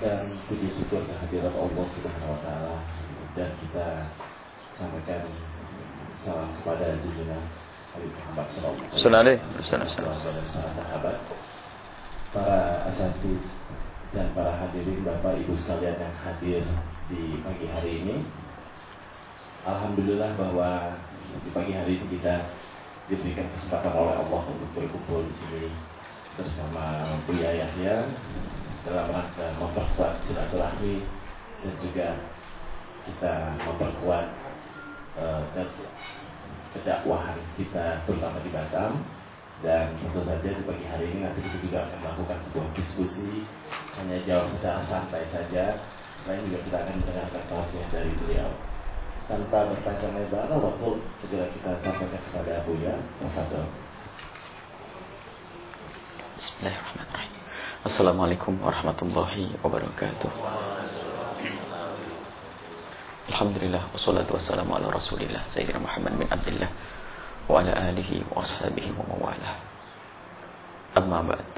mengucapkan puji syukur kehadiran Allah Subhanahu wa taala. Dan kita sampaikan salam kepada junjungan Nabi Muhammad sallallahu alaihi wasallam. Dan para sahabat, para asatidz dan para hadirin Bapak Ibu sekalian yang hadir di pagi hari ini. Alhamdulillah bahwa di pagi hari ini kita diberikan kesempatan oleh Allah untuk berkumpul di sini bersama Buya Yahya dalam rangka memperkuat silaturahmi dan juga kita memperkuat uh, kedakwahan kita terutama di Batam. Dan tentu saja di pagi hari ini nanti kita juga akan melakukan sebuah diskusi. Hanya jawab secara santai saja. Selain juga kita akan mendengarkan tausiah dari beliau. Tanpa berpanjang lebar waktu segera kita sampaikan kepada Abu Ya Tafadhol Bismillahirrahmanirrahim Assalamualaikum warahmatullahi wabarakatuh. Alhamdulillah wassalatu wassalamu ala rasulillah Sayyidina Muhammad bin Abdullah Wa ala alihi wa ashabihi wa mawalah. Amma ba'd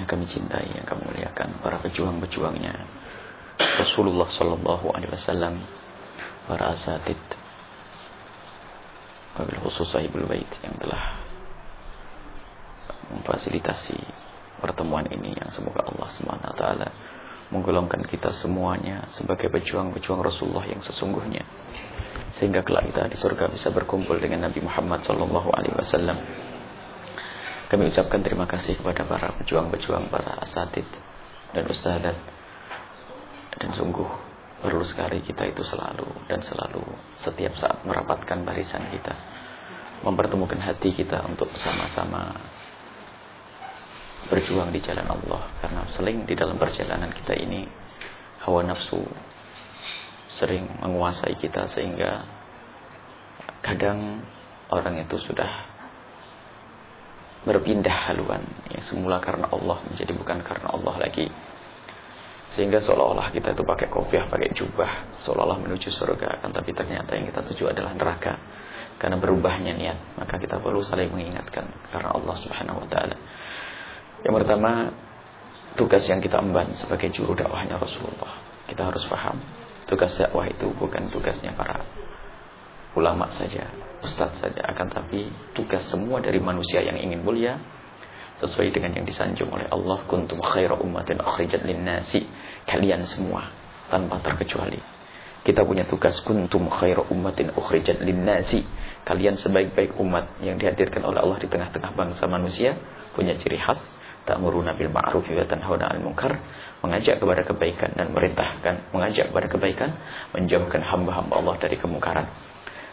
Yang kami cintai, yang kami muliakan Para pejuang-pejuangnya Rasulullah sallallahu alaihi wasallam Para asatid Wabil khusus sahibul bait Yang telah Memfasilitasi pertemuan ini Yang semoga Allah SWT menggolongkan kita semuanya sebagai pejuang-pejuang Rasulullah yang sesungguhnya sehingga kelak kita di surga bisa berkumpul dengan Nabi Muhammad sallallahu alaihi wasallam. Kami ucapkan terima kasih kepada para pejuang-pejuang, para asatid dan ustadzat. Dan sungguh perlu sekali kita itu selalu dan selalu setiap saat merapatkan barisan kita. Mempertemukan hati kita untuk sama-sama berjuang di jalan Allah. Karena sering di dalam perjalanan kita ini hawa nafsu sering menguasai kita sehingga kadang orang itu sudah berpindah haluan. Yang semula karena Allah menjadi bukan karena Allah lagi. Sehingga seolah-olah kita itu pakai kopiah, pakai jubah seolah-olah menuju surga. Kan tapi ternyata yang kita tuju adalah neraka. Karena berubahnya niat maka kita perlu saling mengingatkan karena Allah Subhanahu wa taala yang pertama, tugas yang kita emban sebagai juru dakwahnya Rasulullah. Kita harus paham, tugas dakwah itu bukan tugasnya para ulama saja, ustadz saja, akan tapi tugas semua dari manusia yang ingin mulia sesuai dengan yang disanjung oleh Allah kuntum khaira ummatin akhrijat nasi kalian semua tanpa terkecuali. Kita punya tugas kuntum khaira ummatin ukhrijat nasi kalian sebaik-baik umat yang dihadirkan oleh Allah di tengah-tengah bangsa manusia punya ciri khas ta'muruna bil ma'ruf wa tanhauna 'anil munkar, mengajak kepada kebaikan dan merintahkan, mengajak kepada kebaikan, menjauhkan hamba-hamba Allah dari kemungkaran.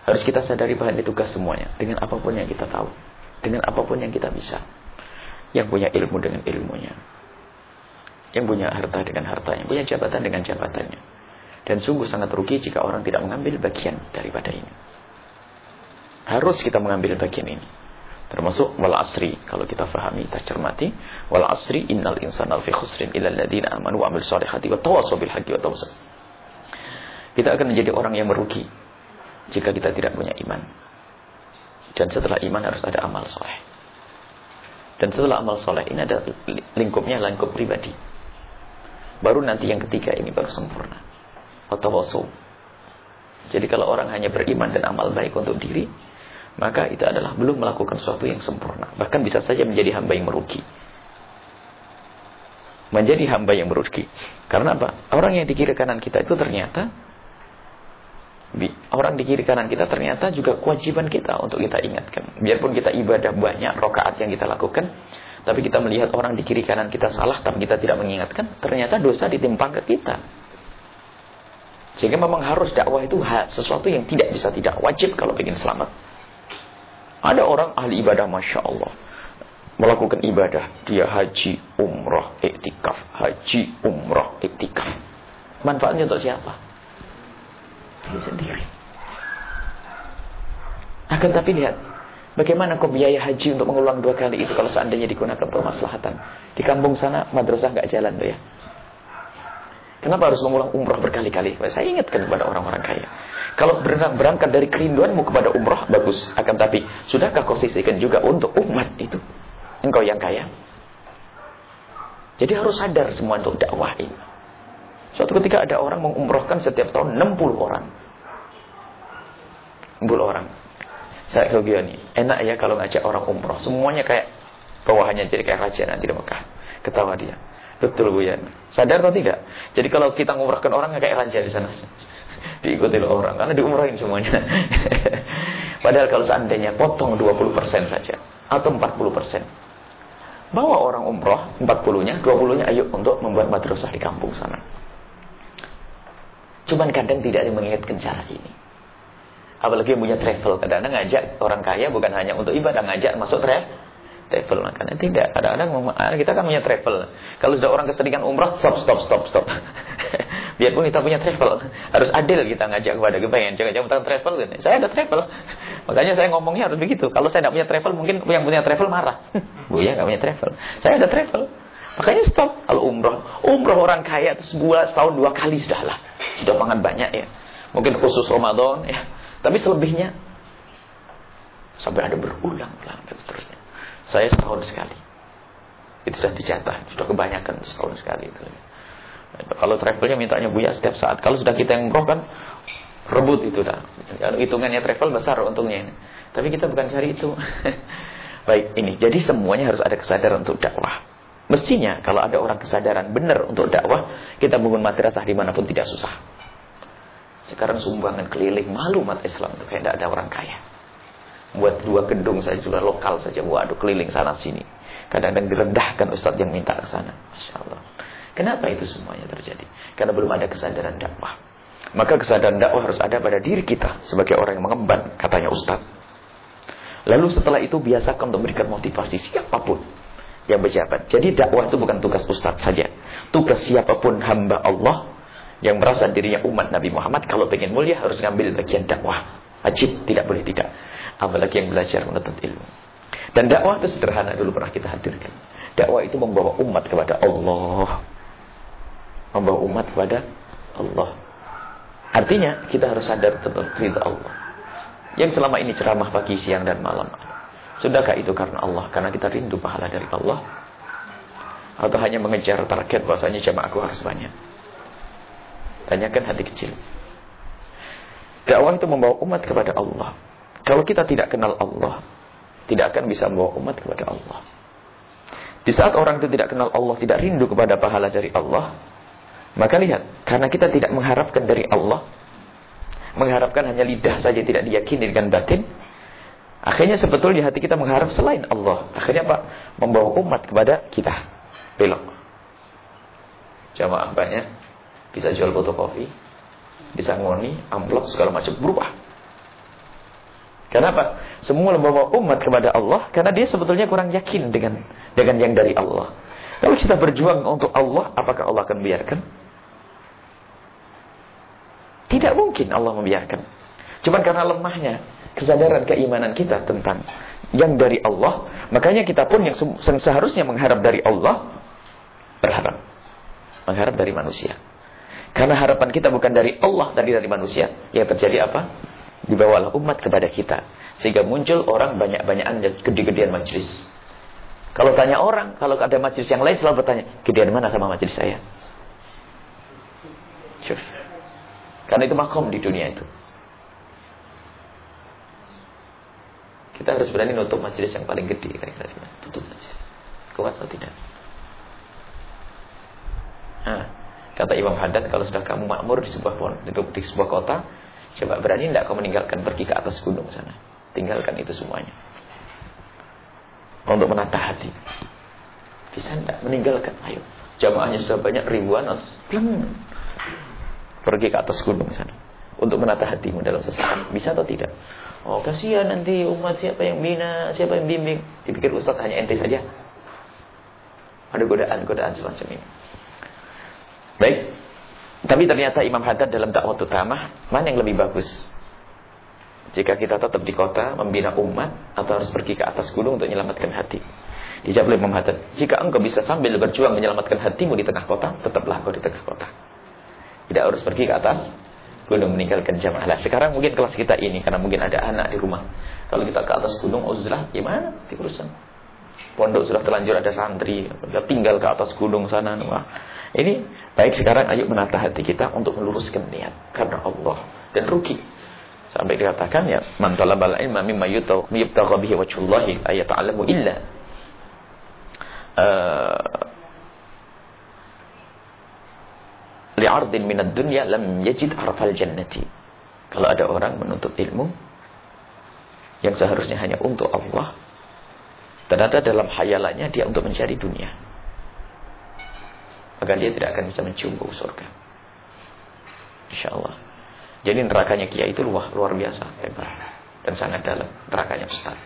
Harus kita sadari bahwa ini tugas semuanya dengan apa pun yang kita tahu, dengan apa pun yang kita bisa. Yang punya ilmu dengan ilmunya. Yang punya harta dengan hartanya, punya jabatan dengan jabatannya. Dan sungguh sangat rugi jika orang tidak mengambil bagian daripada ini. Harus kita mengambil bagian ini. Termasuk wal asri kalau kita fahami, kita cermati, wal asri innal insana fi khusrin illa alladziina amanu wa amilus solihati wa tawassaw bil haqqi wa tawassaw. Kita akan menjadi orang yang merugi jika kita tidak punya iman. Dan setelah iman harus ada amal soleh. Dan setelah amal soleh ini ada lingkupnya lingkup pribadi. Baru nanti yang ketiga ini baru sempurna. Atau Jadi kalau orang hanya beriman dan amal baik untuk diri, maka itu adalah belum melakukan sesuatu yang sempurna. Bahkan bisa saja menjadi hamba yang merugi. Menjadi hamba yang merugi. Karena apa? Orang yang di kiri kanan kita itu ternyata orang di kiri kanan kita ternyata juga kewajiban kita untuk kita ingatkan. Biarpun kita ibadah banyak rokaat yang kita lakukan, tapi kita melihat orang di kiri kanan kita salah, tapi kita tidak mengingatkan, ternyata dosa ditimpang ke kita. Sehingga memang harus dakwah itu sesuatu yang tidak bisa tidak wajib kalau ingin selamat. Ada orang ahli ibadah Masya Allah. Melakukan ibadah. Dia haji, umrah, iktikaf. Haji, umrah, iktikaf. Manfaatnya untuk siapa? Dia sendiri. Akan tapi lihat. Bagaimana kok biaya haji untuk mengulang dua kali itu kalau seandainya digunakan untuk maslahatan. Di kampung sana madrasah nggak jalan tuh ya. Kenapa harus mengulang umrah berkali-kali? Saya ingatkan kepada orang-orang kaya. Kalau berangkat dari kerinduanmu kepada umrah, bagus. Akan tapi, sudahkah kau sisihkan juga untuk umat itu? Engkau yang kaya. Jadi harus sadar semua untuk dakwah ini. Suatu ketika ada orang mengumrohkan setiap tahun 60 orang. 60 orang. Saya ke nih, enak ya kalau ngajak orang umroh. Semuanya kayak bawahannya jadi kayak raja nanti di Mekah. Ketawa dia. Betul Bu ya. Sadar atau tidak? Jadi kalau kita ngumrohkan orang kayak raja di sana. Diikuti orang karena diumrohin semuanya. Padahal kalau seandainya potong 20% saja atau 40%. Bawa orang umroh 40-nya, 20-nya ayo untuk membuat madrasah di kampung sana. Cuman kadang tidak ada mengingatkan cara ini. Apalagi yang punya travel. Kadang-kadang ngajak orang kaya bukan hanya untuk ibadah, ngajak masuk travel. Travel makanya tidak. Kadang-kadang ah, kita kan punya travel. Kalau sudah orang keseringan umroh, stop, stop, stop, stop. Biarpun kita punya travel, harus adil kita ngajak kepada kepengen. Jangan-jangan travel, gitu. saya ada travel. Makanya saya ngomongnya harus begitu. Kalau saya tidak punya travel, mungkin yang punya travel marah. Bu ya nggak punya travel. Saya ada travel. Makanya stop. Kalau umroh, umroh orang kaya itu sebulan, setahun dua kali sudahlah. Sudah makan banyak ya. Mungkin khusus Ramadan ya. Tapi selebihnya sampai ada berulang-ulang dan seterusnya. Saya setahun sekali. Itu sudah dijatah, sudah kebanyakan setahun sekali itu. Kalau travelnya mintanya Buya setiap saat. Kalau sudah kita yang umroh kan rebut itu dah. Hitungannya travel besar untungnya ini. Tapi kita bukan cari itu. Baik, ini. Jadi semuanya harus ada kesadaran untuk dakwah. Mestinya kalau ada orang kesadaran benar untuk dakwah, kita bangun madrasah di mana pun tidak susah. Sekarang sumbangan keliling malu umat Islam itu kayak tidak ada orang kaya. Buat dua gedung saja sudah lokal saja, waduh keliling sana sini. Kadang-kadang direndahkan Ustadz yang minta ke sana. Masya Allah. Kenapa itu semuanya terjadi? Karena belum ada kesadaran dakwah. Maka kesadaran dakwah harus ada pada diri kita sebagai orang yang mengemban, katanya Ustaz. Lalu setelah itu biasakan untuk memberikan motivasi siapa pun yang berjabat. Jadi dakwah itu bukan tugas Ustaz saja. Tugas siapa pun hamba Allah yang merasa dirinya umat Nabi Muhammad kalau ingin mulia harus ngambil bagian dakwah. Wajib, tidak boleh tidak. Apalagi yang belajar menuntut ilmu. Dan dakwah itu sederhana dulu pernah kita hadirkan. Dakwah itu membawa umat kepada Allah membawa umat kepada Allah. Artinya kita harus sadar tentang ridha Allah. Yang selama ini ceramah pagi, siang dan malam. Sudahkah itu karena Allah? Karena kita rindu pahala dari Allah? Atau hanya mengejar target bahwasanya jamaahku harus banyak? Tanyakan hati kecil. Dakwah itu membawa umat kepada Allah. Kalau kita tidak kenal Allah, tidak akan bisa membawa umat kepada Allah. Di saat orang itu tidak kenal Allah, tidak rindu kepada pahala dari Allah, maka lihat, karena kita tidak mengharapkan dari Allah, mengharapkan hanya lidah saja tidak diyakini dengan batin, akhirnya sebetulnya hati kita mengharap selain Allah. Akhirnya apa? Membawa umat kepada kita. Belok. Jamaah banyak, bisa jual fotokopi, bisa ngoni, amplop, segala macam berubah. Kenapa? Semua membawa umat kepada Allah karena dia sebetulnya kurang yakin dengan dengan yang dari Allah. Kalau kita berjuang untuk Allah, apakah Allah akan biarkan? Tidak mungkin Allah membiarkan. Cuma karena lemahnya kesadaran keimanan kita tentang yang dari Allah, makanya kita pun yang seharusnya mengharap dari Allah berharap. Mengharap dari manusia. Karena harapan kita bukan dari Allah, tadi dari manusia. Yang terjadi apa? Dibawalah umat kepada kita. Sehingga muncul orang banyak-banyakan dan gede-gedean majlis. Kalau tanya orang, kalau ada majlis yang lain selalu bertanya, gedean mana sama majlis saya? Syuf. Karena itu makom di dunia itu. Kita harus berani nutup majelis yang paling gede kira-kira. Tutup saja. Kuat atau tidak? Nah, kata Imam Haddad kalau sudah kamu makmur di sebuah di sebuah kota, coba berani tidak kamu meninggalkan pergi ke atas gunung sana. Tinggalkan itu semuanya. Untuk menata hati. Bisa tidak meninggalkan? Ayo. Jamaahnya sudah banyak ribuan. Pleng pergi ke atas gunung sana untuk menata hatimu dalam sesaat. Bisa atau tidak? Oh, kasihan nanti umat siapa yang bina, siapa yang bimbing. Dipikir Ustaz hanya ente saja. Ada godaan-godaan semacam ini. Baik. Tapi ternyata Imam Haddad dalam dakwah utama, mana yang lebih bagus? Jika kita tetap di kota, membina umat, atau harus pergi ke atas gunung untuk menyelamatkan hati. Dijawab oleh Imam Haddad, jika engkau bisa sambil berjuang menyelamatkan hatimu di tengah kota, tetaplah engkau di tengah kota. Tidak harus pergi ke atas gunung meninggalkan jamaah. Lah sekarang mungkin kelas kita ini karena mungkin ada anak di rumah. Kalau kita ke atas gunung uzlah gimana? Di urusan. pondok sudah terlanjur ada santri, tinggal ke atas gunung sana. Wah, ini baik sekarang ayo menata hati kita untuk meluruskan niat karena Allah dan rugi. Sampai dikatakan ya, man talabal ilma mimma yubtagha bihi wajhullahi ayata'alamu illa uh, li'ardin minad dunya lam yajid arfal jannati. Kalau ada orang menuntut ilmu yang seharusnya hanya untuk Allah, ternyata dalam hayalannya dia untuk mencari dunia. Maka dia tidak akan bisa mencium bau surga. Insya Allah. Jadi nerakanya Kia itu luar, luar biasa, hebat. Dan sangat dalam. Nerakanya besar.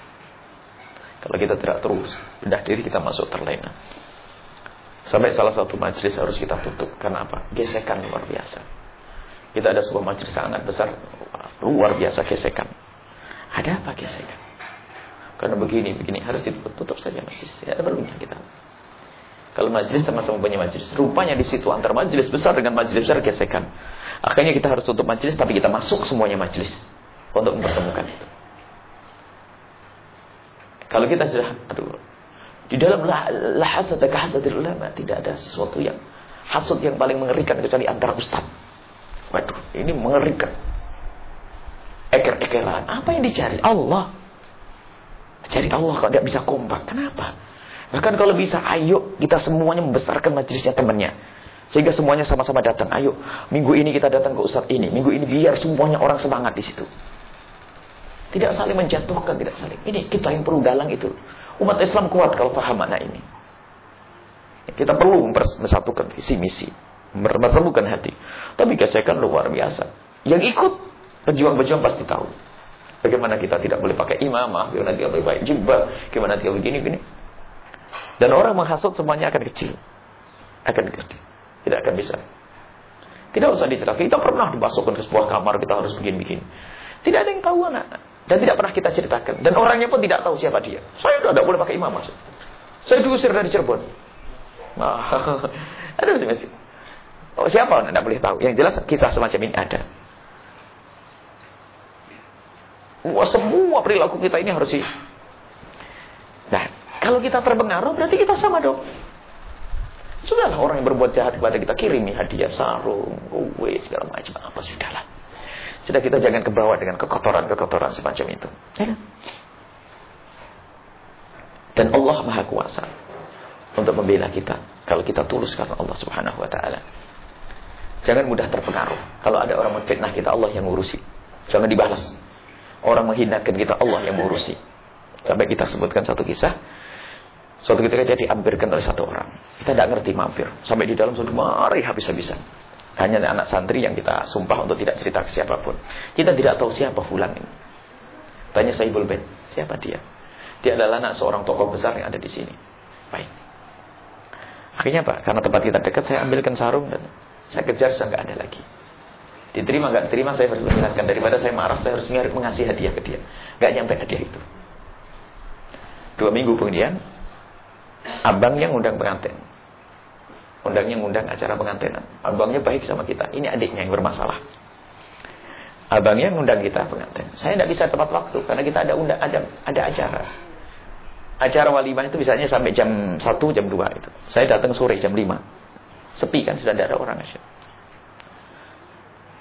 Kalau kita tidak terus, bedah diri kita masuk terlena. Sampai salah satu majelis harus kita tutup. Karena apa? Gesekan luar biasa. Kita ada sebuah majelis sangat besar. Luar biasa gesekan. Ada apa gesekan? Karena begini, begini. Harus ditutup tutup saja majelis. Tidak ada perlunya kita. Kalau majelis sama-sama punya majelis. Rupanya di situ antar majelis besar dengan majelis besar gesekan. Akhirnya kita harus tutup majelis. Tapi kita masuk semuanya majelis. Untuk mempertemukan itu. Kalau kita sudah, aduh, di dalam lahasat kahasatil ulama tidak ada sesuatu yang hasut yang paling mengerikan kecuali antara ustaz. Waduh, ini mengerikan. Eker-ekeran. Apa yang dicari? Allah. Cari Allah kok tidak bisa kompak. Kenapa? Bahkan kalau bisa, ayo kita semuanya membesarkan majelisnya temannya. Sehingga semuanya sama-sama datang. Ayo, minggu ini kita datang ke ustaz ini. Minggu ini biar semuanya orang semangat di situ. Tidak saling menjatuhkan, tidak saling. Ini kita yang perlu galang itu. Umat Islam kuat kalau paham makna ini. Kita perlu mempersatukan visi misi, mempertemukan hati. Tapi gesekan luar biasa. Yang ikut pejuang-pejuang pasti tahu. Bagaimana kita tidak boleh pakai imamah, bagaimana tidak boleh pakai jubah, bagaimana tidak begini-gini. Dan orang menghasut semuanya akan kecil. Akan kecil. Tidak akan bisa. Tidak usah diceritakan. Kita pernah dimasukkan ke sebuah kamar, kita harus begini-begini. Tidak ada yang tahu anak. Dan tidak pernah kita ceritakan. Dan orangnya pun tidak tahu siapa dia. Saya sudah tidak boleh pakai imam mas. Saya diusir dari Cirebon. Nah, aduh, oh, siapa tidak boleh tahu. Yang jelas kisah semacam ini ada. Wah, semua perilaku kita ini harus sih. Nah, kalau kita terpengaruh berarti kita sama dong. Sudahlah orang yang berbuat jahat kepada kita kirimi hadiah sarung, kue segala macam apa sudahlah. Sudah kita jangan kebawa dengan kekotoran-kekotoran semacam itu. Ya. Dan Allah Maha Kuasa untuk membela kita kalau kita tulus karena Allah Subhanahu wa taala. Jangan mudah terpengaruh. Kalau ada orang memfitnah kita, Allah yang ngurusi. Jangan dibalas. Orang menghinakan kita, Allah yang mengurusi. Sampai kita sebutkan satu kisah. Suatu ketika dia diampirkan oleh satu orang. Kita tidak ngerti mampir. Sampai di dalam suatu mari habis-habisan. Hanya anak santri yang kita sumpah untuk tidak cerita ke siapa pun. Kita tidak tahu siapa fulan ini. Tanya Saibul Bait, siapa dia? Dia adalah anak seorang tokoh besar yang ada di sini. Baik. Akhirnya Pak, karena tempat kita dekat, saya ambilkan sarung dan saya kejar sudah nggak ada lagi. Diterima nggak diterima saya harus menjelaskan daripada saya marah saya harus mengasih hadiah ke dia. Nggak nyampe hadiah itu. Dua minggu kemudian, abangnya ngundang pengantin. Undangnya ngundang acara pengantinan. Abangnya baik sama kita. Ini adiknya yang bermasalah. Abangnya ngundang kita pengantin. Saya tidak bisa tepat waktu karena kita ada undang ada ada acara. Acara walimah itu biasanya sampai jam 1, jam 2 itu. Saya datang sore jam 5. Sepi kan sudah tidak ada orang.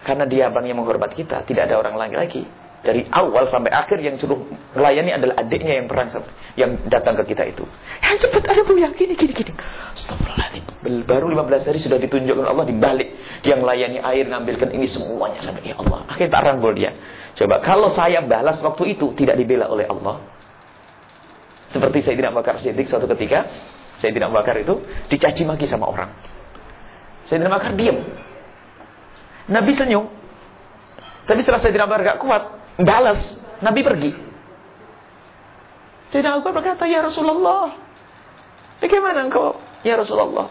Karena dia abangnya menghormat kita, tidak ada orang lain lagi dari awal sampai akhir yang suruh melayani adalah adiknya yang perang yang datang ke kita itu. Ya cepat ada bu yang gini gini gini. Astagfirullahaladzim. Baru 15 hari sudah ditunjukkan Allah di balik yang layani air ngambilkan ini semuanya sampai ya Allah. Akhirnya tak rangkul dia. Coba kalau saya balas waktu itu tidak dibela oleh Allah. Seperti saya tidak bakar Siddiq suatu ketika saya tidak bakar itu dicaci maki sama orang. Saya tidak bakar diam. Nabi senyum. Tapi setelah saya tidak bakar gak kuat, balas, Nabi pergi. Sayyidina Abu berkata, "Ya Rasulullah, bagaimana engkau, ya Rasulullah?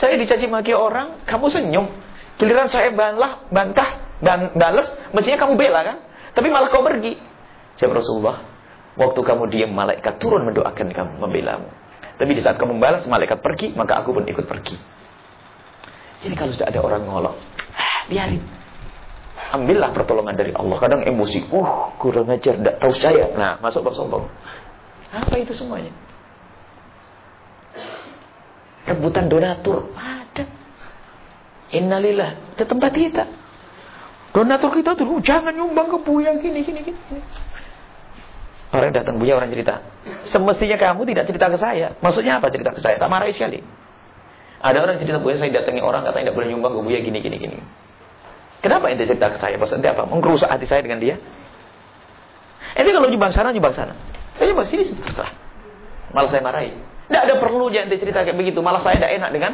Saya dicaci maki orang, kamu senyum. Giliran saya balah, bantah, dan balas, mestinya kamu bela kan? Tapi malah kau pergi." Jawab Rasulullah, "Waktu kamu diam, malaikat turun mendoakan kamu, membelamu. Tapi di saat kamu balas, malaikat pergi, maka aku pun ikut pergi." Jadi kalau sudah ada orang ngolok, ah, biarin ambillah pertolongan dari Allah. Kadang emosi, uh kurang ajar, tidak tahu saya. Nah, masuk bersombong. Apa itu semuanya? rebutan donatur. Ada. Innalillah. Di tempat kita. Donatur kita tuh, jangan nyumbang ke Buya gini, gini, gini. Orang datang Buya orang cerita. Semestinya kamu tidak cerita ke saya. Maksudnya apa cerita ke saya? Tak marah sekali. Ada orang cerita Buya saya datangi orang katanya tidak boleh nyumbang ke Buya gini, gini, gini. Kenapa ente cerita ke saya? Maksudnya apa? Mengkerusak hati saya dengan dia? Ente kalau nyumbang sana, nyumbang sana. Eh, nyumbang sini, terserah. Malah saya marahi. Tidak ada perlu jangan cerita kayak begitu. Malah saya tidak enak dengan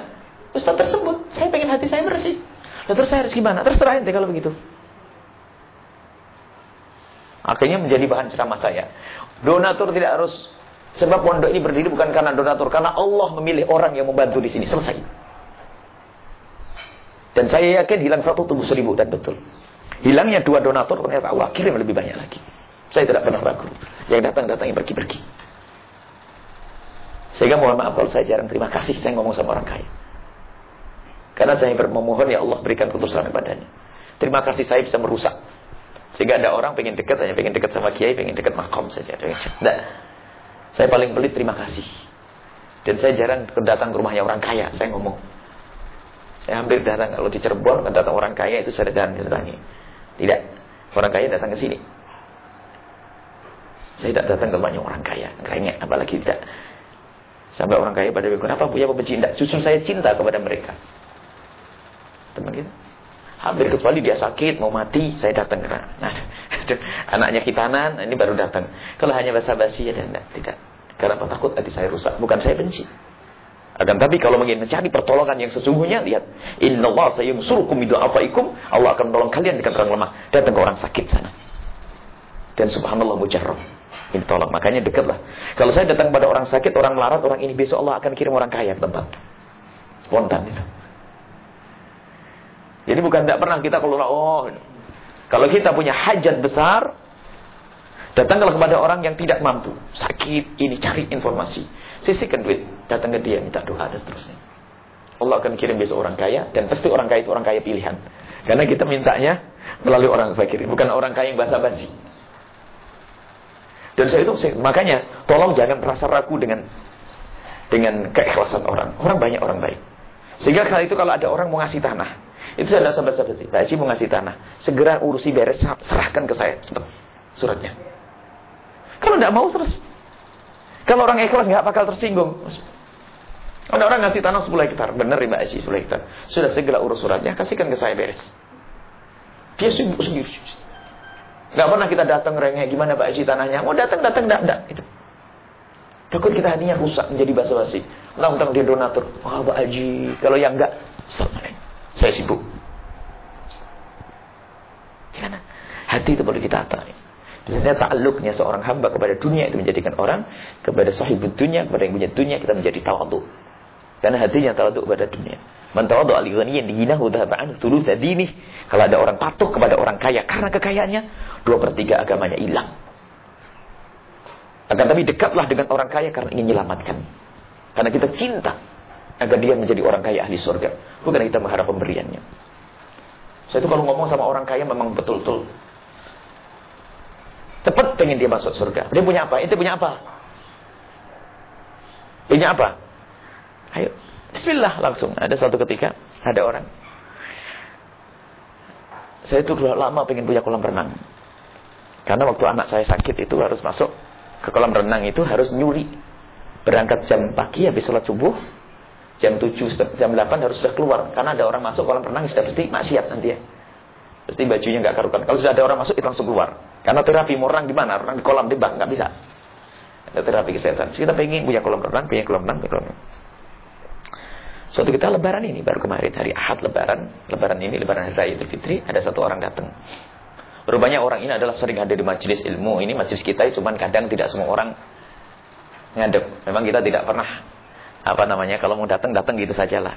Ustaz tersebut. Saya pengen hati saya bersih. Lalu terus saya harus gimana? Terserah ente kalau begitu. Akhirnya menjadi bahan ceramah saya. Donatur tidak harus sebab pondok ini berdiri bukan karena donatur, karena Allah memilih orang yang membantu di sini. Selesai. Dan saya yakin hilang satu tumbuh seribu dan betul. Hilangnya dua donatur ternyata Allah kirim lebih banyak lagi. Saya tidak pernah ragu. Yang datang-datang yang pergi-pergi. Sehingga mohon maaf kalau saya jarang terima kasih saya ngomong sama orang kaya. Karena saya memohon ya Allah berikan kebesaran kepadanya. Terima kasih saya bisa merusak. Sehingga ada orang pengen dekat, hanya pengen dekat sama kiai, pengen dekat makom saja. Tidak. Saya paling pelit terima kasih. Dan saya jarang datang ke rumahnya orang kaya. Saya ngomong, saya hampir datang kalau di Cirebon datang orang kaya itu saya datang datangi. Tidak. Orang kaya datang ke sini. Saya tidak datang ke banyak orang kaya, kayaknya apalagi tidak. Sampai orang kaya pada bingung, kenapa punya pembenci? Tidak, justru saya cinta kepada mereka. Teman kita. Hampir kecuali dia sakit, mau mati, saya datang karena nah, anaknya kitanan, ini baru datang. Kalau hanya basa-basi ya tidak, tidak. Karena takut hati saya rusak, bukan saya benci. Akan tapi kalau ingin mencari pertolongan yang sesungguhnya, lihat. Inna Allah sayangsurukum bidu'afaikum. Allah akan menolong kalian dengan orang lemah. Datang ke orang sakit sana. Dan subhanallah mujarrab. Ini tolong. Makanya dekatlah. Kalau saya datang pada orang sakit, orang melarat, orang ini besok Allah akan kirim orang kaya ke tempat. Spontan itu. Jadi bukan tidak pernah kita kalau oh kalau kita punya hajat besar, datanglah kepada orang yang tidak mampu, sakit, ini cari informasi. Sisihkan duit, datang ke dia minta doa dan seterusnya. Allah akan kirim besok orang kaya dan pasti orang kaya itu orang kaya pilihan. Karena kita mintanya melalui orang fakir, bukan orang kaya yang basa-basi. Dan saya itu makanya tolong jangan merasa ragu dengan dengan keikhlasan orang. Orang banyak orang baik. Sehingga kali itu kalau ada orang mau ngasih tanah, itu saya sahabat-sahabat Pak Haji mau ngasih tanah, segera urusi beres serahkan ke saya suratnya. Kalau tidak mau terus kalau orang ikhlas nggak bakal tersinggung. Ada orang ngasih tanah 10 hektar, benar Mbak Aji 10 hektar. Sudah segera urus suratnya, kasihkan ke saya beres. Dia sibuk sendiri. Gak pernah kita datang rengek, gimana Pak Aji tanahnya? Mau datang, datang, enggak, enggak. Gitu. Takut kita hatinya rusak menjadi basa-basi. Tentang dia donatur. Wah oh, Pak Aji, kalau yang enggak, saya sibuk. Gimana? Hati itu perlu ditata. Biasanya takluknya seorang hamba kepada dunia itu menjadikan orang kepada sahib dunia, kepada yang punya dunia kita menjadi tawadu. Karena hatinya tawadu kepada dunia. Man tawadu ali ghaniyin dinahu dhahaba'an thulutha dini. Kalau ada orang patuh kepada orang kaya karena kekayaannya, dua per tiga agamanya hilang. Akan tapi dekatlah dengan orang kaya karena ingin menyelamatkan. Karena kita cinta agar dia menjadi orang kaya ahli surga. Bukan kita mengharap pemberiannya. Saya itu kalau ngomong sama orang kaya memang betul-betul Cepat pengen dia masuk surga. Dia punya apa? Itu punya apa? Punya apa? Ayo. Bismillah langsung. Ada suatu ketika ada orang. Saya itu lama pengen punya kolam renang. Karena waktu anak saya sakit itu harus masuk ke kolam renang itu harus nyuri. Berangkat jam pagi habis sholat subuh. Jam 7, jam 8 harus sudah keluar. Karena ada orang masuk kolam renang sudah pasti maksiat nanti ya. Pasti bajunya nggak karukan. Kalau sudah ada orang masuk itu langsung keluar. Karena terapi mau renang di mana? Renang di kolam di bak, nggak bisa. Ada terapi kesehatan. Kita pengen punya kolam renang, punya kolam renang, punya kolam renang. Suatu kita lebaran ini baru kemarin hari Ahad lebaran, lebaran ini lebaran hari raya Idul Fitri, ada satu orang datang. Rupanya orang ini adalah sering hadir di majelis ilmu. Ini majelis kita cuman kadang tidak semua orang ngadep. Memang kita tidak pernah apa namanya kalau mau datang datang gitu sajalah.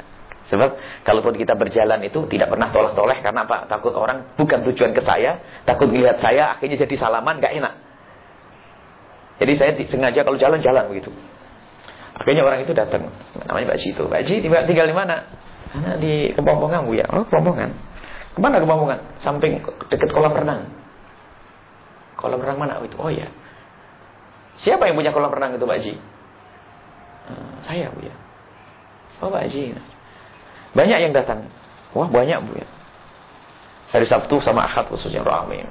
Sebab kalaupun kita berjalan itu tidak pernah toleh-toleh karena apa? Takut orang bukan tujuan ke saya, takut melihat saya akhirnya jadi salaman gak enak. Jadi saya sengaja kalau jalan-jalan begitu. Akhirnya orang itu datang, namanya Pak Ji itu. Pak Ji tinggal di mana? Mana di Kepompongan Bu ya. Oh, Kepompongan. Ke mana Kepompongan? Samping dekat kolam renang. Kolam renang mana itu? Oh ya. Siapa yang punya kolam renang itu Pak Ji? Uh, saya Bu ya. Oh Pak Haji. Banyak yang datang. Wah banyak Bu ya. Hari Sabtu sama Ahad khususnya ramai.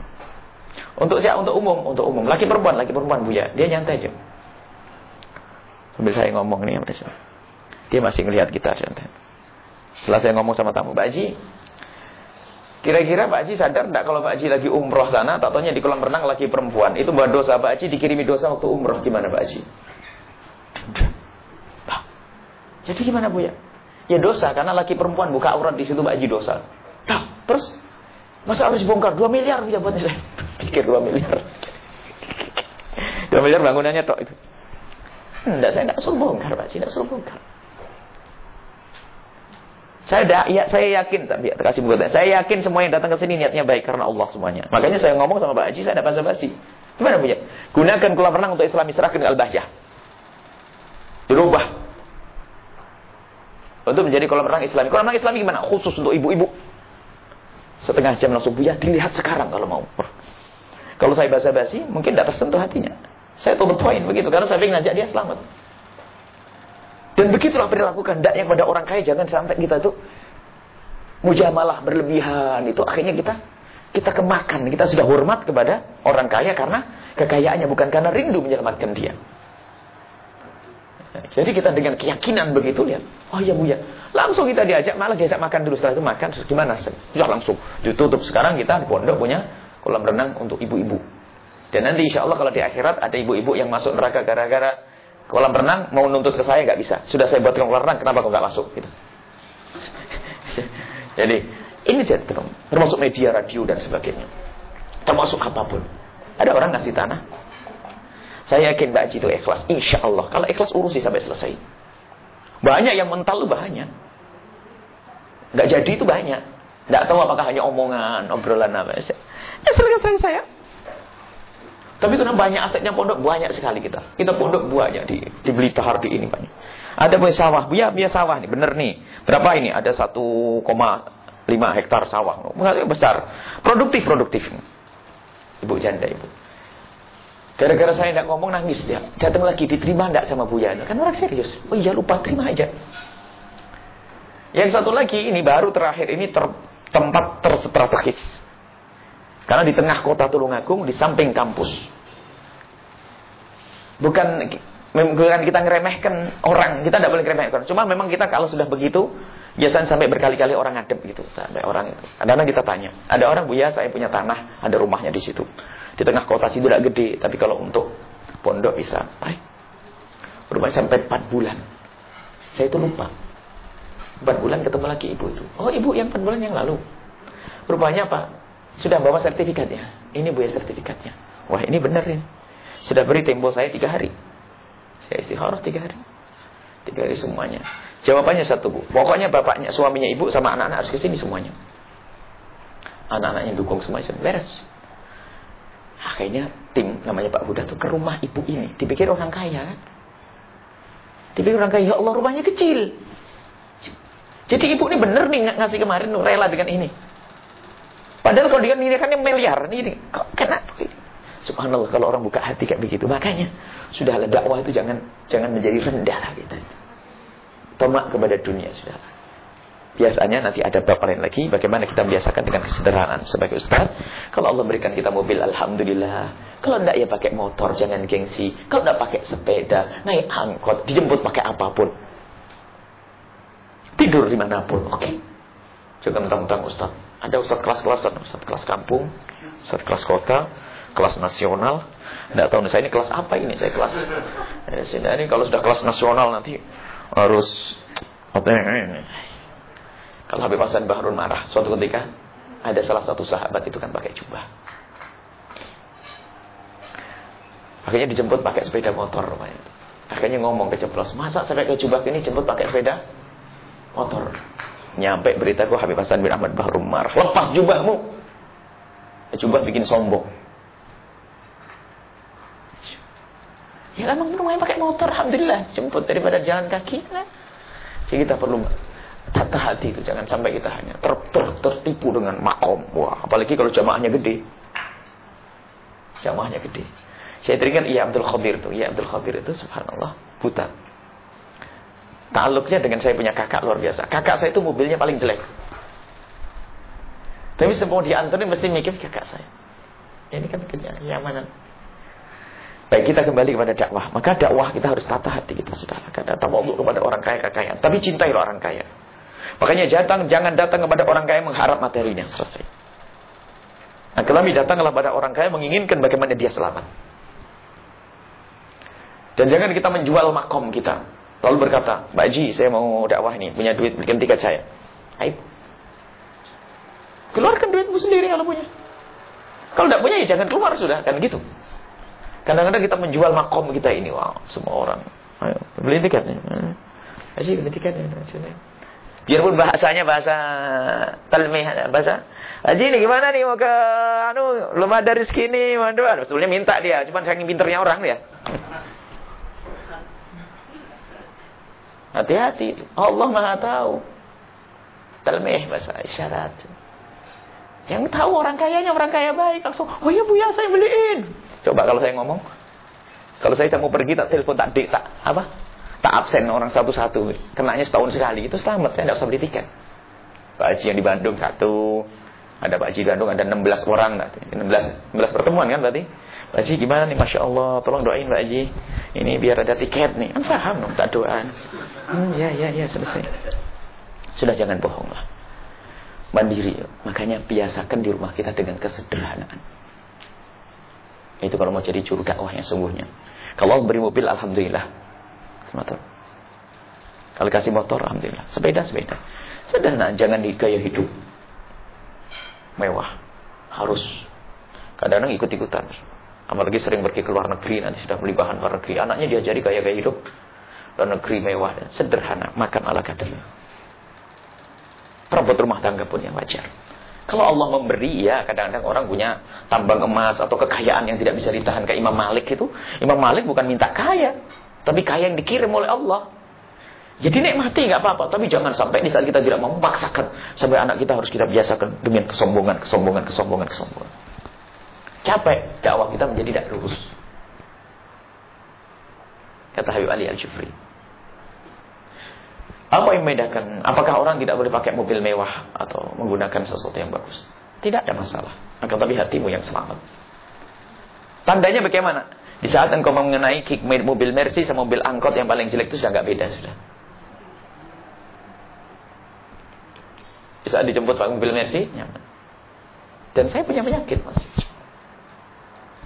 Untuk siapa? Untuk umum, untuk umum. Laki perempuan, laki perempuan Bu ya. Dia nyantai aja. Sambil saya ngomong nih Dia masih ngelihat kita santai. Setelah saya ngomong sama tamu, Pak Haji, Kira-kira Pak Haji sadar tidak kalau Pak Haji lagi umroh sana, tak tanya di kolam renang lagi perempuan. Itu buat dosa Pak Haji dikirimi dosa waktu umroh gimana Pak Haji? Jadi gimana Bu ya? Ya dosa karena laki perempuan buka aurat di situ Haji dosa. Nah, terus masa harus bongkar 2 miliar ya buat saya. Pikir 2 miliar. 2 miliar bangunannya tok itu. Enggak, saya enggak suruh bongkar Pak Haji, enggak suruh bongkar. Saya da, ya, saya yakin tapi kasih buat saya yakin semua yang datang ke sini niatnya baik karena Allah semuanya. Makanya saya ngomong sama Pak Haji saya dapat basa-basi. Gimana punya? Gunakan kolam renang untuk Islam serahkan al-bahjah. Dirubah. Untuk menjadi kolam renang Islam. Kolam renang Islam gimana? Khusus untuk ibu-ibu. Setengah jam langsung buya, dilihat sekarang kalau mau. Kalau saya basa-basi, mungkin tidak tersentuh hatinya. Saya tuh poin begitu, karena saya ingin ngajak dia selamat. Dan begitulah perilaku yang pada orang kaya jangan sampai kita tuh mujamalah berlebihan itu akhirnya kita kita kemakan, kita sudah hormat kepada orang kaya karena kekayaannya bukan karena rindu menyelamatkan dia. Jadi kita dengan keyakinan begitu lihat, oh iya bu ya, langsung kita diajak malah diajak makan dulu setelah itu makan gimana? Sudah langsung ditutup. Sekarang kita di pondok punya kolam renang untuk ibu-ibu. Dan nanti insya Allah kalau di akhirat ada ibu-ibu yang masuk neraka gara-gara Kolam renang mau nuntut ke saya nggak bisa. Sudah saya buat kolam renang, kenapa kok nggak masuk? Gitu. Jadi ini jadi termasuk media radio dan sebagainya. Termasuk apa pun. Ada orang ngasih tanah. Saya yakin Mbak Haji itu ikhlas. Insya Allah. Kalau ikhlas urusi sampai selesai. Banyak yang mental itu banyak. Nggak jadi itu banyak. Nggak tahu apakah hanya omongan, obrolan apa. Ya selesai saya. Tapi karena banyak asetnya pondok banyak sekali kita. Kita pondok banyak di di Blitar di ini banyak. Ada punya sawah, ya punya sawah nih, bener nih. Berapa ini? Ada 1,5 hektar sawah. Besar. Produktif produktif. Ibu janda ibu. Gara-gara saya tidak ngomong nangis dia. Datang lagi diterima tidak sama Buya. Kan orang serius. Oh iya lupa terima aja. Yang satu lagi ini baru terakhir ini ter, tempat terstrategis. Karena di tengah kota Tulungagung, di samping kampus. Bukan bukan kita ngeremehkan orang, kita tidak boleh ngeremehkan. Cuma memang kita kalau sudah begitu, biasanya sampai berkali-kali orang ngadep gitu, sampai orang itu. Kadang kita tanya, ada orang bu ya saya punya tanah, ada rumahnya di situ. Di tengah kota situ tidak gede, tapi kalau untuk pondok bisa. Baik. Rumah sampai 4 bulan. Saya itu lupa. 4 bulan ketemu lagi ibu itu. Oh ibu yang 4 bulan yang lalu. Rupanya apa? Sudah bawa sertifikatnya. Ini bu ya sertifikatnya. Wah ini benar ini. Sudah beri tempo saya tiga hari. Saya istirahat tiga hari. Tiga hari semuanya. Jawabannya satu bu. Pokoknya bapaknya, suaminya ibu sama anak-anak harus ke sini semuanya. Anak-anaknya dukung semuanya. Beres. Akhirnya tim namanya Pak Buddha tuh ke rumah ibu ini. Dipikir orang kaya kan. Dipikir orang kaya. Ya Allah rumahnya kecil. Jadi ibu ini bener nih ngasih kemarin rela dengan ini. Padahal kalau dia ini kan miliar. Ini, kok kenapa? Subhanallah kalau orang buka hati kayak begitu. Makanya sudah dakwah itu jangan jangan menjadi rendah kita. Tomak kepada dunia sudah. Biasanya nanti ada bab lain lagi bagaimana kita membiasakan dengan kesederhanaan sebagai ustaz. Kalau Allah berikan kita mobil alhamdulillah. Kalau tidak ya pakai motor jangan gengsi. Kalau tidak pakai sepeda, naik angkot, dijemput pakai apa pun. Tidur di mana pun, oke? Okay? Jangan mentang-mentang ustaz. Ada ustaz kelas-kelasan, ustaz kelas kampung, ustaz kelas kota, kelas nasional. Tidak tahu nih saya ini kelas apa ini? Saya kelas. Ya, ini kalau sudah kelas nasional nanti harus apa ini? Kalau Habib Hasan Bahrun marah suatu ketika ada salah satu sahabat itu kan pakai jubah. Akhirnya dijemput pakai sepeda motor rumahnya. Akhirnya ngomong ke ceplos, masa sampai ke jubah ini jemput pakai sepeda motor? Nyampe beritaku Habib Hasan bin Ahmad Bahrum marah. Lepas jubahmu. Jubah bikin sombong. Ya emang rumahnya pakai motor, Alhamdulillah. Jemput daripada jalan kaki. Jadi kita perlu tata hati itu. Jangan sampai kita hanya ter, ter, tertipu dengan makom. Wah, apalagi kalau jamaahnya gede. Jamaahnya gede. Saya teringat Iya Abdul Khabir itu. Iya Abdul Khabir itu subhanallah buta. Taluknya dengan saya punya kakak luar biasa. Kakak saya itu mobilnya paling jelek. Tapi semua diantarin mesti mikir kakak saya. Ini kan kenyamanan. Baik kita kembali kepada dakwah. Maka dakwah kita harus tata hati kita sudah. Kita tawadhu kepada orang kaya kekayaan. Tapi cintai orang kaya. Makanya datang jangan datang kepada orang kaya mengharap materinya selesai. Nah, kami datanglah pada orang kaya menginginkan bagaimana dia selamat. Dan jangan kita menjual makom kita. Lalu berkata, Mbak Ji, saya mau dakwah nih, punya duit, belikan tiket saya. Ayo. Keluarkan duitmu sendiri kalau punya. Kalau tidak punya, ya jangan keluar sudah. Kan gitu. Kadang-kadang kita menjual makom kita ini. Wow, semua orang. Ayo, beli tiket. Mbak Ji, beli tiket. Biarpun bahasanya bahasa talmih, bahasa Haji ini gimana nih mau ke anu belum ada rezeki nih, waduh, minta dia, cuman saking pinternya orang dia. Hati-hati. Allah Maha tahu. Talmih bahasa isyarat. Yang tahu orang kayanya orang kaya baik langsung, "Oh iya Bu ya, saya beliin." Coba kalau saya ngomong. Kalau saya mau pergi tak telepon tak dik, tak apa? Tak absen orang satu-satu. Kenanya setahun sekali. Itu selamat, saya tidak usah beli tiket. Pak Haji yang di Bandung satu, ada Pak Haji di Bandung ada 16 orang 16 16 pertemuan kan berarti. Pak Haji gimana nih? Masya Allah Tolong doain Pak Haji. Ini biar ada tiket nih. Kan paham dong tak doa hmm, Ya ya ya selesai. Sudah jangan bohong lah. Mandiri Makanya biasakan di rumah kita dengan kesederhanaan. Itu kalau mau jadi juru dakwah yang sungguhnya. Kalau beri mobil Alhamdulillah Motor Kalau kasih motor Alhamdulillah. Sepeda sepeda. Sederhana Jangan gaya hidup. Mewah. Harus. Kadang-kadang ikut-ikutan. Apalagi sering pergi ke luar negeri, nanti sudah beli bahan luar negeri. Anaknya diajari gaya-gaya hidup. Luar negeri mewah dan sederhana, makan ala kadarnya. Perabot rumah tangga pun yang wajar. Kalau Allah memberi, ya kadang-kadang orang punya tambang emas atau kekayaan yang tidak bisa ditahan. Ke Imam Malik itu. Imam Malik bukan minta kaya, tapi kaya yang dikirim oleh Allah. Jadi nikmati nggak apa-apa, tapi jangan sampai di saat kita tidak memaksakan sampai anak kita harus kita biasakan dengan kesombongan, kesombongan, kesombongan, kesombongan. Capek dakwah kita menjadi tidak lurus. Kata Habib Ali Al-Jufri. Apa yang membedakan? Apakah orang tidak boleh pakai mobil mewah atau menggunakan sesuatu yang bagus? Tidak ada masalah. Akan tapi hatimu yang selamat. Tandanya bagaimana? Di saat engkau mengenai mobil Mercy sama mobil angkot yang paling jelek itu sudah nggak beda sudah. Di saat dijemput pakai mobil Mercy, nyaman. Dan saya punya penyakit mas.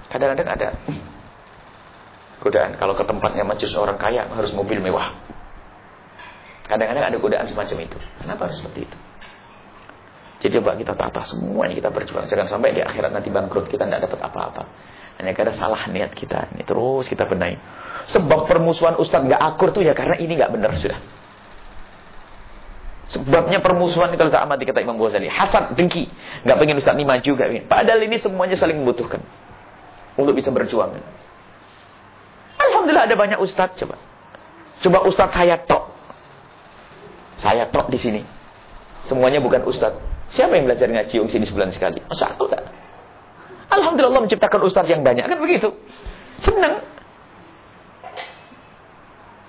Kadang-kadang ada godaan. Kalau ke tempatnya majlis orang kaya harus mobil mewah. Kadang-kadang ada godaan semacam itu. Kenapa harus seperti itu? Jadi coba kita tata semuanya kita berjuang. Jangan sampai di akhirat nanti bangkrut kita tidak dapat apa-apa. Hanya karena salah niat kita. Ini terus kita benahi. Sebab permusuhan Ustaz nggak akur tuh ya karena ini nggak benar sudah. Sebabnya permusuhan itu kita amati kata Imam Ghazali. Hasad, dengki. nggak pengen Ustaz ini maju, gak pengen. Padahal ini semuanya saling membutuhkan untuk bisa berjuang. Alhamdulillah ada banyak ustaz coba. Coba ustaz saya tok. Saya tok di sini. Semuanya bukan ustaz. Siapa yang belajar ngaji um sini sebulan sekali? Masa aku tak? Alhamdulillah Allah menciptakan ustaz yang banyak kan begitu. Senang.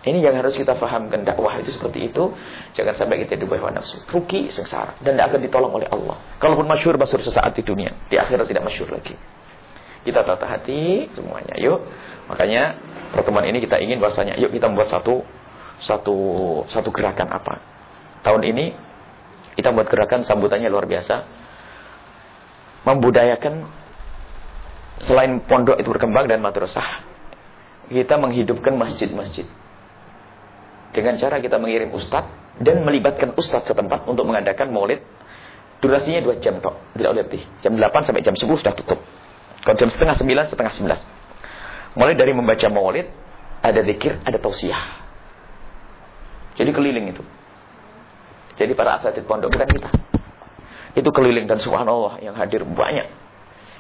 Ini yang harus kita fahamkan dakwah itu seperti itu. Jangan sampai kita dibuai nafsu. Ruki sengsara dan tidak akan ditolong oleh Allah. Kalaupun masyur masyur sesaat di dunia, di akhirat tidak masyur lagi. Kita tata hati semuanya. Yuk. Makanya pertemuan ini kita ingin bahasanya yuk kita membuat satu satu satu gerakan apa. Tahun ini kita buat gerakan sambutannya luar biasa. Membudayakan selain pondok itu berkembang dan madrasah, kita menghidupkan masjid-masjid. Dengan cara kita mengirim ustadz dan melibatkan ustadz setempat untuk mengadakan maulid. Durasinya dua jam tok, tidak lebih. Jam 8 sampai jam 10 sudah tutup. Kalau jam setengah sembilan, setengah sebelas. Mulai dari membaca maulid, ada zikir, ada tausiah. Jadi keliling itu. Jadi para asatid pondok bukan kita. Itu keliling dan subhanallah yang hadir banyak.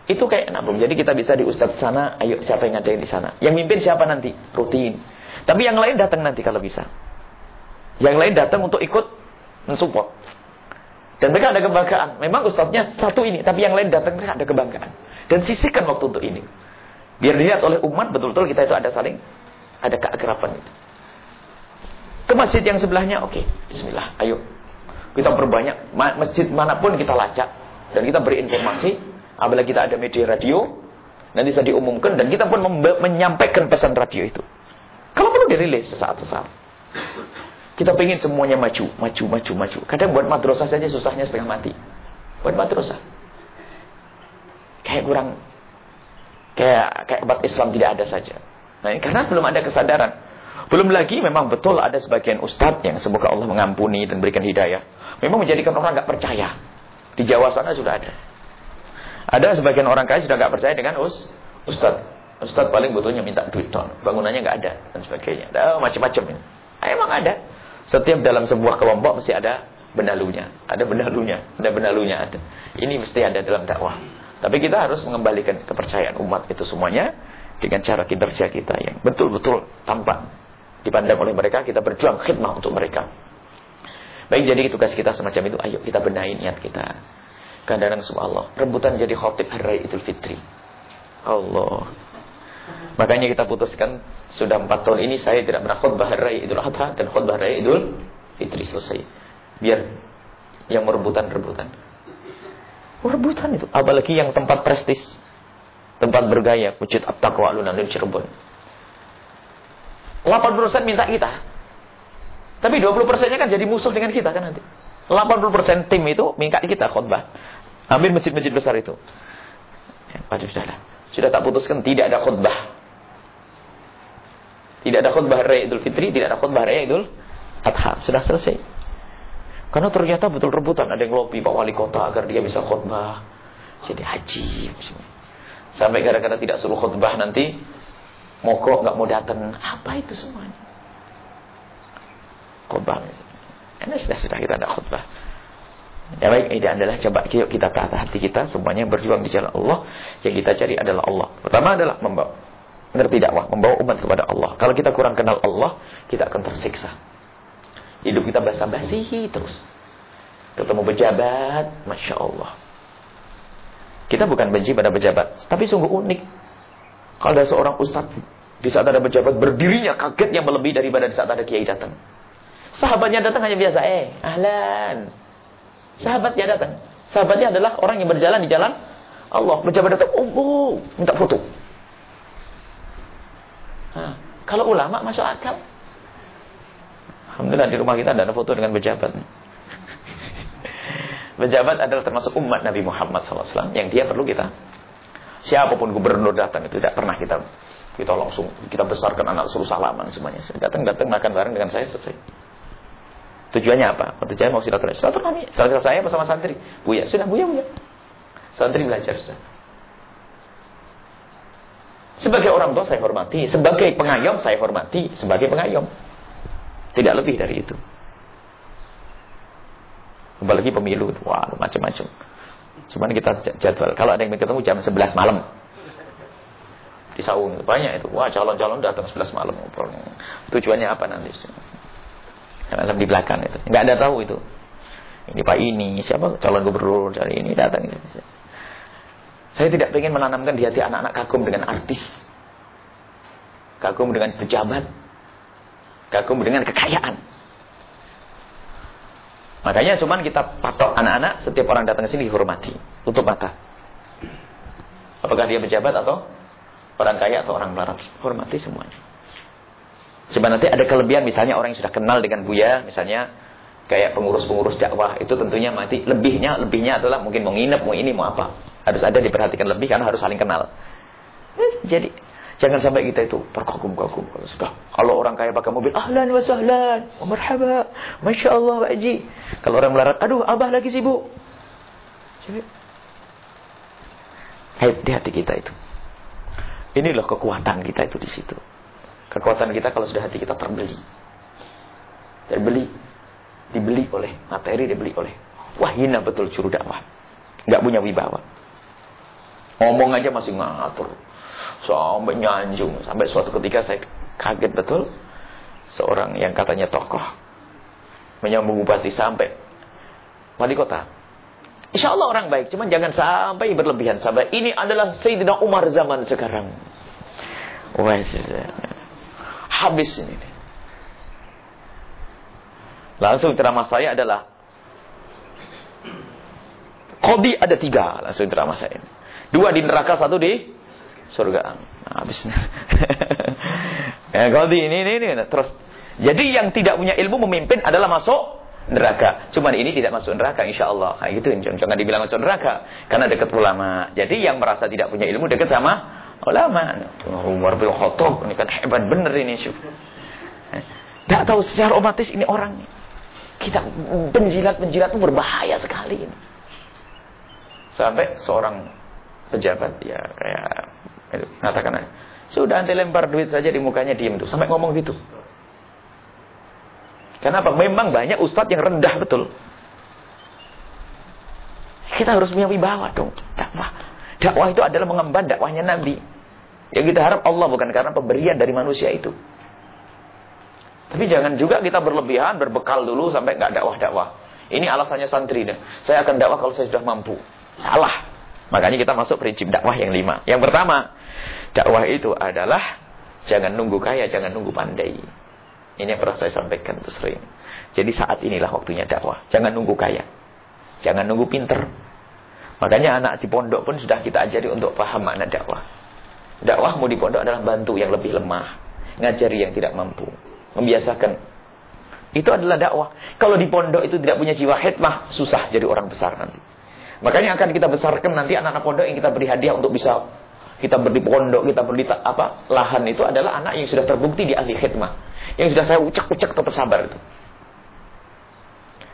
Itu kayak nabung. Jadi kita bisa di ustadz sana, ayo siapa yang ada di sana. Yang mimpin siapa nanti? Rutin. Tapi yang lain datang nanti kalau bisa. Yang lain datang untuk ikut mensupport. Dan mereka ada kebanggaan. Memang ustadznya satu ini, tapi yang lain datang mereka ada kebanggaan. Dan sisihkan waktu untuk ini. Biar dilihat oleh umat betul-betul kita itu ada saling ada keakraban itu. Ke masjid yang sebelahnya, oke, okay, bismillah, ayo. Kita berbanyak, masjid mana pun kita lacak. Dan kita beri informasi, apabila kita ada media radio, nanti bisa diumumkan, dan kita pun menyampaikan pesan radio itu. Kalau perlu dirilis sesaat-sesaat. Kita pengen semuanya maju, maju, maju, maju. Kadang buat madrasah saja susahnya setengah mati. Buat madrasah. Kayak kurang, kayak kayak umat Islam tidak ada saja. Nah, karena belum ada kesadaran. Belum lagi memang betul ada sebagian ustadz yang semoga Allah mengampuni dan berikan hidayah. Memang menjadikan orang nggak percaya. Di Jawa sana sudah ada. Ada sebagian orang kaya sudah nggak percaya dengan us, ustadz. Ustadz paling butuhnya minta duit ton. Bangunannya nggak ada dan sebagainya. Ada macam-macam ini. Nah, emang ada. Setiap dalam sebuah kelompok mesti ada benalunya. Ada benalunya. Ada benalunya ada. Ini mesti ada dalam dakwah. Tapi kita harus mengembalikan kepercayaan umat itu semuanya dengan cara kinerja kita yang betul-betul tampak dipandang oleh mereka, kita berjuang khidmah untuk mereka. Baik, jadi tugas kita semacam itu. Ayo kita benahi niat kita. Kadang-kadang subhanallah, rebutan jadi khotib hari Idul Fitri. Allah. Makanya kita putuskan sudah empat tahun ini saya tidak pernah khutbah hari Idul Adha dan khutbah hari Idul Fitri selesai. Biar yang merebutan-rebutan. Rebutan itu. Apalagi yang tempat prestis. Tempat bergaya. Wujud at-taqwa lunan Cirebon. 80% minta kita. Tapi 20 persennya kan jadi musuh dengan kita kan nanti. 80% tim itu minta kita khutbah. Ambil masjid-masjid besar itu. Ya, waduh sudah Sudah tak putuskan tidak ada khutbah. Tidak ada khutbah Raya Idul Fitri, tidak ada khutbah Raya Idul Adha. Sudah selesai. Karena ternyata betul rebutan ada yang lobby Pak Wali Kota agar dia bisa khutbah. Jadi haji. Sampai gara-gara tidak suruh khutbah nanti mogok nggak mau datang apa itu semuanya khutbah ini sudah sudah kita ada khutbah ya baik ini adalah coba yuk kita tata hati kita semuanya berjuang di jalan Allah. Yang kita cari adalah Allah. Pertama adalah membawa ngerti dakwah membawa umat kepada Allah. Kalau kita kurang kenal Allah kita akan tersiksa. Hidup kita basa-basi terus. Ketemu pejabat masya Allah. Kita bukan benci pada pejabat tapi sungguh unik. Kalau ada seorang ustadz di saat ada pejabat berdirinya kaget yang melebihi daripada di saat ada kiai datang. Sahabatnya datang hanya biasa, eh, ahlan. Sahabatnya datang. Sahabatnya adalah orang yang berjalan di jalan Allah. Pejabat datang, oh, oh minta foto. Nah, kalau ulama masuk akal. Alhamdulillah di rumah kita ada foto dengan pejabat. Pejabat adalah termasuk umat Nabi Muhammad SAW yang dia perlu kita Siapa pun gubernur datang itu tidak pernah kita kita langsung kita besarkan anak suruh salaman semuanya. Datang-datang makan bareng dengan saya selesai. Tujuannya apa? Tujuannya mau silaturahmi. Silaturahmi. Silaturahmi saya bersama santri. Buya, sudah buya buya. Santri belajar sudah. Sebagai orang tua saya hormati, sebagai pengayom saya hormati, sebagai pengayom. Tidak lebih dari itu. Apalagi pemilu, wah macam-macam. Cuman kita jadwal. Kalau ada yang ketemu jam 11 malam. Di saung banyak itu. Wah, calon-calon datang 11 malam. Tujuannya apa nanti? Malam di belakang itu. Enggak ada tahu itu. Ini Pak ini, siapa calon gubernur dari ini datang gitu. Saya tidak ingin menanamkan di hati anak-anak kagum dengan artis. Kagum dengan pejabat. Kagum dengan kekayaan. Makanya cuman kita patok anak-anak setiap orang datang ke sini dihormati, tutup mata. Apakah dia pejabat atau orang kaya atau orang melarat, hormati semuanya. Sebab nanti ada kelebihan misalnya orang yang sudah kenal dengan Buya, misalnya kayak pengurus-pengurus dakwah itu tentunya mati lebihnya lebihnya adalah mungkin mau nginep mau ini mau apa harus ada diperhatikan lebih karena harus saling kenal jadi Jangan sampai kita itu terkagum-kagum. Kalau sudah, kalau orang kaya pakai mobil, ahlan wa sahlan, wa masya Allah Pak Haji. Kalau orang melarat, aduh abah lagi sibuk. Jadi, di hati kita itu. Inilah kekuatan kita itu di situ. Kekuatan kita kalau sudah hati kita terbeli. Terbeli, dibeli oleh materi, dibeli oleh. Wah hina betul juru dakwah. Gak punya wibawa. Ngomong aja masih ngatur sampai nyanjung sampai suatu ketika saya kaget betul seorang yang katanya tokoh menyambung bupati sampai wali kota Insya Allah orang baik, cuman jangan sampai berlebihan. Sampai ini adalah Sayyidina Umar zaman sekarang. Wah, habis ini. Langsung ceramah saya adalah Kodi ada tiga langsung ceramah saya. Dua di neraka, satu di surga. Nah, habisnya. ya, kodi ini, ini, ini. Terus. Jadi yang tidak punya ilmu memimpin adalah masuk neraka. Cuman ini tidak masuk neraka insya Allah. Gitu jangan dibilang masuk neraka karena dekat ulama. Jadi yang merasa tidak punya ilmu dekat sama ulama. Umar bin Khattab ini kan hebat bener ini syuf. Tidak tahu secara otomatis ini orang kita penjilat-penjilat itu berbahaya sekali ini. Sampai seorang pejabat ya kayak mengatakan sudah nanti lempar duit saja di mukanya diem tuh sampai ngomong gitu. Kenapa? Memang banyak ustadz yang rendah betul. Kita harus punya wibawa dong. Dakwah. Dakwah itu adalah mengemban dakwahnya Nabi. Yang kita harap Allah bukan karena pemberian dari manusia itu. Tapi jangan juga kita berlebihan, berbekal dulu sampai nggak dakwah-dakwah. Ini alasannya santri. Deh. Saya akan dakwah kalau saya sudah mampu. Salah. Makanya kita masuk prinsip dakwah yang lima. Yang pertama, dakwah itu adalah jangan nunggu kaya, jangan nunggu pandai. Ini yang pernah saya sampaikan itu sering. Jadi saat inilah waktunya dakwah. Jangan nunggu kaya. Jangan nunggu pinter. Makanya anak di pondok pun sudah kita ajari untuk paham makna dakwah. Dakwahmu di pondok adalah bantu yang lebih lemah. Ngajari yang tidak mampu. Membiasakan. Itu adalah dakwah. Kalau di pondok itu tidak punya jiwa hikmah, susah jadi orang besar nanti. Makanya akan kita besarkan nanti anak-anak pondok yang kita beri hadiah untuk bisa kita beri pondok, kita beri apa lahan itu adalah anak yang sudah terbukti di ahli khidmah. Yang sudah saya ucek-ucek tetap sabar itu.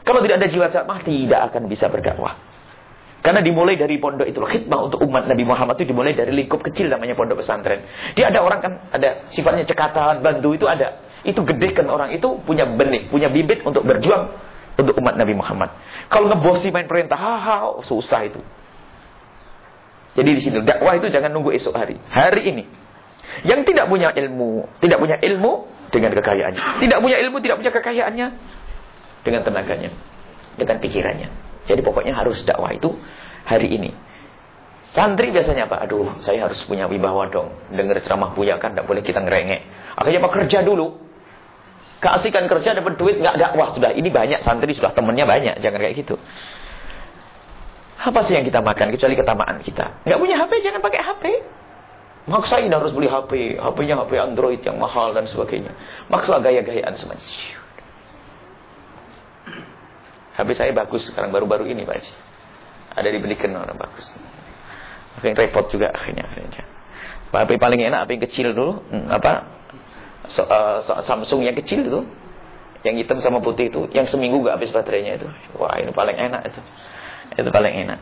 Kalau tidak ada jiwa dakwah tidak akan bisa berdakwah. Karena dimulai dari pondok itu khidmah untuk umat Nabi Muhammad itu dimulai dari lingkup kecil namanya pondok pesantren. Dia ada orang kan ada sifatnya cekatan, bantu itu ada. Itu gedekan orang itu punya benih, punya bibit untuk berjuang untuk umat Nabi Muhammad. Kalau ngebosi main perintah, ha, ha susah itu. Jadi di sini dakwah itu jangan nunggu esok hari. Hari ini. Yang tidak punya ilmu, tidak punya ilmu dengan kekayaannya. Tidak punya ilmu, tidak punya kekayaannya dengan tenaganya, dengan pikirannya. Jadi pokoknya harus dakwah itu hari ini. Santri biasanya apa? Aduh, saya harus punya wibawa dong. Dengar ceramah Buya kan, tidak boleh kita ngerengek. Akhirnya apa? Kerja dulu. Keasikan kerja dapat duit, nggak dakwah. Sudah, ini banyak santri, sudah temennya banyak. Jangan kayak gitu. Apa sih yang kita makan kecuali ketamaan kita? Nggak punya HP, jangan pakai HP. Maksain harus beli HP, HP-nya HP Android yang mahal dan sebagainya. Maksa gaya-gayaan semacam. HP saya bagus sekarang baru-baru ini Pak Haji. Ada dibelikan orang bagus. Tapi repot juga akhirnya. akhirnya. HP paling enak HP yang kecil dulu, hmm, apa? So, uh, Samsung yang kecil itu. Yang hitam sama putih itu, yang seminggu gak habis baterainya itu. Wah, ini paling enak itu. Itu paling enak.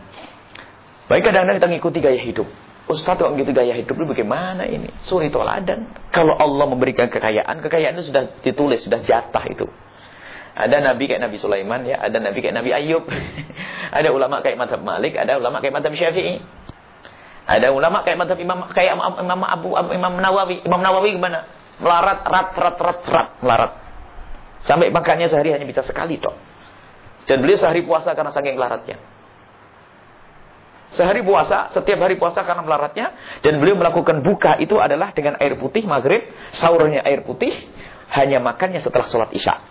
Baik kadang-kadang kita ngikuti gaya hidup. Ustaz kok gitu gaya hidup lu bagaimana ini? Suri toladan. Kalau Allah memberikan kekayaan, kekayaan itu sudah ditulis, sudah jatah itu. Ada nabi kayak Nabi Sulaiman ya, ada nabi kayak Nabi Ayub. ada ulama kayak Madhab Malik, ada ulama kayak Madhab Syafi'i. Ada ulama kayak Madhab Imam kayak Imam Abu, Abu Imam Nawawi. Imam Nawawi gimana? Melarat rat rat rat rat melarat. Sampai makannya sehari hanya bisa sekali toh. Dan beliau sehari puasa karena saking laratnya. Sehari puasa, setiap hari puasa karena melaratnya. Dan beliau melakukan buka itu adalah dengan air putih maghrib. Sahurnya air putih. Hanya makannya setelah sholat isya.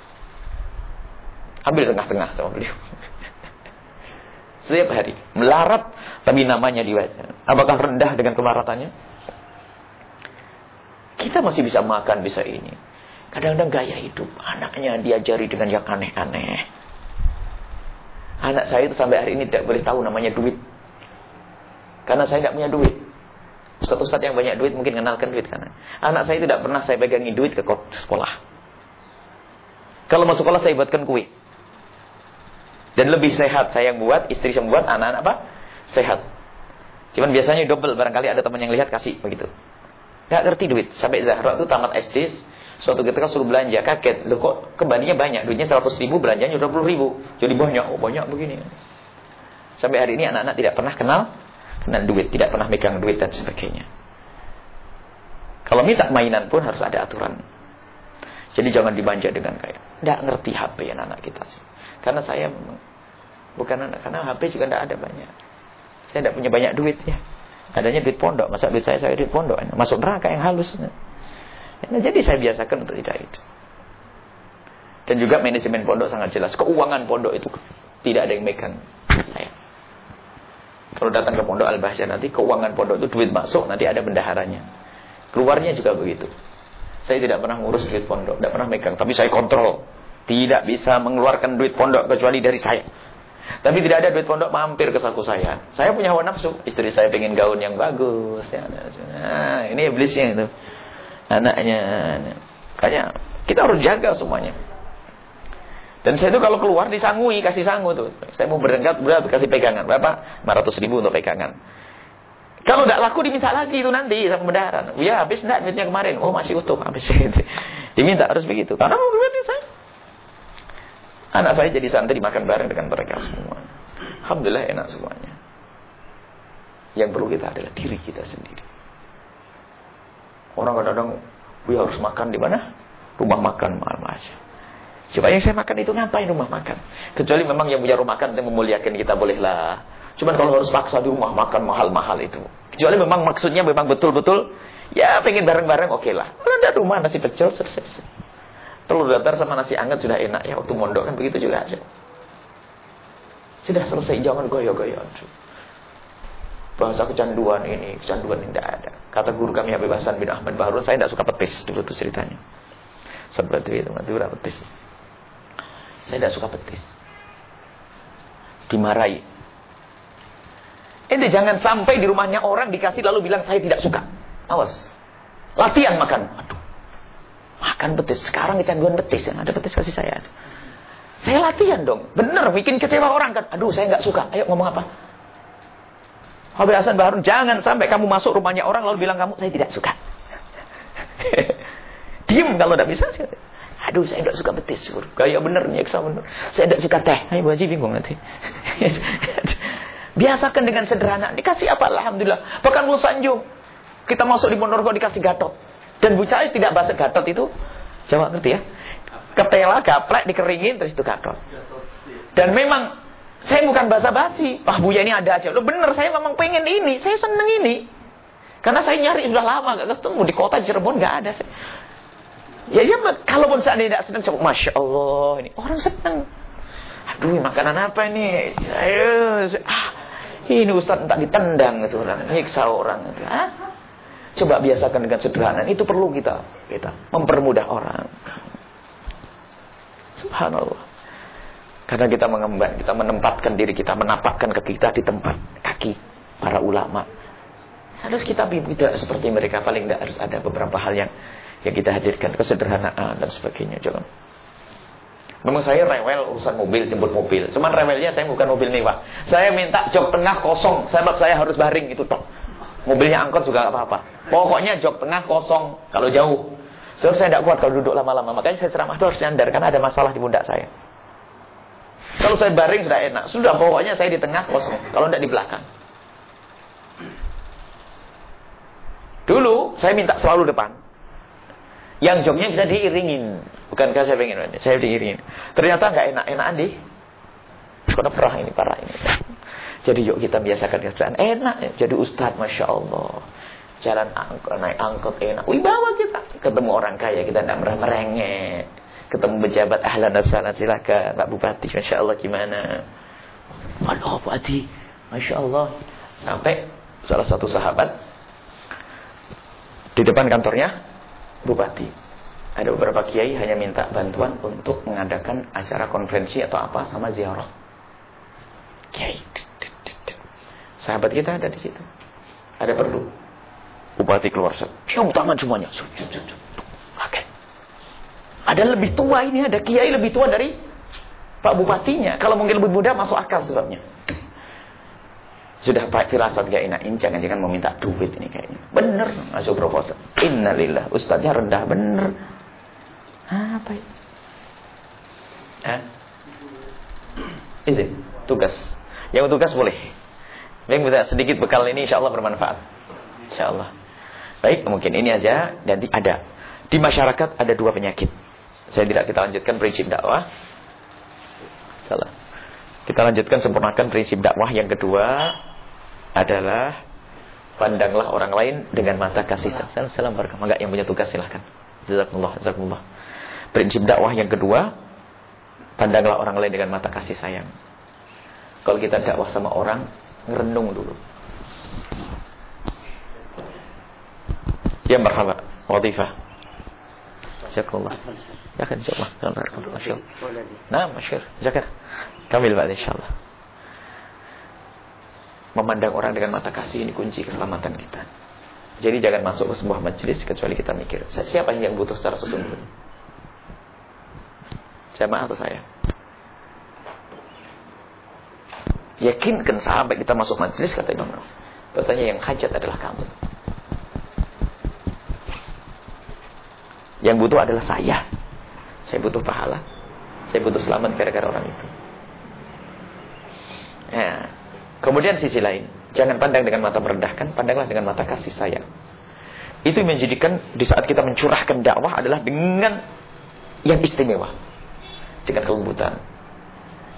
Ambil tengah-tengah sama beliau. Setiap hari. Melarat, tapi namanya diwajar. Apakah rendah dengan kemelaratannya? Kita masih bisa makan, bisa ini. Kadang-kadang gaya hidup. Anaknya diajari dengan yang aneh-aneh. Anak saya itu sampai hari ini tidak boleh tahu namanya duit. Karena saya tidak punya duit. Ustaz-ustaz yang banyak duit mungkin kenalkan duit karena anak saya tidak pernah saya pegangin duit ke sekolah. Kalau mau sekolah saya buatkan kue. Dan lebih sehat saya yang buat, istri saya buat, anak-anak apa? Sehat. Cuman biasanya double barangkali ada teman yang lihat kasih begitu. Gak ngerti duit. Sampai Zahra itu tamat SD, suatu ketika suruh belanja, kaget. Loh kok kembalinya banyak, duitnya 100 ribu, belanjanya 20 ribu. Jadi banyak, oh banyak begini. Sampai hari ini anak-anak tidak pernah kenal dan duit, tidak pernah megang duit dan sebagainya. Kalau minta mainan pun harus ada aturan. Jadi jangan dimanja dengan kayak tidak ngerti HP ya anak kita. Karena saya bukan anak, karena HP juga tidak ada banyak. Saya tidak punya banyak duit ya. Adanya duit pondok, masa duit saya saya duit pondok, masuk neraka yang halus. Nah, jadi saya biasakan untuk tidak itu. Dan juga manajemen pondok sangat jelas. Keuangan pondok itu tidak ada yang megang saya. Kalau datang ke pondok Al-Bahsyah nanti keuangan pondok itu duit masuk nanti ada bendaharanya. Keluarnya juga begitu. Saya tidak pernah ngurus duit pondok, tidak pernah megang, tapi saya kontrol. Tidak bisa mengeluarkan duit pondok kecuali dari saya. Tapi tidak ada duit pondok mampir ke saku saya. Saya punya hawa nafsu. Istri saya pengen gaun yang bagus. Ya, nah, ini iblisnya itu. Anaknya. Kayaknya kita harus jaga semuanya. Dan saya itu kalau keluar disangui, kasih sangu tuh. Saya mau berangkat, berapa kasih pegangan. Berapa? 500 ribu untuk pegangan. Kalau tidak laku diminta lagi itu nanti sama bendaran. Ya habis enggak duitnya kemarin. Oh masih utuh. Habis itu. Diminta harus begitu. Karena mau duit saya. Anak saya jadi santri makan bareng dengan mereka semua. Alhamdulillah enak semuanya. Yang perlu kita adalah diri kita sendiri. Orang kadang-kadang, harus makan di mana? Rumah makan malam aja. Coba yang saya makan itu ngapain rumah makan? Kecuali memang yang punya rumah makan yang memuliakan kita bolehlah. Cuman kalau harus paksa di rumah makan mahal-mahal itu. Kecuali memang maksudnya memang betul-betul ya pengen bareng-bareng oke okay lah. Kalau ada rumah nasi pecel selesai. Telur datar sama nasi hangat sudah enak ya waktu mondok kan begitu juga aja. Sudah selesai jangan goyo-goyo. Bahasa kecanduan ini, kecanduan ini tidak ada. Kata guru kami Habib Hasan bin Ahmad Bahrul, saya tidak suka petis dulu tuh ceritanya. Seperti itu, berapa petis. Saya tidak suka petis. Dimarahi. Ini jangan sampai di rumahnya orang dikasih lalu bilang saya tidak suka. Awas. Latihan makan. Aduh. Makan petis. Sekarang kecanduan petis. Yang ada petis kasih saya. Saya latihan dong. Bener. Bikin kecewa orang kan. Aduh saya nggak suka. Ayo ngomong apa? Habib Hasan Baharun. Jangan sampai kamu masuk rumahnya orang lalu bilang kamu saya tidak suka. Diam kalau tidak bisa. Aduh saya tidak suka betis. Gaya bener, nyeksa bener. Saya tidak suka teh. Ayo Haji bingung nanti. Biasakan dengan sederhana. Dikasih apa? Alhamdulillah. Bahkan Bu Sanjung. Kita masuk di Ponorogo dikasih gatot. Dan Bu Cahaya tidak bahasa gatot itu. Jawa ngerti ya? Ketela, gaplek, dikeringin, terus itu gatot. Dan memang saya bukan bahasa basi. Wah Bu ini ada aja. Loh bener, saya memang pengen ini. Saya seneng ini. Karena saya nyari sudah lama gak ketemu di kota Cirebon gak ada. Ya ya kalaupun seandainya tidak senang coba masya Allah ini orang senang. Aduh makanan apa ini? Ayo, ah, ini Ustaz tak ditendang itu orang, nyiksa orang itu. Ah? Coba biasakan dengan sederhana. Itu perlu kita kita mempermudah orang. Subhanallah. Karena kita mengemban, kita menempatkan diri kita, menapakkan ke kita di tempat kaki para ulama. Harus kita tidak seperti mereka, paling tidak harus ada beberapa hal yang yang kita hadirkan kesederhanaan dan sebagainya jangan Memang saya rewel urusan mobil, jemput mobil. Cuman rewelnya saya bukan mobil mewah. Saya minta jok tengah kosong, sebab saya harus baring itu toh. Mobilnya angkot juga gak apa-apa. Pokoknya jok tengah kosong kalau jauh. Sebab saya tidak kuat kalau duduk lama-lama. Makanya saya ceramah itu harus nyandar karena ada masalah di pundak saya. Kalau saya baring sudah enak. Sudah pokoknya saya di tengah kosong. Kalau tidak di belakang. Dulu saya minta selalu depan. Yang joknya bisa diiringin. Bukankah saya pengen Saya diiringin. Ternyata nggak enak. Enak Andi. Karena perah ini, parah ini. Jadi yuk kita biasakan kerjaan. Enak ya. Jadi ustadz, Masya Allah. Jalan angkot, naik angkot enak. Wibawa kita. Ketemu orang kaya, kita tidak merah merengek. Ketemu pejabat ahlan dan silakan. Pak Bupati, Masya Allah gimana. Waduh Bupati. Masya Allah. Sampai salah satu sahabat. Di depan kantornya bupati. Ada beberapa kiai hanya minta bantuan untuk mengadakan acara konferensi atau apa sama ziarah. Kiai. Sahabat kita ada di situ. Ada perlu. Bupati keluar. Cium tangan semuanya. Oke. Ada lebih tua ini, ada kiai lebih tua dari Pak Bupatinya. Kalau mungkin lebih muda masuk akal sebabnya. Sudah Pak firasat gak enak ini jangan-jangan mau minta duit ini kayaknya. Bener masuk proposal. Innalillah, ustaznya rendah bener. Apa ini? Hah? Ini tugas. Yang tugas boleh. Yang bisa sedikit bekal ini insya Allah bermanfaat. Insya Allah. Baik, mungkin ini aja dan ada. Di masyarakat ada dua penyakit. Saya tidak kita lanjutkan prinsip dakwah. Salah. Kita lanjutkan sempurnakan prinsip dakwah yang kedua adalah pandanglah orang lain dengan mata kasih sayang. Salam barakah. Enggak yang punya tugas silahkan. Jazakumullah, jazakumullah. Prinsip dakwah yang kedua Pandanglah orang lain dengan mata kasih sayang. Kalau kita dakwah sama orang, ngerenung dulu. Ya marhaba, wadifah. Jazakallah. Ya kan insyaallah. Masyaallah. Nah, masyaallah. Jazakallah. Kamil ba'da insyaallah. Memandang orang dengan mata kasih ini kunci keselamatan kita. Jadi jangan masuk ke sebuah majelis kecuali kita mikir, siapa yang butuh secara sesungguhnya? Jamaah atau saya? Yakinkan sahabat kita masuk majelis kata Imam Nawawi. Bahasanya yang hajat adalah kamu. Yang butuh adalah saya. Saya butuh pahala. Saya butuh selamat gara-gara orang itu. Ya. Kemudian sisi lain, jangan pandang dengan mata merendahkan, pandanglah dengan mata kasih sayang. Itu menjadikan di saat kita mencurahkan dakwah adalah dengan yang istimewa. Dengan kelembutan,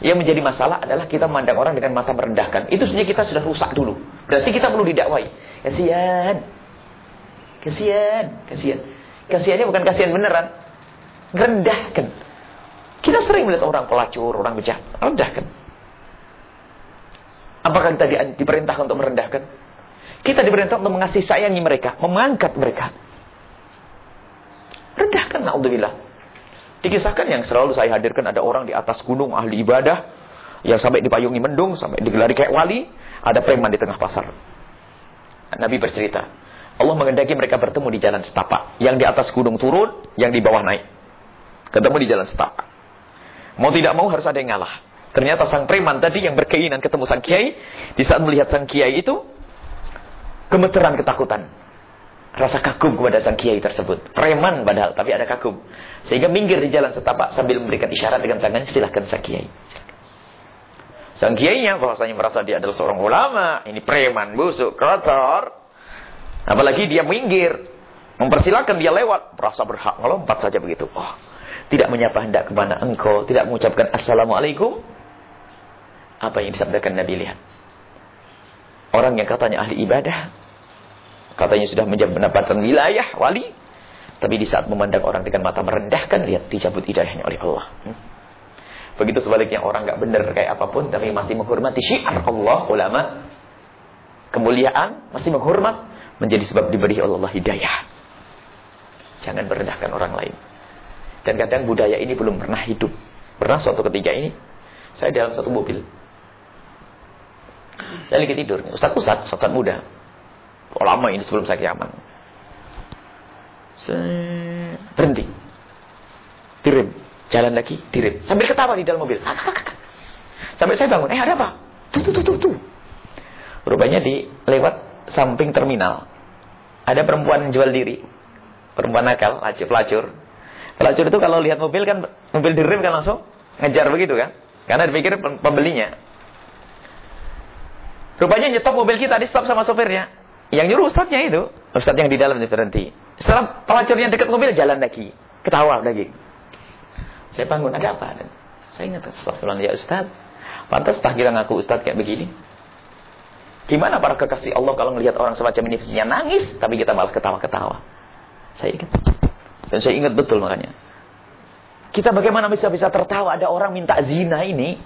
yang menjadi masalah adalah kita memandang orang dengan mata merendahkan. Itu sebenarnya kita sudah rusak dulu. Berarti kita perlu didakwai. Kasihan. Kasihan. Kasihan. Kasihannya bukan kasihan beneran. Rendahkan. Kita sering melihat orang pelacur, orang bejat. Rendahkan. Apakah kita di, diperintahkan untuk merendahkan? Kita diperintah untuk mengasihi sayangi mereka. Mengangkat mereka. Rendahkan, na'udzubillah. Dikisahkan yang selalu saya hadirkan ada orang di atas gunung ahli ibadah yang sampai dipayungi mendung, sampai digelari kayak wali, ada preman di tengah pasar. Nabi bercerita, Allah mengendaki mereka bertemu di jalan setapak. Yang di atas gunung turun, yang di bawah naik. Ketemu di jalan setapak. Mau tidak mau harus ada yang ngalah. Ternyata sang preman tadi yang berkeinginan ketemu sang kiai, di saat melihat sang kiai itu, gemeteran ketakutan rasa kagum kepada sang kiai tersebut. Preman padahal, tapi ada kagum. Sehingga minggir di jalan setapak sambil memberikan isyarat dengan tangan, silahkan sang kiai. Sang kiainya bahwasanya merasa dia adalah seorang ulama, ini preman, busuk, kotor. Apalagi dia minggir, mempersilahkan dia lewat, merasa berhak ngelompat saja begitu. Oh, tidak menyapa hendak ke mana engkau, tidak mengucapkan assalamualaikum. Apa yang disampaikan Nabi lihat. Orang yang katanya ahli ibadah, Katanya sudah mendapatkan wilayah wali. Tapi di saat memandang orang dengan mata merendahkan, lihat dicabut hidayahnya oleh Allah. Hmm? Begitu sebaliknya orang nggak benar kayak apa pun, tapi masih menghormati syiar Allah, ulama. Kemuliaan, masih menghormat, menjadi sebab diberi oleh Allah hidayah. Jangan merendahkan orang lain. Dan kadang budaya ini belum pernah hidup. Pernah suatu ketika ini, saya dalam satu mobil. Saya lagi tidur. Ustaz-ustaz, ustaz muda. Lama ini sebelum saya kiamat. Berhenti. Direm. Jalan lagi, direm. Sambil ketawa di dalam mobil. Sampai saya bangun. Eh ada apa? Tuh, tuh, tuh, tuh, tuh. Rupanya di lewat samping terminal. Ada perempuan jual diri. Perempuan nakal, lacur, pelacur. Pelacur itu kalau lihat mobil kan, mobil direm kan langsung ngejar begitu kan. Karena dipikir pembelinya. Rupanya nyetop mobil kita, di stop sama sopirnya. Yang nyuruh ustadznya itu. Ustadz yang di dalam itu berhenti. Setelah pelacurnya dekat mobil, jalan lagi. Ketawa lagi. Saya bangun, ada apa? Saya ingat, astagfirullah ya ustadz. Pantas tak kira ngaku ustadz kayak begini. Gimana para kekasih Allah kalau melihat orang semacam ini mestinya nangis, tapi kita malah ketawa-ketawa. Saya ingat. Dan saya ingat betul makanya. Kita bagaimana bisa-bisa tertawa ada orang minta zina ini.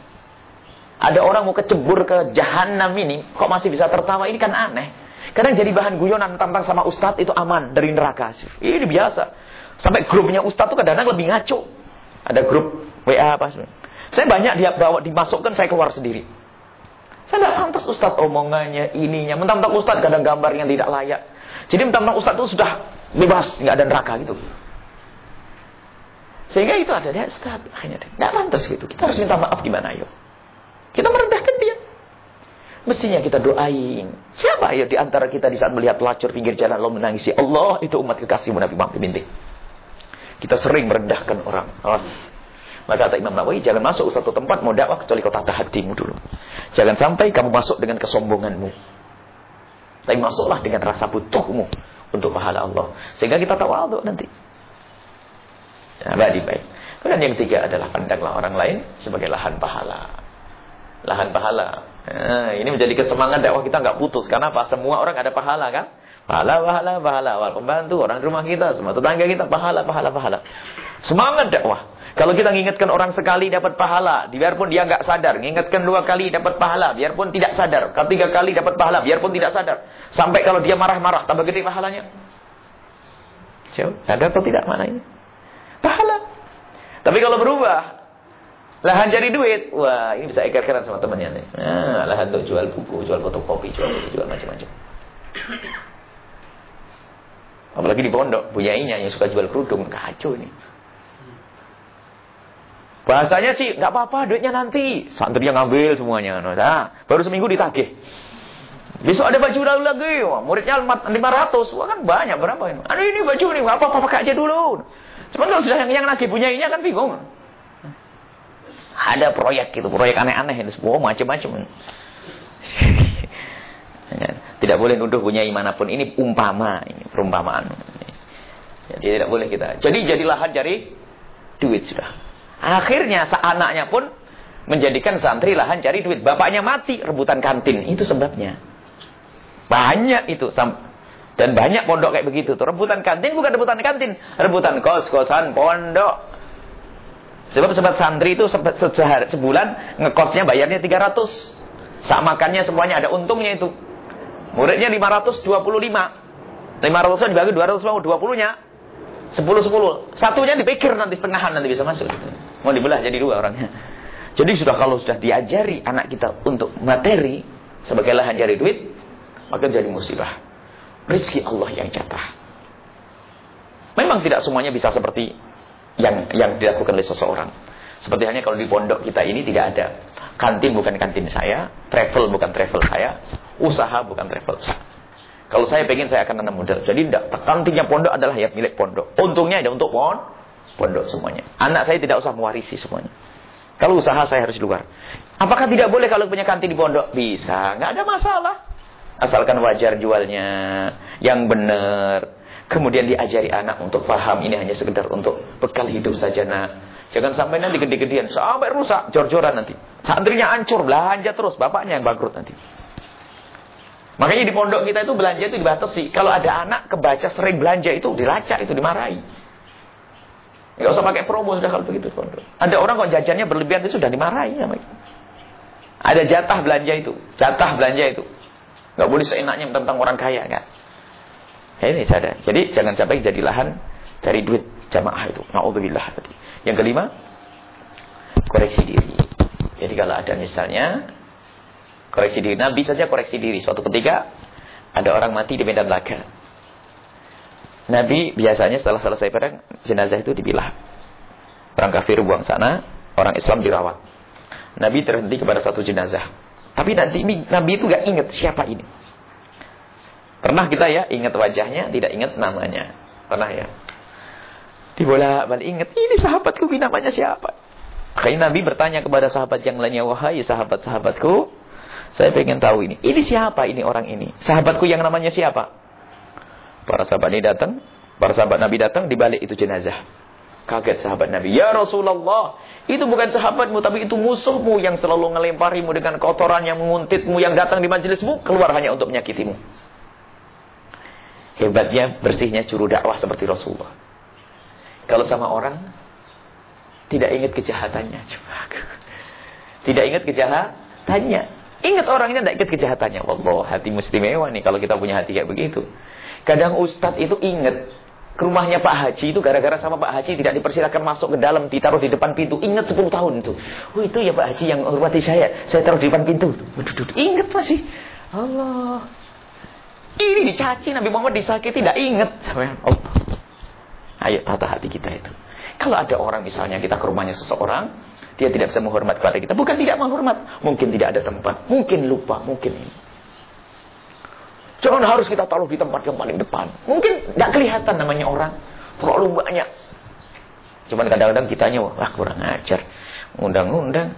Ada orang mau kecebur ke jahanam ini. Kok masih bisa tertawa? Ini kan aneh. Kadang jadi bahan guyonan tentang sama ustadz itu aman dari neraka. Ini biasa. Sampai grupnya ustadz itu kadang-kadang lebih ngaco. Ada grup WA apa Saya banyak dia bawa dimasukkan saya keluar sendiri. Saya tidak pantas ustadz omongannya, ininya. Mentang-mentang ustadz kadang gambar yang tidak layak. Jadi mentang-mentang ustadz itu sudah bebas, nggak ada neraka gitu. Sehingga itu ada dia ustadz akhirnya tidak pantas gitu. Kita harus minta maaf gimana yuk. Kita merendahkan dia. Mestinya kita doain. Siapa ya di antara kita di saat melihat pelacur pinggir jalan lalu menangisi Allah itu umat kekasihmu Nabi Muhammad bintik. Kita sering merendahkan orang. Oh. Maka kata Imam Nawawi, jangan masuk satu tempat mau dakwah kecuali kau tata hatimu dulu. Jangan sampai kamu masuk dengan kesombonganmu. Tapi masuklah dengan rasa butuhmu untuk pahala Allah. Sehingga kita tawaduk nanti. Nah, baik. Kemudian yang ketiga adalah pandanglah orang lain sebagai lahan pahala. Lahan pahala. Nah, ini menjadi kesemangat dakwah kita nggak putus. Karena apa? Semua orang ada pahala kan? Pahala, pahala, pahala. Awal pembantu, orang rumah kita, semua tetangga kita, pahala, pahala, pahala. Semangat dakwah. Kalau kita mengingatkan orang sekali dapat pahala, biarpun dia nggak sadar. Mengingatkan dua kali dapat pahala, biarpun tidak sadar. Ketiga kali dapat pahala, biarpun tidak sadar. Sampai kalau dia marah-marah, tambah gede pahalanya. Jauh, sadar atau tidak mana ini? Pahala. Tapi kalau berubah, lahan cari duit, wah ini bisa ikat-ikatan sama temannya nih. Nah, lahan untuk jual buku, jual fotokopi, jual jual macam-macam. Apalagi di pondok, punyainya yang suka jual kerudung, kacau ini. Bahasanya sih nggak apa-apa duitnya nanti. Santri yang ngambil semuanya. Nah, baru seminggu ditagih. Besok ada baju lalu lagi. Wah, muridnya 500. Wah kan banyak berapa ini? Ada ini baju nih. Apa-apa pakai aja dulu. Cuman kalau sudah yang, yang lagi punya ini kan bingung. Ada proyek gitu. Proyek aneh-aneh. Semua macam-macam. tidak boleh nuduh punya mana pun. Ini umpama. Ini perumpamaan. Jadi tidak boleh kita. Jadi jadilah cari duit sudah. Akhirnya anaknya pun menjadikan santri lahan cari duit. Bapaknya mati, rebutan kantin. Itu sebabnya. Banyak itu. Dan banyak pondok kayak begitu. Tuh. Rebutan kantin bukan rebutan kantin. Rebutan kos-kosan pondok. Sebab sebab santri itu sehari, sebulan ngekosnya bayarnya 300. Sak makannya semuanya ada untungnya itu. Muridnya 525. 500 dibagi 200 20 nya 10 10. Satunya dipikir nanti setengahan nanti bisa masuk. Mau dibelah jadi dua orangnya. Jadi sudah kalau sudah diajari anak kita untuk materi sebagai lahan cari duit, maka jadi musibah. Rizki Allah yang jatah. Memang tidak semuanya bisa seperti yang yang dilakukan oleh seseorang. Seperti hanya kalau di pondok kita ini tidak ada kantin bukan kantin saya, travel bukan travel saya, usaha bukan travel saya. Kalau saya pengen saya akan tanam modal. Jadi tidak, kantinnya pondok adalah yang milik pondok. Untungnya ada untuk pondok pondok semuanya. Anak saya tidak usah mewarisi semuanya. Kalau usaha saya harus di luar. Apakah tidak boleh kalau punya kantin di pondok? Bisa, nggak ada masalah. Asalkan wajar jualnya, yang benar. Kemudian diajari anak untuk paham ini hanya sekedar untuk bekal hidup saja nak. Jangan sampai nanti gede-gedean, sampai rusak, jor-joran nanti. Santrinya hancur, belanja terus, bapaknya yang bangkrut nanti. Makanya di pondok kita itu belanja itu dibatasi. Kalau ada anak kebaca sering belanja itu dilacak, itu dimarahi. Enggak usah pakai promo sudah kalau begitu. Ada orang kok jajannya berlebihan itu sudah dimarahi sama. Ada jatah belanja itu, jatah belanja itu. Enggak boleh seenaknya tentang orang kaya kan. Ya, ini ada. Jadi jangan sampai jadi lahan cari duit jamaah itu. Nauzubillah tadi. Yang kelima, koreksi diri. Jadi kalau ada misalnya koreksi diri, Nabi saja koreksi diri. Suatu ketika ada orang mati di medan laga. Nabi biasanya setelah selesai perang, jenazah itu dibilah. Orang kafir buang sana, orang Islam dirawat. Nabi terhenti kepada satu jenazah. Tapi nanti Nabi itu gak ingat siapa ini. Pernah kita ya ingat wajahnya, tidak ingat namanya. Pernah ya. Dibola balik ingat, ini sahabatku, ini namanya siapa? Akhirnya Nabi bertanya kepada sahabat yang lainnya, wahai sahabat-sahabatku, saya pengen tahu ini. Ini siapa ini orang ini? Sahabatku yang namanya siapa? Para sahabat ini datang, para sahabat Nabi datang di balik itu jenazah. Kaget sahabat Nabi. Ya Rasulullah, itu bukan sahabatmu tapi itu musuhmu yang selalu ngelemparimu dengan kotoran yang menguntitmu yang datang di majelismu keluar hanya untuk menyakitimu. Hebatnya bersihnya juru dakwah seperti Rasulullah. Kalau sama orang tidak ingat kejahatannya. Tidak ingat kejahatannya. Ingat orangnya tidak ingat kejahatannya. Wallah, hati istimewa nih kalau kita punya hati kayak begitu. Kadang ustadz itu ingat ke rumahnya Pak Haji itu gara-gara sama Pak Haji tidak dipersilakan masuk ke dalam, ditaruh di depan pintu. Ingat 10 tahun itu. Oh itu ya Pak Haji yang hormati saya. Saya taruh di depan pintu. Ingat masih. Allah. Ini dicaci Nabi Muhammad disakiti tidak ingat. Allah. Ayo tata hati kita itu. Kalau ada orang misalnya kita ke rumahnya seseorang, dia tidak bisa menghormat kepada kita. Bukan tidak menghormat. Mungkin tidak ada tempat. Mungkin lupa. Mungkin ini. Jangan harus kita taruh di tempat yang paling depan. Mungkin tidak kelihatan namanya orang. Terlalu banyak. Cuman kadang-kadang kitanya, wah kurang ajar. Undang-undang.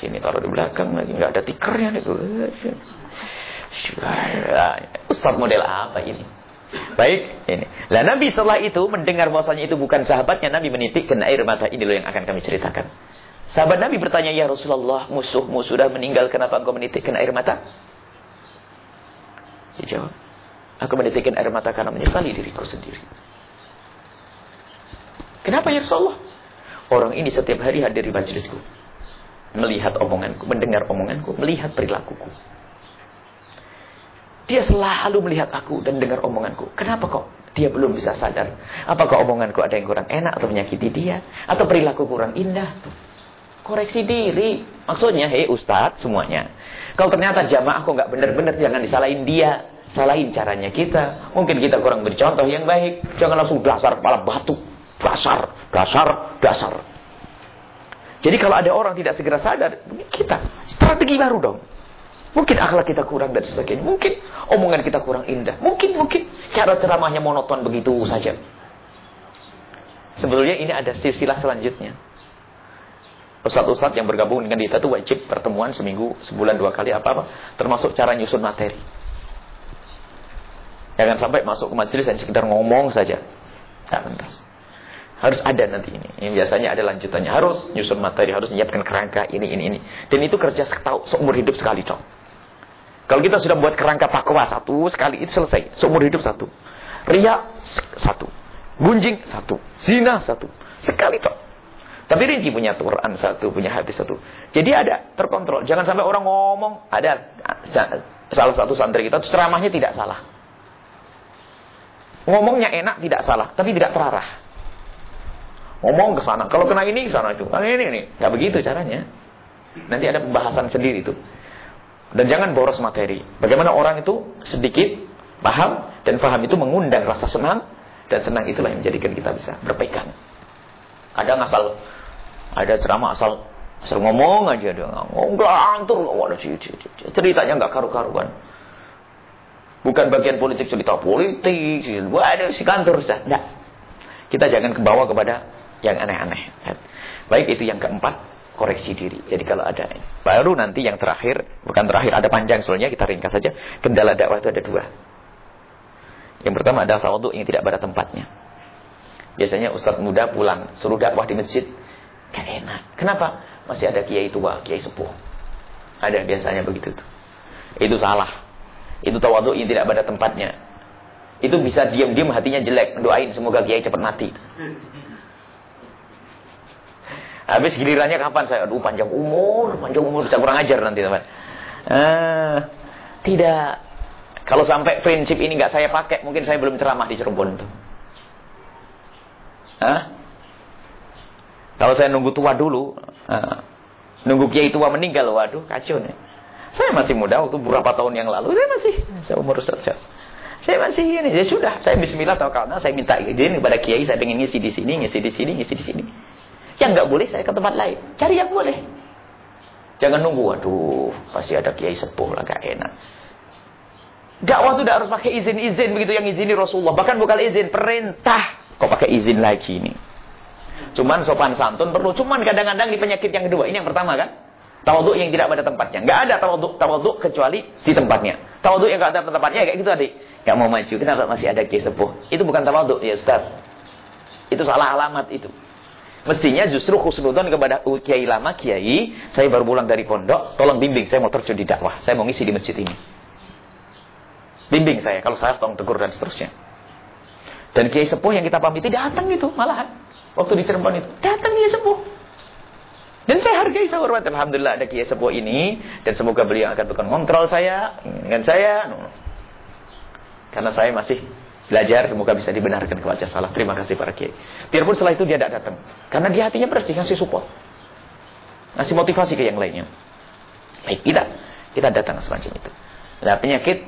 Sini taruh di belakang lagi. nggak ada tikernya. Ustaz model apa ini? Baik, ini. Lah Nabi setelah itu mendengar bahwasanya itu bukan sahabatnya, Nabi menitikkan air mata ini loh yang akan kami ceritakan. Sahabat Nabi bertanya, "Ya Rasulullah, musuhmu sudah meninggal, kenapa engkau menitikkan air mata?" Dijawab, aku menitikkan air mata karena menyesali diriku sendiri. Kenapa ya Rasulullah? Orang ini setiap hari hadir di majelisku. Melihat omonganku, mendengar omonganku, melihat perilakuku. Dia selalu melihat aku dan dengar omonganku. Kenapa kok dia belum bisa sadar? Apakah omonganku ada yang kurang enak atau menyakiti dia? Atau perilaku kurang indah? Koreksi diri. Maksudnya, hei Ustadz semuanya. Kalau ternyata jamaah kok nggak benar-benar, jangan disalahin dia. Salahin caranya kita. Mungkin kita kurang beri contoh yang baik. Jangan langsung dasar kepala batu. Dasar, dasar, dasar. Jadi kalau ada orang tidak segera sadar, kita strategi baru dong. Mungkin akhlak kita kurang dan sebagainya. Mungkin omongan kita kurang indah. Mungkin, mungkin cara ceramahnya monoton begitu saja. Sebetulnya ini ada silsilah selanjutnya. Ustadz-ustadz yang bergabung dengan kita itu wajib pertemuan seminggu, sebulan dua kali apa-apa. Termasuk cara nyusun materi. Jangan sampai masuk ke majelis dan sekedar ngomong saja. Tidak pentas. Harus ada nanti ini. Ini biasanya ada lanjutannya. Harus nyusun materi, harus menyiapkan kerangka ini, ini, ini. Dan itu kerja seumur hidup sekali dong. Kalau kita sudah buat kerangka takwa satu, sekali itu selesai. Seumur hidup satu. Ria satu. Gunjing satu. Zina satu. Sekali toh. Tapi rinci punya Quran satu, punya hadis satu. Jadi ada terkontrol. Jangan sampai orang ngomong, ada salah satu santri kita ceramahnya tidak salah. Ngomongnya enak tidak salah, tapi tidak terarah. Ngomong ke sana, kalau kena ini ke sana itu. Nah, ini ini, nggak begitu caranya. Nanti ada pembahasan sendiri itu. Dan jangan boros materi. Bagaimana orang itu sedikit paham dan paham itu mengundang rasa senang dan senang itulah yang menjadikan kita bisa berpegang. Ada asal ada ceramah asal asal ngomong aja dia ngomong ngelantur waduh ceritanya nggak karu-karuan. Bukan bagian politik cerita politik, waduh si kantor sudah. Nah, kita jangan kebawa kepada yang aneh-aneh. Baik itu yang keempat, koreksi diri. Jadi kalau ada baru nanti yang terakhir, bukan terakhir ada panjang soalnya kita ringkas saja. Kendala dakwah itu ada dua. Yang pertama adalah sawadu yang tidak pada tempatnya. Biasanya ustadz muda pulang suruh dakwah di masjid, gak enak. Kenapa? Masih ada kiai tua, kiai sepuh. Ada biasanya begitu tuh. Itu salah. Itu tawadu yang tidak pada tempatnya. Itu bisa diam-diam hatinya jelek, doain semoga kiai cepat mati. Habis gilirannya kapan saya? Aduh panjang umur, panjang umur bisa kurang ajar nanti teman. Uh, tidak. Kalau sampai prinsip ini nggak saya pakai, mungkin saya belum ceramah di Cirebon itu. Hah? Kalau saya nunggu tua dulu, uh, nunggu kiai tua meninggal, waduh kacau nih. Saya masih muda waktu beberapa tahun yang lalu, saya masih saya umur saja. Saya masih ini, ya sudah, saya bismillah karena saya minta izin kepada kiai, saya ingin ngisi di sini, ngisi di sini, ngisi di sini. Yang nggak boleh saya ke tempat lain. Cari yang boleh. Jangan nunggu, waduh, pasti ada kiai sepuh lah, gak enak. Dakwah itu tidak harus pakai izin-izin begitu yang izini Rasulullah. Bahkan bukan izin, perintah. Kok pakai izin lagi ini? Cuman sopan santun perlu. Cuman kadang-kadang di penyakit yang kedua. Ini yang pertama kan? Tawaduk yang tidak pada tempatnya. Nggak ada tawaduk, tawaduk kecuali di tempatnya. Tawaduk yang nggak ada tempatnya kayak gitu tadi. Nggak mau maju. Kenapa masih ada kiai sepuh? Itu bukan tawaduk ya Ustaz. Itu salah alamat itu. Mestinya justru khusnudon kepada kiai lama, kiai, saya baru pulang dari pondok, tolong bimbing, saya mau terjun di dakwah, saya mau ngisi di masjid ini. Bimbing saya, kalau saya tolong tegur dan seterusnya. Dan kiai sepuh yang kita pamiti datang gitu, malahan. Waktu di Cirebon itu, datang kiai sepuh. Dan saya hargai, saya hormat. Alhamdulillah ada kiai sepuh ini. Dan semoga beliau akan tukar kontrol saya, dengan saya. Karena saya masih Belajar semoga bisa dibenarkan ke wajah salah. Terima kasih para kiai. Biarpun setelah itu dia tidak datang. Karena dia hatinya bersih, ngasih support. Ngasih motivasi ke yang lainnya. Baik, kita kita datang semacam itu. Nah, penyakit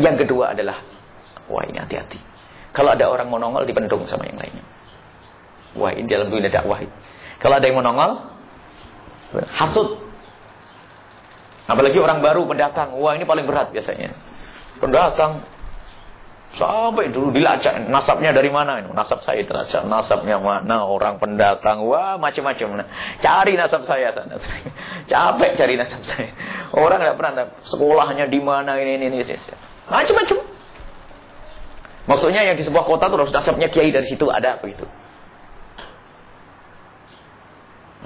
yang kedua adalah wah ini hati-hati. Kalau ada orang mau nongol dipendung sama yang lainnya. Wah, ini dalam dunia dakwah. Kalau ada yang mau nongol hasut. Apalagi orang baru pendatang, wah ini paling berat biasanya. Pendatang Sampai dulu dilacak nasabnya dari mana ini? Nasab saya dilacak. Nasabnya mana? Orang pendatang. Wah, macam-macam. Cari nasab saya sana. Capek cari nasab saya. Orang tidak pernah sekolahnya di mana ini ini ini. Macam-macam. Maksudnya yang di sebuah kota itu harus nasabnya kiai dari situ ada begitu.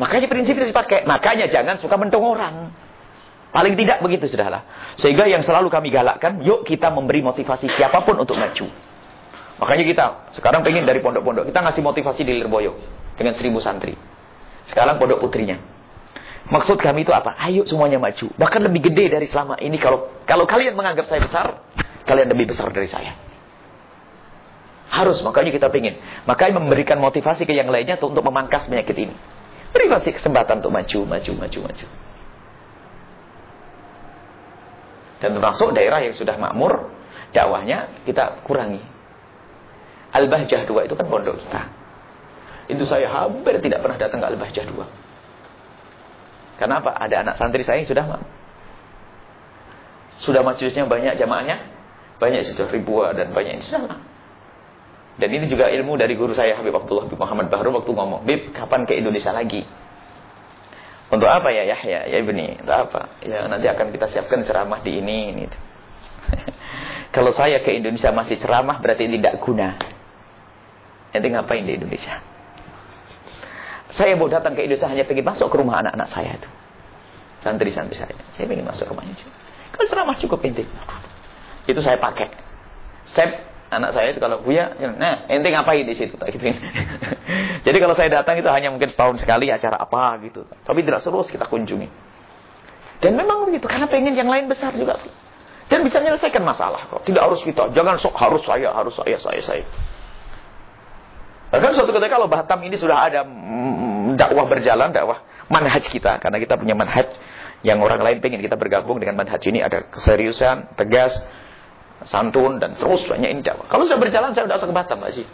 Makanya prinsip itu dipakai. Makanya jangan suka mentung orang. Paling tidak begitu sudahlah. Sehingga yang selalu kami galakkan, yuk kita memberi motivasi siapa pun untuk maju. Makanya kita sekarang pengen dari pondok-pondok, kita ngasih motivasi di Lirboyo. dengan seribu santri. Sekarang pondok putrinya. Maksud kami itu apa? Ayo semuanya maju. Bahkan lebih gede dari selama ini. Kalau kalau kalian menganggap saya besar, kalian lebih besar dari saya. Harus, makanya kita pingin. Makanya memberikan motivasi ke yang lainnya untuk memangkas penyakit ini. Beri kasih kesempatan untuk maju, maju, maju, maju. Dan termasuk daerah yang sudah makmur, dakwahnya kita kurangi. Al-Bahjah 2 itu kan pondok kita. Itu saya hampir tidak pernah datang ke Al-Bahjah 2. Karena apa? Ada anak santri saya yang sudah makmur. Sudah majelisnya banyak jamaahnya, banyak sudah ribuan dan banyak insya Dan ini juga ilmu dari guru saya Habib Abdullah bin Muhammad Bahru waktu ngomong, "Bib, kapan ke Indonesia lagi?" Untuk apa ya Yahya? Ya Ibni, untuk apa? Ya nanti akan kita siapkan ceramah di ini ini. Kalau saya ke Indonesia masih ceramah berarti tidak guna. Nanti ngapain di Indonesia? Saya mau datang ke Indonesia hanya pengen masuk ke rumah anak-anak saya itu. Santri-santri saya. Saya ingin masuk ke rumahnya juga. Kalau ceramah cukup penting. Itu saya pakai. Step anak saya itu kalau buya, nah ente ngapain di situ? Gitu. Jadi kalau saya datang itu hanya mungkin setahun sekali acara apa gitu. Tapi tidak terus kita kunjungi. Dan memang begitu, karena pengen yang lain besar juga. Dan bisa menyelesaikan masalah kok. Tidak harus kita, jangan sok harus saya, harus saya, saya, saya. Bahkan suatu ketika kalau Batam ini sudah ada mm, dakwah berjalan, dakwah manhaj kita. Karena kita punya manhaj yang orang lain pengen kita bergabung dengan manhaj ini. Ada keseriusan, tegas, santun, dan terus banyak dakwah. Kalau sudah berjalan, saya sudah usah ke Batam, Mbak sih.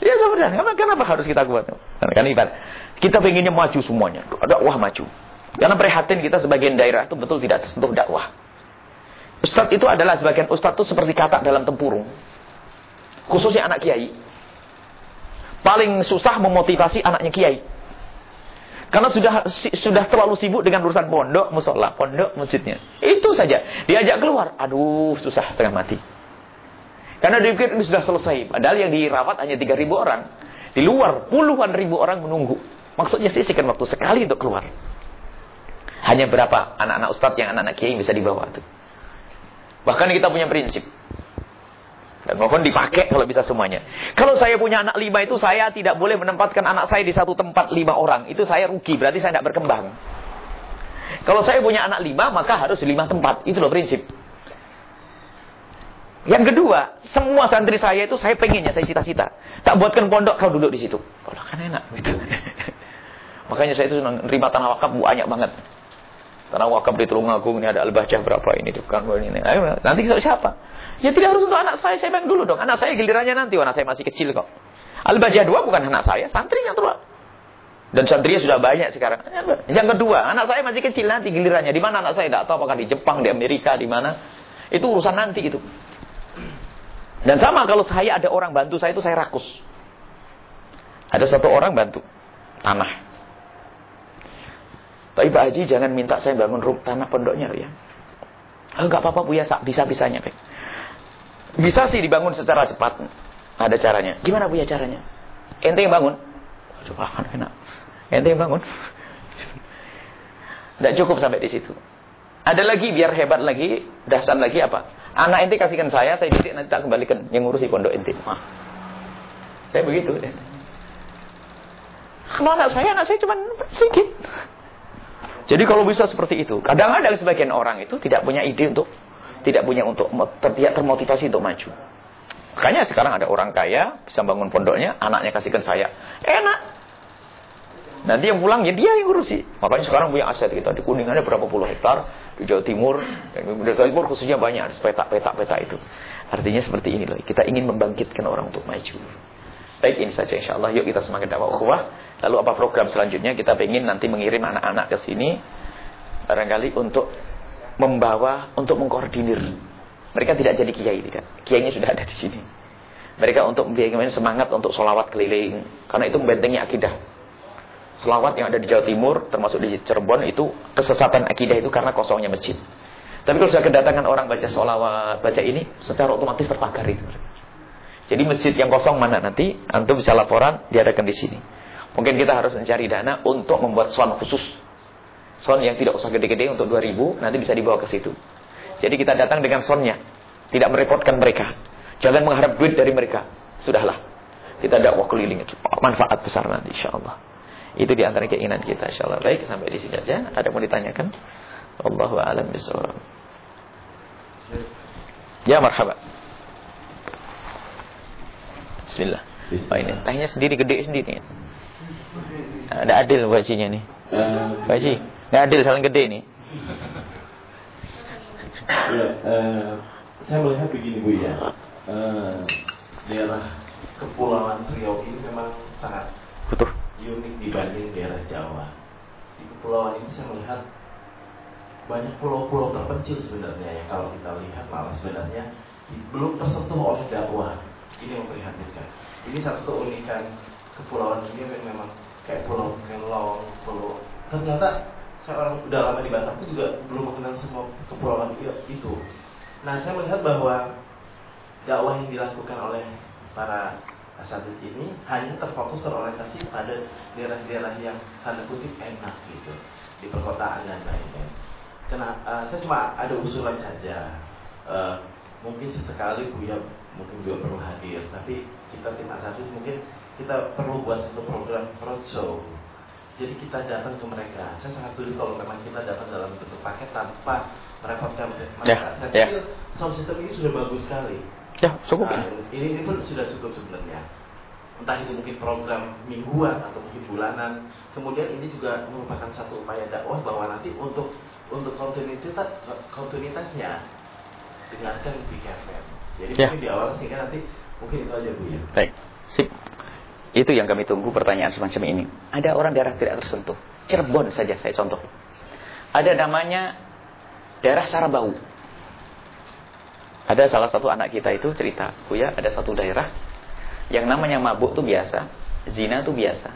ya sebenarnya, kenapa, kenapa harus kita kuat? Karena ibarat, kita pengennya maju semuanya. Dakwah maju. Karena prihatin kita sebagian daerah itu betul tidak tersentuh dakwah. Ustadz itu adalah sebagian ustadz itu seperti kata dalam tempurung khususnya anak kiai. Paling susah memotivasi anaknya kiai. Karena sudah sudah terlalu sibuk dengan urusan pondok, musola, pondok, masjidnya. Itu saja. Diajak keluar, aduh susah setengah mati. Karena dipikir ini sudah selesai. Padahal yang dirawat hanya 3.000 orang. Di luar puluhan ribu orang menunggu. Maksudnya sisihkan waktu sekali untuk keluar. Hanya berapa anak-anak ustadz yang anak-anak kiai bisa dibawa itu. Bahkan kita punya prinsip. Mohon dipakai kalau bisa semuanya. Kalau saya punya anak lima itu, saya tidak boleh menempatkan anak saya di satu tempat lima orang. Itu saya rugi, berarti saya tidak berkembang. Kalau saya punya anak lima, maka harus lima tempat. Itu loh prinsip. Yang kedua, semua santri saya itu saya pengennya, saya cita-cita. Tak buatkan pondok, kau duduk di situ. Pondok kan enak. Gitu. Makanya saya itu nerima tanah wakaf banyak banget. Tanah wakaf di Tulungagung ini ada al-bahjah berapa ini. Kan ini. Ayo, nanti siapa? Ya tidak harus untuk anak saya, saya pengen dulu dong. Anak saya gilirannya nanti, anak saya masih kecil kok. Al-Bajah dua bukan anak saya, santrinya tua. Dan santrinya sudah banyak sekarang. Yang kedua, anak saya masih kecil nanti gilirannya. Di mana anak saya tidak tahu apakah di Jepang, di Amerika, di mana. Itu urusan nanti itu. Dan sama kalau saya ada orang bantu saya itu saya rakus. Ada satu orang bantu tanah. Tapi Pak Haji jangan minta saya bangun rumah tanah pondoknya ya. Enggak apa-apa Bu ya, bisa-bisanya. Pak. Bisa sih dibangun secara cepat. Ada caranya. Gimana punya caranya? Ente yang bangun. Coba kan enak. Ente yang bangun. Tidak cukup sampai di situ. Ada lagi biar hebat lagi, dahsyat lagi apa? Anak ente kasihkan saya, saya didik nanti tak kembalikan yang ngurusi pondok ente. Wah. Saya begitu. Kalau anak saya, anak saya cuma sedikit. Jadi kalau bisa seperti itu, kadang-kadang sebagian orang itu tidak punya ide untuk tidak punya untuk tidak termotivasi untuk maju. Makanya sekarang ada orang kaya bisa bangun pondoknya, anaknya kasihkan saya. Enak. Nanti yang pulang ya dia yang ngurusi. Makanya sekarang punya aset kita di Kuningan ada berapa puluh hektar, di Jawa Timur, dan di Jawa Timur khususnya banyak petak-petak-petak itu. Artinya seperti ini loh. Kita ingin membangkitkan orang untuk maju. Baik ini saja insya Allah. Yuk kita semakin dakwah ukhuwah. Lalu apa program selanjutnya? Kita ingin nanti mengirim anak-anak ke sini barangkali untuk membawa untuk mengkoordinir. Mereka tidak jadi kiai tidak. Kiainya sudah ada di sini. Mereka untuk bagaimana semangat untuk solawat keliling. Karena itu membentengi akidah. Solawat yang ada di Jawa Timur, termasuk di Cirebon, itu kesesatan akidah itu karena kosongnya masjid. Tapi kalau sudah kedatangan orang baca solawat, baca ini, secara otomatis terpagar itu. Jadi masjid yang kosong mana nanti, antum bisa laporan, diadakan di sini. Mungkin kita harus mencari dana untuk membuat soal khusus Son yang tidak usah gede-gede untuk 2000 nanti bisa dibawa ke situ. Jadi kita datang dengan sonnya. Tidak merepotkan mereka. Jangan mengharap duit dari mereka. Sudahlah. Kita dakwah keliling itu manfaat besar nanti insya Allah. Itu di antara keinginan kita insya Allah. Baik, sampai di sini aja. Ada mau ditanyakan? Allahu a'lam bishawab. Ya marhaba. Bismillah. Oh ini, tanya sendiri gede sendiri. Ada adil bajinya nih. Baji, nggak adil saling gede nih. Ya, uh, saya melihat begini Bu ya. Uh, daerah Kepulauan Riau ini memang sangat Betul. unik dibanding daerah Jawa. Di kepulauan ini saya melihat banyak pulau-pulau terpencil sebenarnya ya kalau kita lihat malah sebenarnya belum tersentuh oleh dakwah. Ini memprihatinkan. Ini satu keunikan kepulauan ini memang kayak Pulau Kelong, Pulau ternyata saya orang udah lama di Batam juga belum mengenal semua kepulauan itu. Nah saya melihat bahwa dakwah yang dilakukan oleh para asatid ini hanya terfokus terorientasi pada daerah-daerah yang tanda kutip enak gitu di perkotaan dan lain-lain. Karena uh, saya cuma ada usulan saja. Uh, mungkin sesekali Bu ya mungkin juga perlu hadir, tapi kita tim asatid mungkin kita perlu buat satu program roadshow. Jadi kita datang ke mereka. Saya sangat setuju kalau memang kita datang dalam bentuk paket tanpa merepotkan mereka. Ya, Saya pikir ya. sound system ini sudah bagus sekali. Ya, cukup. Nah, ini, ini pun sudah cukup sebenarnya. Entah itu mungkin program mingguan atau mungkin bulanan. Kemudian ini juga merupakan satu upaya dakwah bahwa nanti untuk untuk kontinuitas kontinuitasnya dengarkan di KFM. Jadi ya. mungkin di awal sehingga nanti mungkin itu aja Bu ya. Baik. Sip. Itu yang kami tunggu pertanyaan semacam ini. Ada orang daerah tidak tersentuh. Cirebon saja saya contoh. Ada namanya daerah Sarabau. Ada salah satu anak kita itu cerita, ya ada satu daerah yang namanya mabuk itu biasa, zina itu biasa.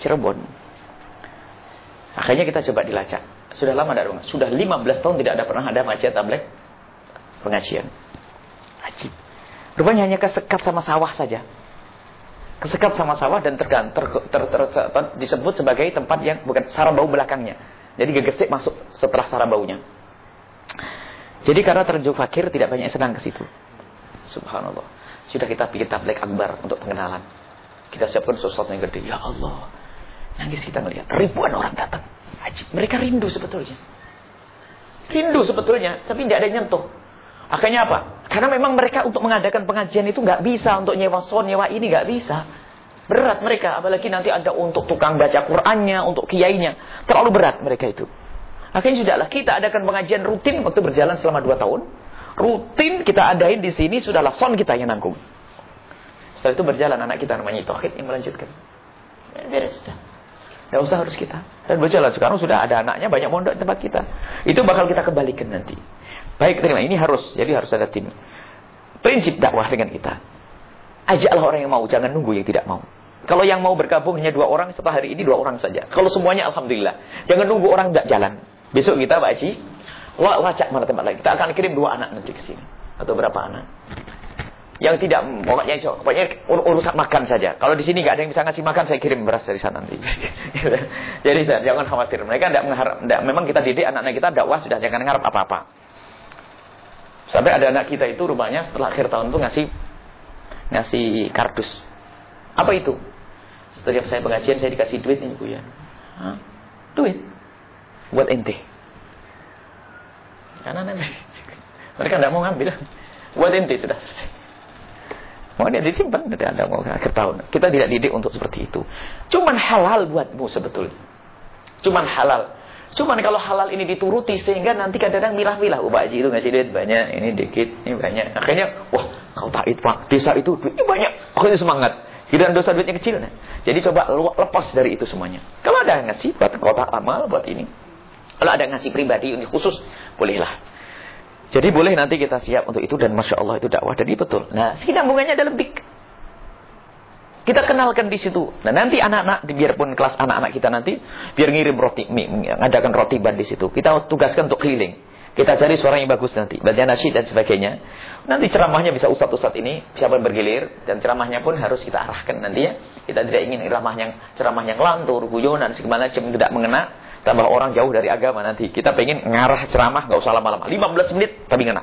Cirebon. Akhirnya kita coba dilacak. Sudah lama tidak Sudah 15 tahun tidak ada pernah ada macet tablet pengajian. Rupanya hanya kesekat sama sawah saja. Kesekat sama sawah dan tergan, ter, ter, ter, ter, disebut sebagai tempat yang bukan sarabau belakangnya. Jadi gegesik masuk setelah sarabaunya. Jadi karena terjun fakir tidak banyak senang ke situ. Subhanallah. Sudah kita bikin tablet akbar untuk pengenalan. Kita siapkan sesuatu yang gede. Ya Allah. Nangis kita melihat. Ribuan orang datang. Ajib. Mereka rindu sebetulnya. Rindu sebetulnya. Tapi tidak ada yang nyentuh. Akhirnya apa? Karena memang mereka untuk mengadakan pengajian itu nggak bisa untuk nyewa son, nyewa ini nggak bisa. Berat mereka, apalagi nanti ada untuk tukang baca Qur'annya, untuk kiainya. Terlalu berat mereka itu. Akhirnya sudahlah kita adakan pengajian rutin waktu berjalan selama dua tahun. Rutin kita adain di sini sudahlah son kita yang nanggung. Setelah itu berjalan anak kita namanya Tauhid yang melanjutkan. Beres sudah. Tidak usah harus kita. Dan berjalan sekarang sudah ada anaknya banyak mondok di tempat kita. Itu bakal kita kembalikan nanti. Baik, terima. Ini harus. Jadi harus ada tim. Prinsip dakwah dengan kita. Ajaklah orang yang mau, jangan nunggu yang tidak mau. Kalau yang mau bergabung hanya dua orang, setelah hari ini dua orang saja. Kalau semuanya Alhamdulillah. Jangan nunggu orang tidak jalan. Besok kita Pak Haji, lacak mana tempat lain. Kita akan kirim dua anak nanti ke sini. Atau berapa anak. Yang tidak, pokoknya, pokoknya ur urusan makan saja. Kalau di sini nggak ada yang bisa ngasih makan, saya kirim beras dari sana nanti. Jadi jangan khawatir. Mereka tidak mengharap, memang kita didik anak-anak kita dakwah sudah jangan mengharap apa-apa. Sampai ada anak kita itu rumahnya setelah akhir tahun itu ngasih ngasih kardus. Apa itu? Setiap saya pengajian saya dikasih duit ini Bu ya. Hah? Duit. Buat ente. Karena mereka tidak mau ngambil. Buat ente sudah selesai. Mau dia disimpan, tidak ada mau akhir tahun. Kita tidak didik untuk seperti itu. Cuman halal buatmu sebetulnya. Cuman halal. Cuman kalau halal ini dituruti sehingga nanti kadang-kadang milah-milah. Oh Pak Haji itu ngasih duit banyak, ini dikit, ini banyak. Akhirnya, wah kau tahu Pak, desa itu duitnya banyak. Akhirnya semangat. Tidak dosa duitnya kecil. Nah. Jadi coba lepas dari itu semuanya. Kalau ada yang ngasih buat kota amal, buat ini. Kalau ada yang ngasih pribadi ini khusus, bolehlah. Jadi boleh nanti kita siap untuk itu dan Masya Allah itu dakwah. Jadi betul. Nah, sinambungannya adalah big. Kita kenalkan di situ. Nah nanti anak-anak, biarpun kelas anak-anak kita nanti, biar ngirim roti, ngadakan roti ban di situ. Kita tugaskan untuk keliling. Kita cari suara yang bagus nanti. Baca nasyid dan sebagainya. Nanti ceramahnya bisa ustadz-ustadz ini, siapa yang bergilir. Dan ceramahnya pun harus kita arahkan nanti ya. Kita tidak ingin ceramah yang, ceramah yang lantur, guyonan, segala macam tidak mengena. Tambah orang jauh dari agama nanti. Kita pengen ngarah ceramah, nggak usah lama-lama. 15 menit, tapi ngena.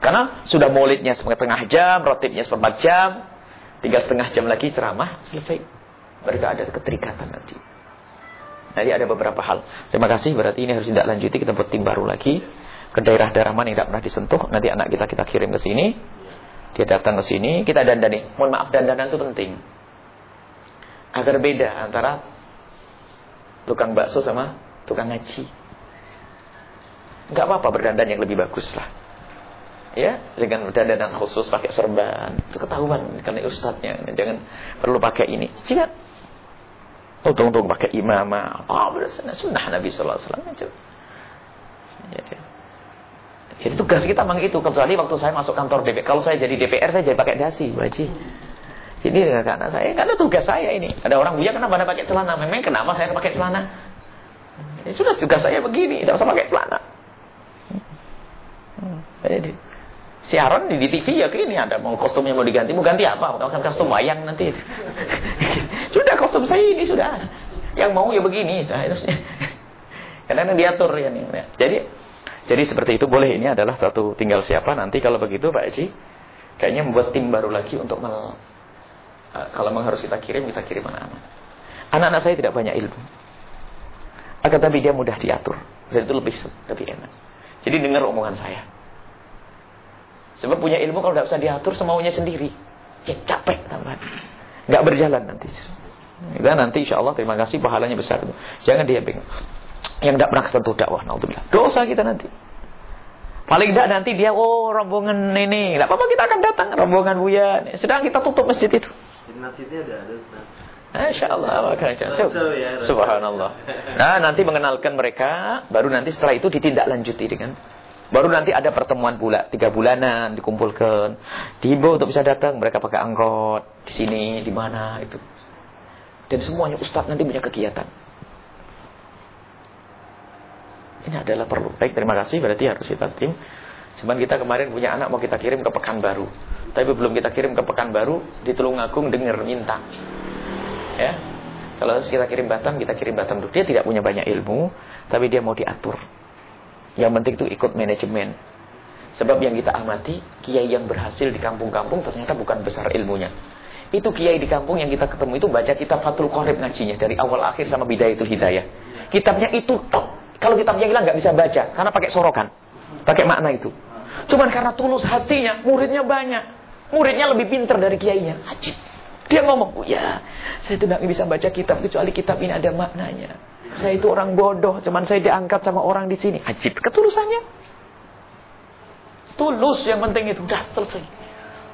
Karena sudah maulidnya setengah jam, rotibnya seperempat jam, tinggal setengah jam lagi ceramah, selesai. Mereka ada keterikatan nanti. Nanti ada beberapa hal. Terima kasih, berarti ini harus tidak lanjuti, kita buat tim baru lagi. Ke daerah-daerah mana yang tidak pernah disentuh, nanti anak kita kita kirim ke sini. Dia datang ke sini, kita dandani. Mohon maaf, dandanan itu penting. Agar beda antara tukang bakso sama tukang ngaji. Enggak apa-apa berdandan yang lebih bagus lah ya dengan dandanan khusus pakai serban. Itu ketahuan karena ustadznya. Jangan perlu pakai ini. Tidak. Untung-untung pakai imamah. Oh sunnah, sunnah Nabi Sallallahu Alaihi Wasallam itu. Jadi, jadi tugas kita memang itu kecuali waktu saya masuk kantor DPR kalau saya jadi DPR saya jadi pakai dasi wajib. Jadi dengan karena saya karena tugas saya ini. Ada orang buya kenapa anda pakai celana? Memang kenapa saya pakai celana? Ya sudah tugas saya begini tidak usah pakai celana. Hmm. jadi siaran di, TV ya ini ada. Mau kostumnya mau diganti mau ganti apa? Akan kostum wayang nanti. Sudah kostum saya ini sudah. Yang mau ya begini harusnya karena diatur ya nih jadi jadi seperti itu boleh. Ini adalah satu tinggal siapa. Nanti kalau begitu Pak Eji kayaknya membuat tim baru lagi untuk mel, uh, kalau memang harus kita kirim kita kirim anak-anak. Anak-anak saya tidak banyak ilmu. Akan tapi dia mudah diatur. Dan itu lebih lebih enak. Jadi dengar omongan saya Sebab punya ilmu kalau tidak usah diatur semaunya sendiri. Ya capek tambahan. Nggak berjalan nanti. Dan nanti insya Allah terima kasih pahalanya besar. Jangan dia bingung. Yang tidak pernah kesentuh dakwah. Naudzubillah. Dosa kita nanti. Paling tidak nanti dia, oh rombongan ini. Tidak apa-apa kita akan datang. Rombongan Buya. Sedang kita tutup masjid itu. Masjidnya ada, ada Insya Allah. Subhanallah. Nah nanti mengenalkan mereka. Baru nanti setelah itu ditindaklanjuti dengan Baru nanti ada pertemuan pula, tiga bulanan dikumpulkan. Dihimbau untuk bisa datang, mereka pakai angkot, di sini, di mana, itu. Dan semuanya ustaz nanti punya kegiatan. Ini adalah perlu. Baik, terima kasih. Berarti harus kita tim. Cuman kita kemarin punya anak mau kita kirim ke Pekanbaru. Tapi belum kita kirim ke Pekanbaru, di Tulungagung dengar minta. Ya. Kalau kita kirim Batam, kita kirim Batam dulu. Dia tidak punya banyak ilmu, tapi dia mau diatur. Yang penting itu ikut manajemen. Sebab yang kita amati, kiai yang berhasil di kampung-kampung ternyata bukan besar ilmunya. Itu kiai di kampung yang kita ketemu itu baca kitab Fathul Qorib ngajinya. Dari awal akhir sama itu Hidayah. Kitabnya itu top. Kalau kitabnya hilang nggak bisa baca. Karena pakai sorokan. Pakai makna itu. Cuman karena tulus hatinya, muridnya banyak. Muridnya lebih pinter dari kiainya. Ajib. Dia ngomong, oh ya, saya tidak bisa baca kitab kecuali kitab ini ada maknanya. Saya itu orang bodoh, cuman saya diangkat sama orang di sini. Ajib ketulusannya. Tulus yang penting itu udah selesai.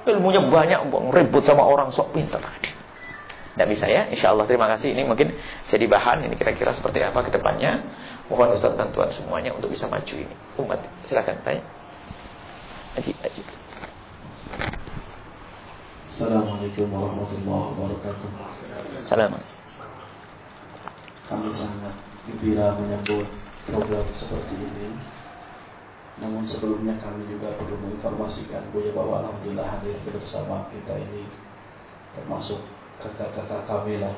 Ilmunya banyak, ribut sama orang sok pintar. Tidak bisa ya, insya Allah terima kasih. Ini mungkin jadi bahan, ini kira-kira seperti apa ke depannya. Mohon Ustaz bantuan semuanya untuk bisa maju ini. Umat, silakan tanya. Ajib, ajib. Assalamualaikum warahmatullahi wabarakatuh. Assalamualaikum kami sangat gembira menyambut program seperti ini. Namun sebelumnya kami juga perlu menginformasikan Buya bahwa Alhamdulillah hadir bersama kita ini termasuk kakak-kakak kami lah.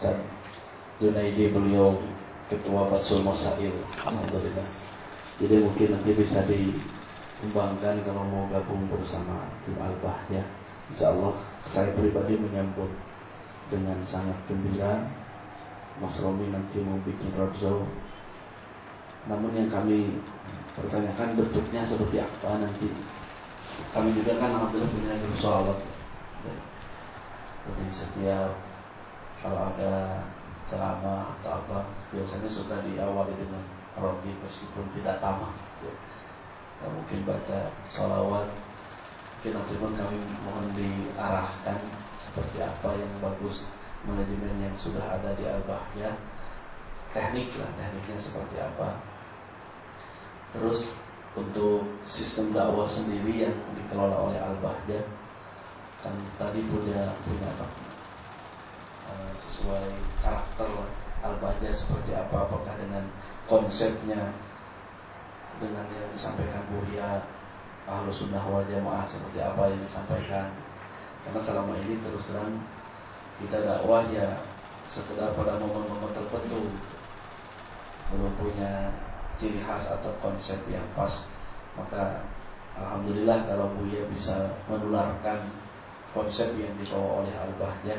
Dan Junaidi beliau ketua Basul Masail. Alhamdulillah. Jadi mungkin nanti bisa dikembangkan kalau mau gabung bersama tim Albah ya Insya Allah saya pribadi menyambut dengan sangat gembira Mas Romi nanti mau bikin roadshow. Namun yang kami pertanyakan bentuknya seperti apa nanti. Kami juga kan alhamdulillah punya grup sholat. Jadi setiap kalau ada ceramah atau apa biasanya suka diawali dengan rogi meskipun tidak tamat ya. Mungkin baca sholawat. Mungkin nanti pun kami mohon diarahkan seperti apa yang bagus manajemen yang sudah ada di Al-Bahya teknik lah tekniknya seperti apa. Terus untuk sistem dakwah sendiri yang dikelola oleh Al-Bahya kan tadi punya punya apa? Uh, sesuai karakter Al-Bahya seperti apa apakah dengan konsepnya dengan yang disampaikan Buya Ahlu Sunnah wal Jamaah seperti apa yang disampaikan. Karena selama ini terus terang kita dakwah ya sekedar pada momen-momen tertentu. Belum punya ciri khas atau konsep yang pas. Maka Alhamdulillah kalau Buya bisa menularkan konsep yang dibawa oleh Al-Bahya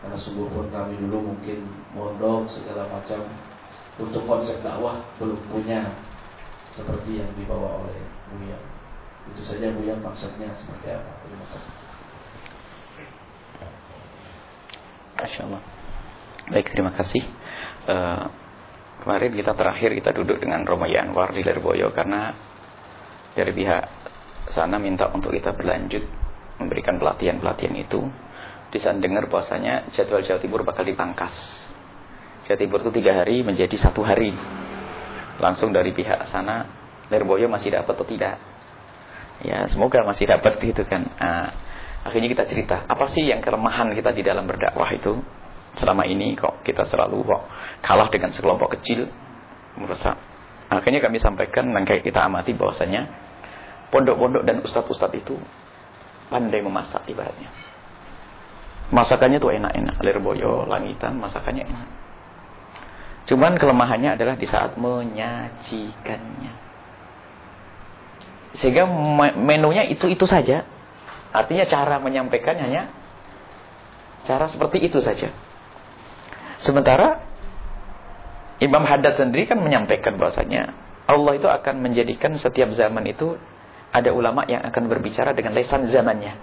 Karena sungguh pun kami dulu mungkin mondok segala macam. Untuk konsep dakwah belum punya Seperti yang dibawa oleh Buya. Itu saja Buya maksudnya seperti apa? Terima kasih Masya Allah Baik terima kasih uh, Kemarin kita terakhir kita duduk dengan Romo Anwar di Lerboyo Karena dari pihak sana minta untuk kita berlanjut memberikan pelatihan-pelatihan itu. Di sana dengar bahwasanya jadwal Jawa Timur bakal dipangkas. Jawa Timur itu tiga hari menjadi satu hari. Langsung dari pihak sana, Lerboyo masih dapat atau tidak? Ya, semoga masih dapat gitu kan. Nah, akhirnya kita cerita, apa sih yang kelemahan kita di dalam berdakwah itu? Selama ini kok kita selalu kok kalah dengan sekelompok kecil. Merasa. Akhirnya kami sampaikan dan kita amati bahwasanya pondok-pondok dan ustadz-ustadz itu pandai memasak ibaratnya. Masakannya tuh enak-enak. Lirboyo, langitan, masakannya enak. Cuman kelemahannya adalah di saat menyajikannya. Sehingga menunya itu-itu saja. Artinya cara menyampaikan hanya cara seperti itu saja. Sementara Imam Haddad sendiri kan menyampaikan bahwasanya Allah itu akan menjadikan setiap zaman itu ada ulama yang akan berbicara dengan lesan zamannya.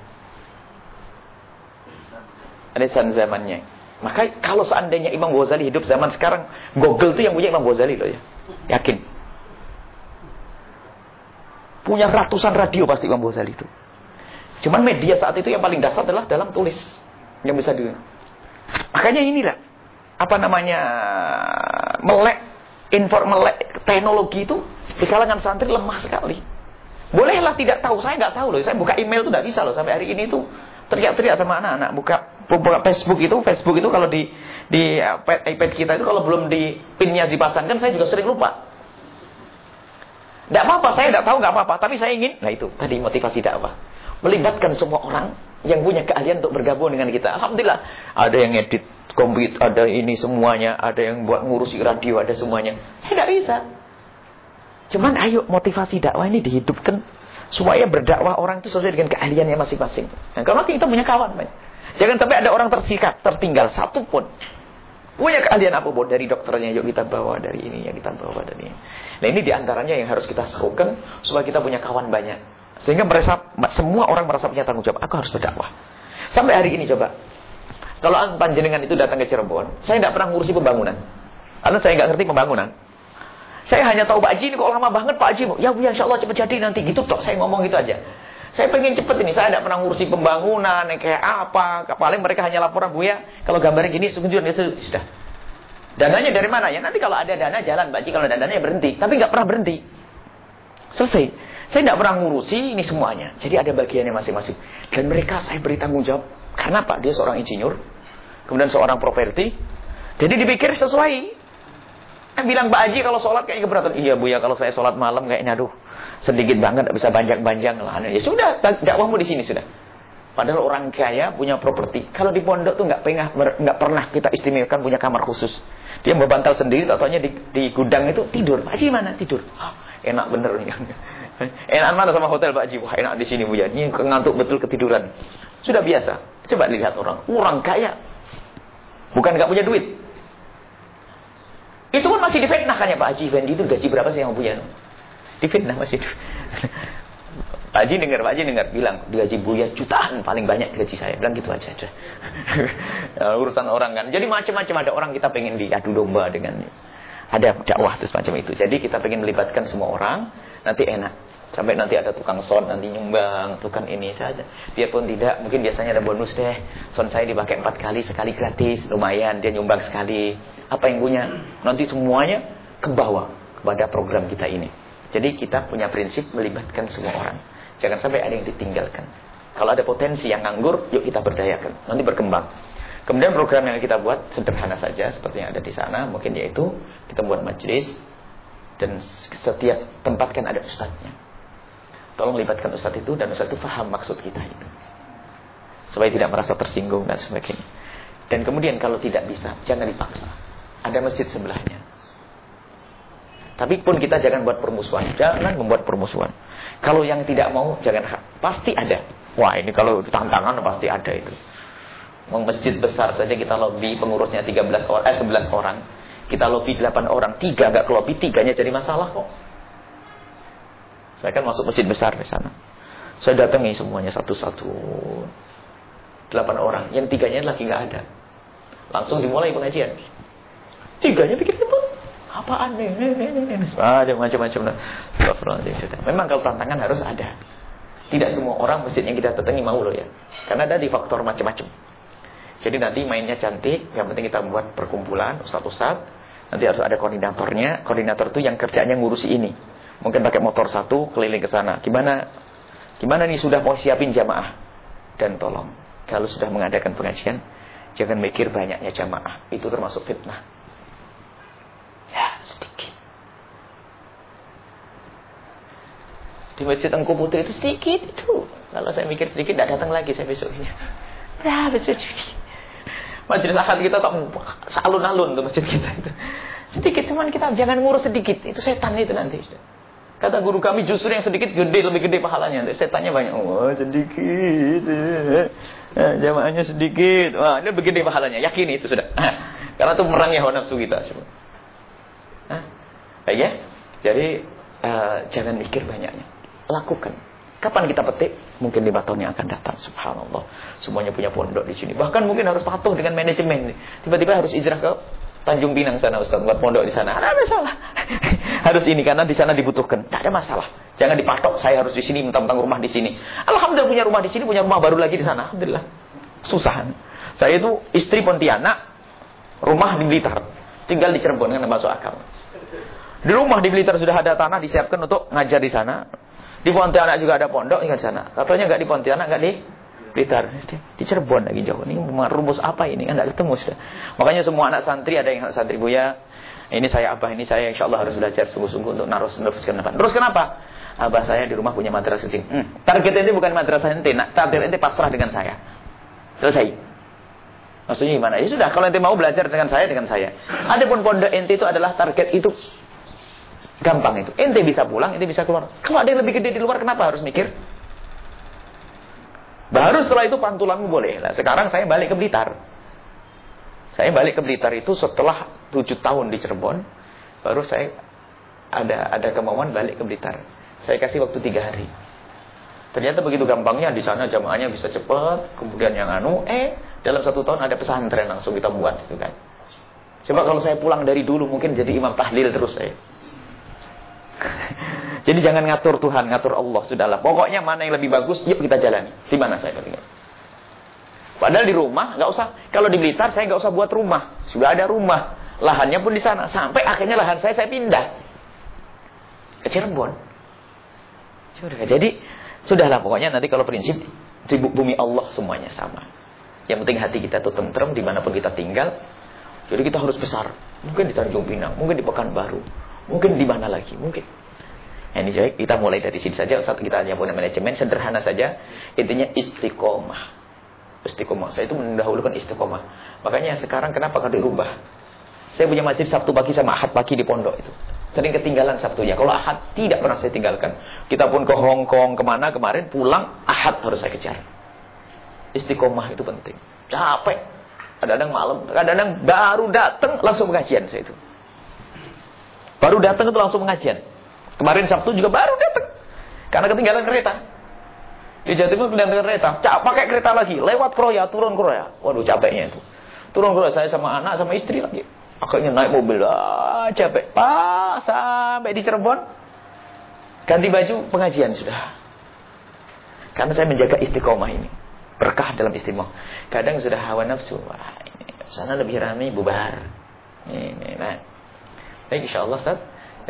Lesan zamannya. Maka kalau seandainya Imam Ghazali hidup zaman sekarang, Google itu yang punya Imam Ghazali loh ya. Yakin. Punya ratusan radio pasti Imam Ghazali itu. Cuman media saat itu yang paling dasar adalah dalam tulis. Yang bisa di Makanya inilah apa namanya melek inform melek teknologi itu di kalangan santri lemah sekali. Bolehlah tidak tahu, saya nggak tahu loh. Saya buka email itu nggak bisa loh sampai hari ini tuh teriak-teriak sama anak-anak buka buka Facebook itu, Facebook itu kalau di di iPad kita itu kalau belum di pinnya dipasangkan saya juga sering lupa. Tidak apa-apa, saya tidak tahu nggak apa-apa, tapi saya ingin, nah itu tadi motivasi dakwah, melibatkan semua orang yang punya keahlian untuk bergabung dengan kita. Alhamdulillah, ada yang edit komputer, ada ini semuanya, ada yang buat ngurusi radio, ada semuanya. Tidak bisa. Cuman ayo motivasi dakwah ini dihidupkan supaya berdakwah orang itu sesuai dengan keahliannya masing-masing. Nah, kalau kita punya kawan, banyak. jangan sampai ada orang tersikat, tertinggal satu pun. Punya keahlian apa pun dari dokternya, yuk kita bawa dari ini, yang kita bawa dari ini. Nah ini di antaranya yang harus kita serukan supaya kita punya kawan banyak. Sehingga merasa, semua orang merasa punya tanggung jawab. Aku harus berdakwah. Sampai hari ini coba. Kalau panjenengan itu datang ke Cirebon, saya tidak pernah ngurusi pembangunan. Karena saya nggak ngerti pembangunan. Saya hanya tahu Pak Haji ini kok lama banget Pak Haji. Ya ya insya Allah cepat jadi nanti. Gitu toh, saya ngomong gitu aja. Saya pengen cepet ini. Saya tidak pernah ngurusi pembangunan, kayak apa. Paling mereka hanya laporan Bu ya. Kalau gambarnya gini, sebenarnya ya sudah. Dananya dari mana ya? Nanti kalau ada dana jalan Pak Haji. Kalau ada dananya berhenti. Tapi nggak pernah berhenti. Selesai. Saya tidak pernah ngurusi ini semuanya. Jadi ada bagiannya masing-masing. Dan mereka saya beri tanggung jawab. Karena Pak, dia seorang insinyur. Kemudian seorang properti. Jadi dipikir sesuai Kan bilang Pak Haji kalau sholat kayak keberatan. Iya Bu ya kalau saya sholat malam kayaknya aduh sedikit banget tidak bisa banyak-banyak lah. Ya sudah dakwahmu di sini sudah. Padahal orang kaya punya properti. Kalau di pondok tuh nggak pernah nggak pernah kita istimewakan punya kamar khusus. Dia berbantal sendiri, katanya di, di gudang itu tidur. Pak Haji mana tidur? Oh, enak bener nih. enak mana sama hotel Pak Haji? Wah enak di sini Bu ya. Ini ngantuk betul ketiduran. Sudah biasa. Coba lihat orang. Orang kaya. Bukan nggak punya duit. Itu pun masih difitnah kan ya Pak Haji Fendi itu gaji berapa sih yang punya? Difitnah masih. Pak Haji dengar, Pak Haji dengar bilang gaji Buya jutaan paling banyak gaji saya. Bilang gitu aja. aja. Ya, urusan orang kan. Jadi macam-macam ada orang kita pengen diadu domba dengan ada dakwah terus macam itu. Jadi kita pengen melibatkan semua orang, nanti enak. Sampai nanti ada tukang son nanti nyumbang, tukang ini saja. Biarpun tidak, mungkin biasanya ada bonus deh. Son saya dipakai empat kali, sekali gratis, lumayan. Dia nyumbang sekali. Apa yang punya? Nanti semuanya ke bawah kepada program kita ini. Jadi kita punya prinsip melibatkan semua orang. Jangan sampai ada yang ditinggalkan. Kalau ada potensi yang nganggur, yuk kita berdayakan. Nanti berkembang. Kemudian program yang kita buat sederhana saja seperti yang ada di sana. Mungkin yaitu kita buat majelis dan setiap tempat kan ada ustadznya. Tolong libatkan ustadz itu dan ustadz itu paham maksud kita itu. Supaya tidak merasa tersinggung dan sebagainya. Dan kemudian kalau tidak bisa, jangan dipaksa. Ada masjid sebelahnya. Tapi pun kita jangan buat permusuhan. Jangan membuat permusuhan. Kalau yang tidak mau, jangan. Pasti ada. Wah ini kalau tantangan pasti ada itu. Masjid besar saja kita lobby pengurusnya 13 orang, eh 11 orang. Kita lobby 8 orang, tiga nggak ke lobby, tiganya jadi masalah kok. Saya kan masuk masjid besar di sana. Saya datangi semuanya satu-satu. Delapan orang, yang tiganya lagi nggak ada. Langsung dimulai pengajian. Tiganya pikir itu apaan nih? Ada macam-macam. Memang kalau tantangan harus ada. Tidak semua orang masjid yang kita datangi mau loh ya. Karena ada di faktor macam-macam. Jadi nanti mainnya cantik, yang penting kita buat perkumpulan, ustaz-ustaz. Nanti harus ada koordinatornya. Koordinator itu yang kerjanya ngurusi ini. Mungkin pakai motor satu keliling ke sana. Gimana? Gimana nih sudah mau siapin jamaah? Dan tolong, kalau sudah mengadakan pengajian, jangan mikir banyaknya jamaah. Itu termasuk fitnah. Ya, sedikit. Di Masjid Engku Putri itu sedikit itu. Kalau saya mikir sedikit, tidak datang lagi saya besoknya. Ya, sedikit. Majelis akad kita tak alun-alun tuh masjid kita itu. Sedikit cuman kita jangan ngurus sedikit. Itu setan itu nanti. Kata guru kami justru yang sedikit gede lebih gede pahalanya. Setannya banyak. Oh sedikit. Eh, jamaahnya sedikit. Wah ini lebih gede pahalanya. Yakin itu sudah. Karena itu merangnya hawa nafsu kita. Hah? Ya. Jadi uh, jangan mikir banyaknya. Lakukan. Kapan kita petik? Mungkin lima tahun yang akan datang. Subhanallah. Semuanya punya pondok di sini. Bahkan mungkin harus patuh dengan manajemen. Tiba-tiba harus hijrah ke Tanjung Pinang sana Ustaz. Buat pondok di sana. Ada masalah. harus ini karena di sana dibutuhkan. Tidak ada masalah. Jangan dipatok. Saya harus di sini. Mentang-mentang rumah di sini. Alhamdulillah punya rumah di sini. Punya rumah baru lagi di sana. Alhamdulillah. Susah. Saya itu istri Pontianak. Rumah di Blitar. Tinggal di Cirebon. Kan masuk akal. Di rumah di Blitar sudah ada tanah disiapkan untuk ngajar di sana. Di Pontianak juga ada pondok ingat sana. Katanya enggak di Pontianak, enggak di Blitar. Di Cirebon lagi jauh. Ini rumus apa ini? Enggak ketemu sudah. Makanya semua anak santri ada yang santri Buya. Ini saya abah, ini saya insya Allah harus belajar sungguh-sungguh untuk narus meneruskan depan. Terus kenapa? Abah saya di rumah punya madrasah sini. Hmm. Target ente bukan madrasah ente, nah, target ente pasrah dengan saya. Selesai. Maksudnya gimana? Ya sudah, kalau ente mau belajar dengan saya, dengan saya. Adapun pondok ente itu adalah target itu Gampang itu. Ente bisa pulang, ente bisa keluar. Kalau ada yang lebih gede di luar, kenapa harus mikir? Baru setelah itu pantulanmu boleh. Nah, sekarang saya balik ke Blitar. Saya balik ke Blitar itu setelah tujuh tahun di Cirebon. Baru saya ada ada kemauan balik ke Blitar. Saya kasih waktu tiga hari. Ternyata begitu gampangnya di sana jamaahnya bisa cepat. Kemudian yang anu, eh dalam satu tahun ada pesantren langsung kita buat itu kan. Coba kalau saya pulang dari dulu mungkin jadi imam tahlil terus saya. Jadi jangan ngatur Tuhan, ngatur Allah. Sudahlah. Pokoknya mana yang lebih bagus, yuk kita jalani. Di mana saya tinggal. Padahal di rumah, nggak usah. Kalau di Blitar, saya nggak usah buat rumah. Sudah ada rumah. Lahannya pun di sana. Sampai akhirnya lahan saya, saya pindah. Ke Cirebon. Sudah. Jadi, sudahlah. Pokoknya nanti kalau prinsip, di bumi Allah semuanya sama. Yang penting hati kita tuh tentrem di mana pun kita tinggal. Jadi kita harus besar. Mungkin di Tanjung Pinang, mungkin di Pekanbaru, Mungkin di mana lagi? Mungkin. Nah, ini jadi kita mulai dari sini saja. Saat kita hanya punya manajemen sederhana saja. Intinya istiqomah. Istiqomah. Saya itu mendahulukan istiqomah. Makanya sekarang kenapa kalau dirubah? Saya punya masjid Sabtu pagi sama Ahad pagi di pondok itu. Sering ketinggalan Sabtunya. Kalau Ahad tidak pernah saya tinggalkan. Kita pun ke Hong Kong ke mana kemarin pulang Ahad harus saya kejar. Istiqomah itu penting. Capek. Kadang-kadang malam, kadang-kadang baru datang langsung pengajian saya itu. Baru datang itu langsung pengajian. Kemarin Sabtu juga baru datang. Karena ketinggalan kereta. Di Jatimur ketinggalan kereta. Cak pakai kereta lagi. Lewat Kroya, turun Kroya. Waduh capeknya itu. Turun Kroya saya sama anak sama istri lagi. Akhirnya naik mobil. Ah, capek. Pas sampai di Cirebon. Ganti baju pengajian sudah. Karena saya menjaga istiqomah ini. Berkah dalam istiqomah. Kadang sudah hawa nafsu. Wah, ini sana lebih ramai bubar. Ini, nah. Baik insya Allah Ustaz.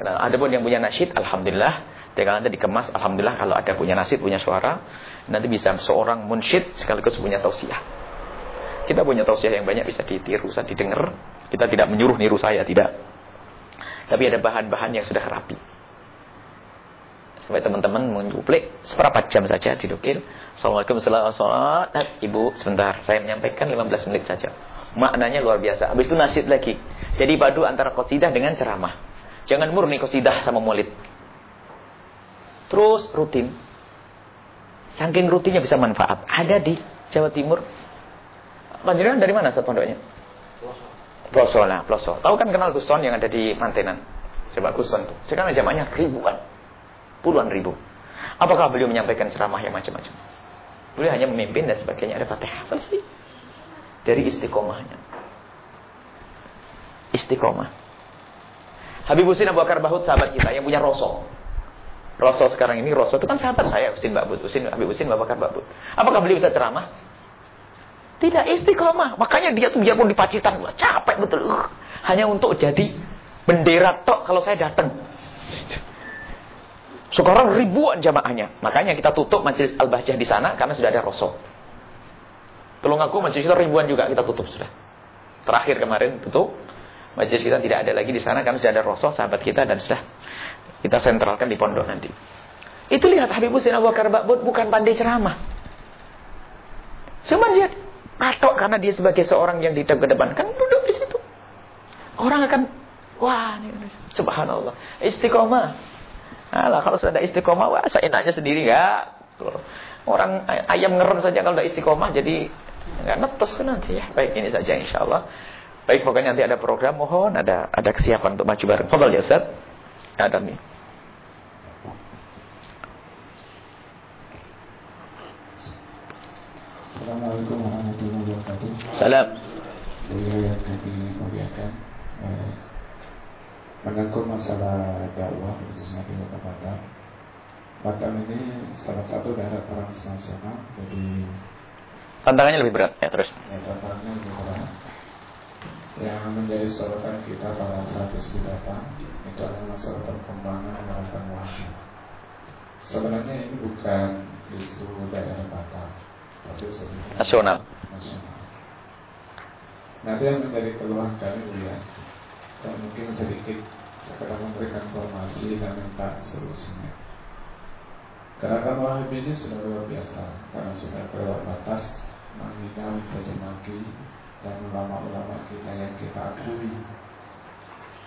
Ada pun yang punya nasyid, Alhamdulillah. Tinggal nanti dikemas, Alhamdulillah kalau ada punya nasyid, punya suara. Nanti bisa seorang munsyid sekaligus punya tausiah. Kita punya tausiah yang banyak bisa ditiru, bisa didengar. Kita tidak menyuruh niru saya, tidak. Tapi ada bahan-bahan yang sudah rapi. Sampai teman-teman mencuplik seperempat jam saja didukil. Assalamualaikum warahmatullahi wabarakatuh. Ibu, sebentar. Saya menyampaikan 15 menit saja. Maknanya luar biasa. Habis itu nasyid lagi. Jadi padu antara qasidah dengan ceramah. Jangan murni kosidah sama mualid. Terus rutin. Saking rutinnya bisa manfaat. Ada di Jawa Timur. Panjenengan dari mana Ustaz pondoknya? Ploso lah, Ploso. Tahu kan kenal Guston yang ada di Mantenan? Coba Guston tuh. Sekarang jamaahnya ribuan. Puluhan ribu. Apakah beliau menyampaikan ceramah yang macam-macam? Beliau hanya memimpin dan sebagainya. Ada fatihah. Selesai. Dari istiqomahnya. Istiqomah. Habib Husin Abu Bakar Bahut sahabat kita yang punya Rosso. Rosso sekarang ini Rosso itu kan sahabat saya Husin Babut, Husin Habib Husin Abu Bakar Bahut. Apakah beliau bisa ceramah? Tidak istiqomah. Makanya dia tuh biarpun di Pacitan capek betul. Uh, hanya untuk jadi bendera tok kalau saya datang. Sekarang ribuan jamaahnya. Makanya kita tutup majelis Al-Bahjah di sana karena sudah ada Rosso. Tolong aku majelis itu ribuan juga kita tutup sudah. Terakhir kemarin tutup. Majelis kita tidak ada lagi di sana karena sudah ada Rasul sahabat kita dan sudah kita sentralkan di pondok nanti. Itu lihat Habib Husin Abu Bakar Ba'bud bukan pandai ceramah. Cuma dia patok karena dia sebagai seorang yang di ke depan kan duduk di situ. Orang akan wah ini, subhanallah istiqomah. Alah kalau sudah ada istiqomah wah saya nanya sendiri enggak. Orang ayam ngerem saja kalau ada istiqomah jadi enggak netes nanti ya. Baik ini saja insyaallah. Baik, pokoknya nanti ada program, mohon ada ada kesiapan untuk maju bareng. Fadal ya Ustaz. Ada nih. Assalamualaikum warahmatullahi wabarakatuh. Salam. Eh, Mengangkut masalah dakwah khususnya di Kota Batam Batam ini salah satu daerah transnasional Jadi Tantangannya lebih berat ya terus ya, Tantangannya lebih berat yang menjadi sorotan kita pada saat itu datang itu adalah masalah perkembangan gerakan wahyu. Sebenarnya ini bukan isu daerah Batam, tapi sebenarnya nasional. nasional. Nanti yang menjadi keluhan kami ya, dan mungkin sedikit sekedar memberikan informasi dan minta solusinya. Gerakan wahyu ini sudah luar biasa karena sudah kelewat batas menghina, mencaci maki, dan ulama-ulama kita yang kita akui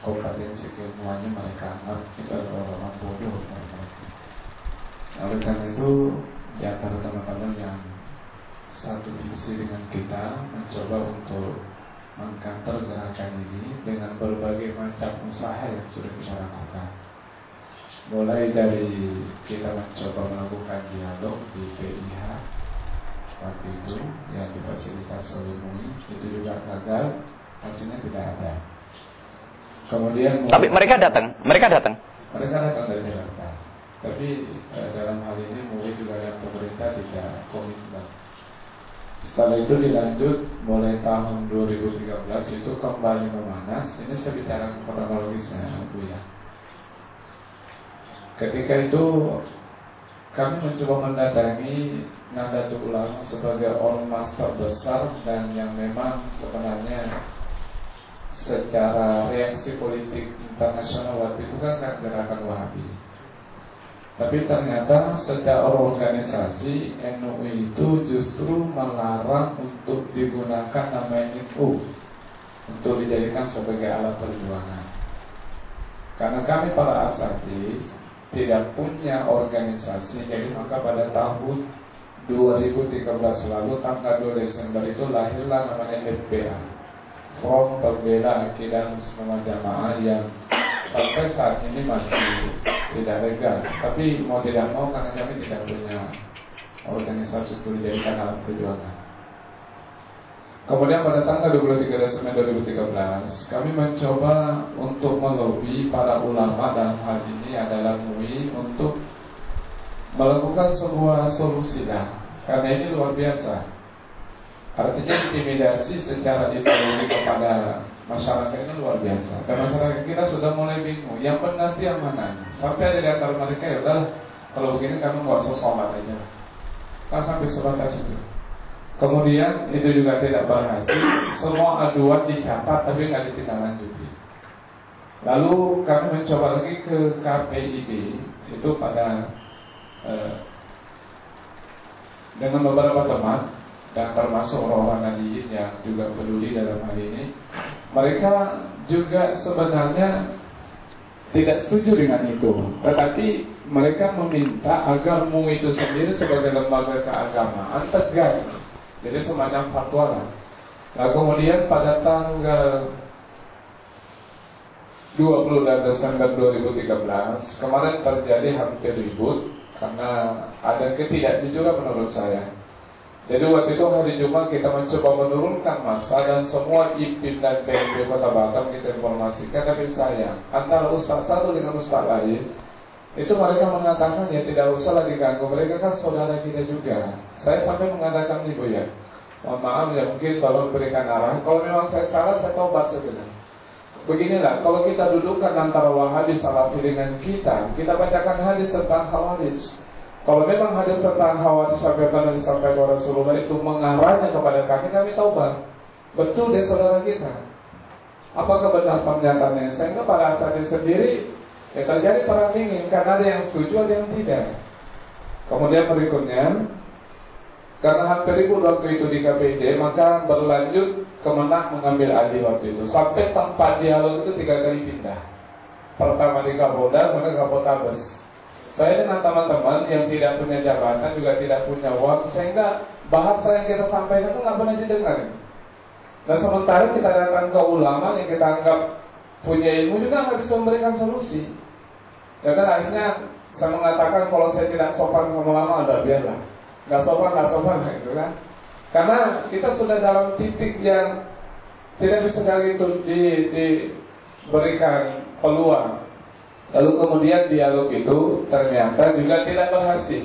kompetensi keilmuannya mereka anggap adalah orang bodoh. Nah, oleh karena itu di antara teman-teman yang satu visi dengan kita mencoba untuk mengkantor gerakan ini dengan berbagai macam usaha yang sudah kita lakukan. Mulai dari kita mencoba melakukan dialog di PIH waktu itu yang difasilitasi oleh MUI itu juga gagal hasilnya tidak ada. Kemudian tapi mereka datang mereka datang? Mereka datang dari Jakarta. Tapi eh, dalam hal ini MUI juga dan pemerintah tidak komitmen. Setelah itu dilanjut mulai tahun 2013 itu kembali memanas. Ini saya bicara kronologisnya Bu ya. Ketika itu kami mencoba mendatangi Nahdlatul Ulama sebagai ormas terbesar dan yang memang sebenarnya secara reaksi politik internasional waktu itu kan gerakan Wahabi. Tapi ternyata secara organisasi NU itu justru melarang untuk digunakan nama NU untuk dijadikan sebagai alat perjuangan. Karena kami para asatis tidak punya organisasi, jadi maka pada tahun 2013 lalu tanggal 2 Desember itu lahirlah namanya FPA Front Pembela Akidah Muslim Jamaah yang sampai saat ini masih tidak legal. Tapi mau tidak mau karena kami tidak punya organisasi untuk dijadikan alat perjuangan Kemudian pada tanggal 23 Desember 2013 Kami mencoba untuk melobi para ulama dalam hal ini adalah MUI Untuk melakukan sebuah solusi lah. Karena ini luar biasa. Artinya intimidasi secara ideologi kepada masyarakat ini luar biasa. Dan masyarakat kita sudah mulai bingung Yang benar yang mana. Sampai ada di antara mereka ya udah Kalau begini kami nggak usah aja. Kan sampai sebatas itu Kemudian itu juga tidak berhasil. Semua aduan dicatat tapi nggak ditindaklanjuti. Lalu kami mencoba lagi ke KPID itu pada eh, dengan beberapa teman dan termasuk orang nadiin yang juga peduli dalam hal ini. Mereka juga sebenarnya tidak setuju dengan itu. Tetapi mereka meminta agar MUI itu sendiri sebagai lembaga keagamaan tegas. Jadi semacam fatwa lah. Nah kemudian pada tanggal 20 Desember 2013 kemarin terjadi hampir ribut karena ada ketidakjujuran menurut saya. Jadi waktu itu hari Jumat kita mencoba menurunkan masa dan semua IPIN dan PMP Kota Batam kita informasikan tapi saya antara ustaz satu dengan ustaz lain itu mereka mengatakan ya tidak usah lagi ganggu mereka kan saudara kita juga. Saya sampai mengatakan ibu ya, mohon maaf ya mungkin tolong berikan arah. Kalau memang saya salah saya tobat sebenarnya. Beginilah, kalau kita dudukkan antara Wahabi Salafi dengan kita, kita bacakan hadis tentang Khawarij. Kalau memang hadis tentang Khawarij disampaikan dan disampaikan Rasulullah itu mengarahnya kepada kami, kami taubat. Betul deh saudara kita. Apakah benar pernyataannya? Sehingga pada saat sendiri ya terjadi perang dingin karena ada yang setuju, ada yang tidak. Kemudian berikutnya, karena hampir ribut waktu itu di KPD, maka berlanjut Kemenang mengambil alih waktu itu. Sampai tempat dialog itu tiga kali pindah. Pertama di Kapolda, kemudian Kapoltabes. Saya dengan teman-teman yang tidak punya jabatan, juga tidak punya uang, sehingga bahasa yang kita sampaikan itu nggak pernah didengar. Dan sementara kita datang ke ulama yang kita anggap punya ilmu juga nggak bisa memberikan solusi. Ya kan akhirnya saya mengatakan kalau saya tidak sopan sama ulama, ada biarlah. Nggak sopan, nggak sopan, gitu kan. Karena kita sudah dalam titik yang tidak bisa lagi itu di, diberikan peluang. Lalu kemudian dialog itu ternyata juga tidak berhasil.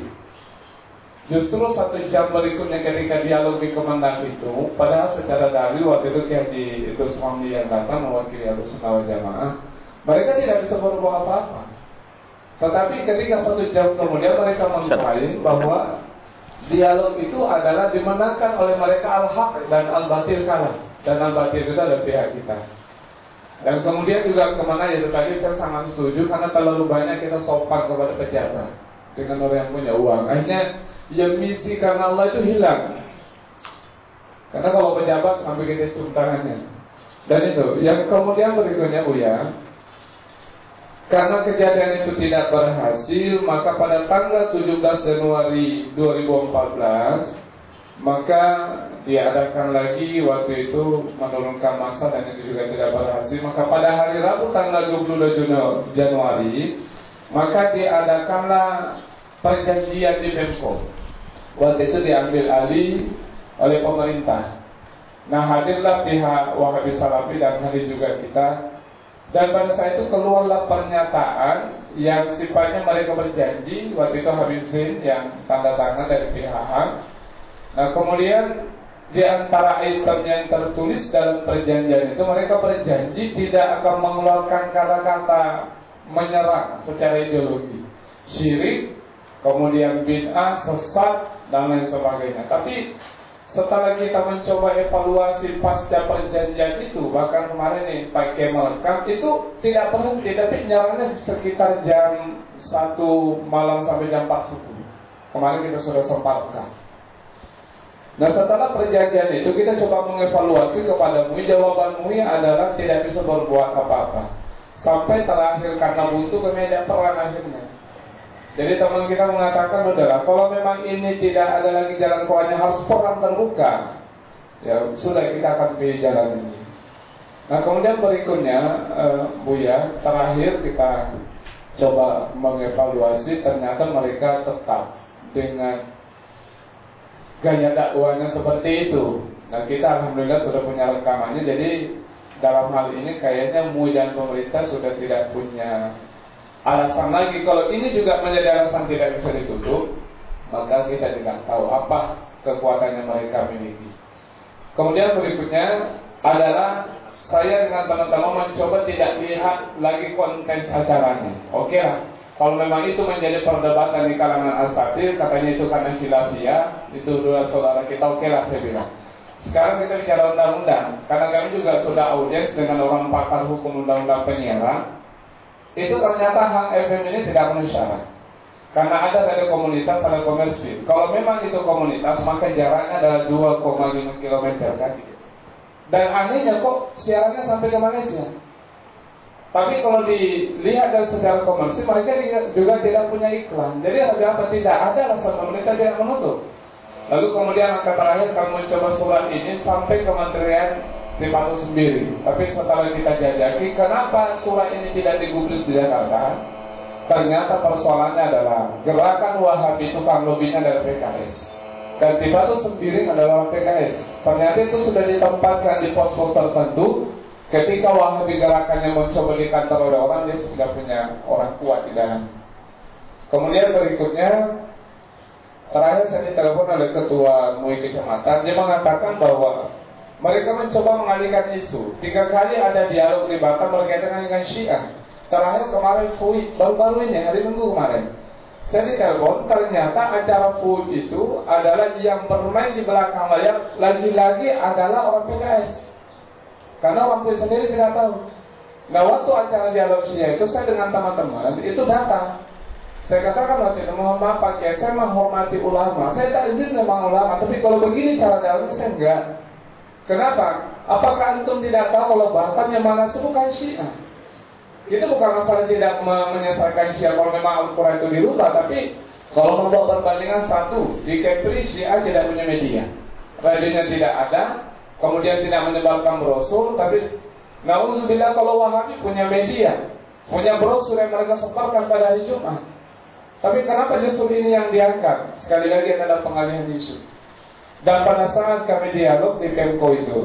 Justru satu jam berikutnya ketika dialog di komandan itu, padahal secara dari waktu itu Kiai itu suami yang datang mewakili Abu Sunnah Jamaah, mereka tidak bisa berbuat apa-apa. Tetapi ketika satu jam kemudian mereka mengklaim bahwa dialog itu adalah dimenangkan oleh mereka al-haq dan al-batil kalah. Dan al-batil itu adalah pihak kita. Dan kemudian juga ke mana itu tadi saya sangat setuju karena terlalu banyak kita sopan kepada pejabat dengan orang yang punya uang. Akhirnya yang misi karena Allah itu hilang. Karena kalau pejabat sampai kita cium tangannya. Dan itu yang kemudian berikutnya Uya, karena kejadian itu tidak berhasil, maka pada tanggal 17 Januari 2014, maka diadakan lagi waktu itu menurunkan masa dan itu juga tidak berhasil. Maka pada hari Rabu tanggal 22 Januari, maka diadakanlah perjanjian di Pemko. Waktu itu diambil alih oleh pemerintah. Nah hadirlah pihak Wahabi Salafi dan hadir juga kita dan pada saat itu keluarlah pernyataan yang sifatnya mereka berjanji waktu itu Habibin yang tanda tangan dari pihak Nah kemudian di antara item yang tertulis dalam perjanjian itu mereka berjanji tidak akan mengeluarkan kata-kata menyerang secara ideologi, syirik, kemudian bid'ah, sesat dan lain sebagainya. Tapi setelah kita mencoba evaluasi pasca perjanjian itu bahkan kemarin nih Pak Kemal Kam itu tidak berhenti tapi nyalanya sekitar jam satu malam sampai jam 4 subuh. Kemarin kita sudah sempatkan Nah setelah perjanjian itu kita coba mengevaluasi kepada MUI Jawaban MUI adalah tidak bisa berbuat apa-apa. Sampai terakhir karena buntu kami ada perang akhirnya jadi teman kita mengatakan adalah kalau memang ini tidak ada lagi jalan keluarnya harus perang terbuka, ya sudah kita akan pilih jalan ini. Nah kemudian berikutnya uh, Buya terakhir kita coba mengevaluasi ternyata mereka tetap dengan gaya dakwanya seperti itu. Dan kita alhamdulillah sudah punya rekamannya. Jadi dalam hal ini kayaknya MUI dan pemerintah sudah tidak punya alasan lagi kalau ini juga menjadi alasan tidak bisa ditutup maka kita tidak tahu apa kekuatannya mereka miliki. Kemudian berikutnya adalah saya dengan teman-teman mencoba tidak lihat lagi konten acaranya. Oke lah kalau memang itu menjadi perdebatan di kalangan asatir katanya itu karena silafia itu dua saudara kita oke okay lah saya bilang. Sekarang kita bicara undang-undang karena kami juga sudah audiens dengan orang pakar hukum undang-undang penyiaran itu ternyata hak FM ini tidak memenuhi syarat. Karena ada dari komunitas, ada komersil. Kalau memang itu komunitas, maka jaraknya adalah 2,5 km kan. Dan anehnya kok siarannya sampai ke Malaysia. Tapi kalau dilihat dari secara komersil, mereka juga tidak punya iklan. Jadi ada apa? Tidak ada alasan pemerintah tidak menutup. Lalu kemudian angka terakhir kami mencoba surat ini sampai Kementerian Tripato sendiri. Tapi setelah kita jajaki, kenapa surat ini tidak digubris di Jakarta? Ternyata persoalannya adalah gerakan Wahabi itu kan lobinya dari PKS. Dan Tripato sendiri adalah PKS. Ternyata itu sudah ditempatkan di pos-pos tertentu Ketika Wahabi gerakannya mencoba di kantor oleh orang, dia sudah punya orang kuat di dalam. Kemudian berikutnya, terakhir saya ditelepon oleh ketua MUI kecamatan, dia mengatakan bahwa mereka mencoba mengalihkan isu. Tiga kali ada dialog di Batam berkaitan dengan Syiah. Terakhir kemarin FUI, baru-baru ini, hari Minggu kemarin. Saya ditelepon, ternyata acara FUI itu adalah yang bermain di belakang layar, lagi-lagi adalah orang PKS. Karena waktu sendiri tidak tahu. Nah waktu acara dialog itu saya dengan teman-teman itu datang. Saya katakan waktu itu mohon maaf Pak saya menghormati ulama. Saya tak izin memang ulama, tapi kalau begini cara dialog saya enggak. Kenapa? Apakah antum tidak tahu kalau bahkan yang mana itu bukan Syiah? Itu bukan masalah tidak menyelesaikan Syiah kalau memang Al-Quran itu dirubah, tapi kalau membuat perbandingan satu, di Kepri Syiah tidak punya media. Radionya tidak ada, kemudian tidak menyebarkan brosur, tapi Nauzubillah kalau Wahabi punya media, punya brosur yang mereka sebarkan pada hari Jumat. Tapi kenapa justru ini yang diangkat? Sekali lagi adalah pengalihan isu. Dan pada saat kami dialog di Pemko itu,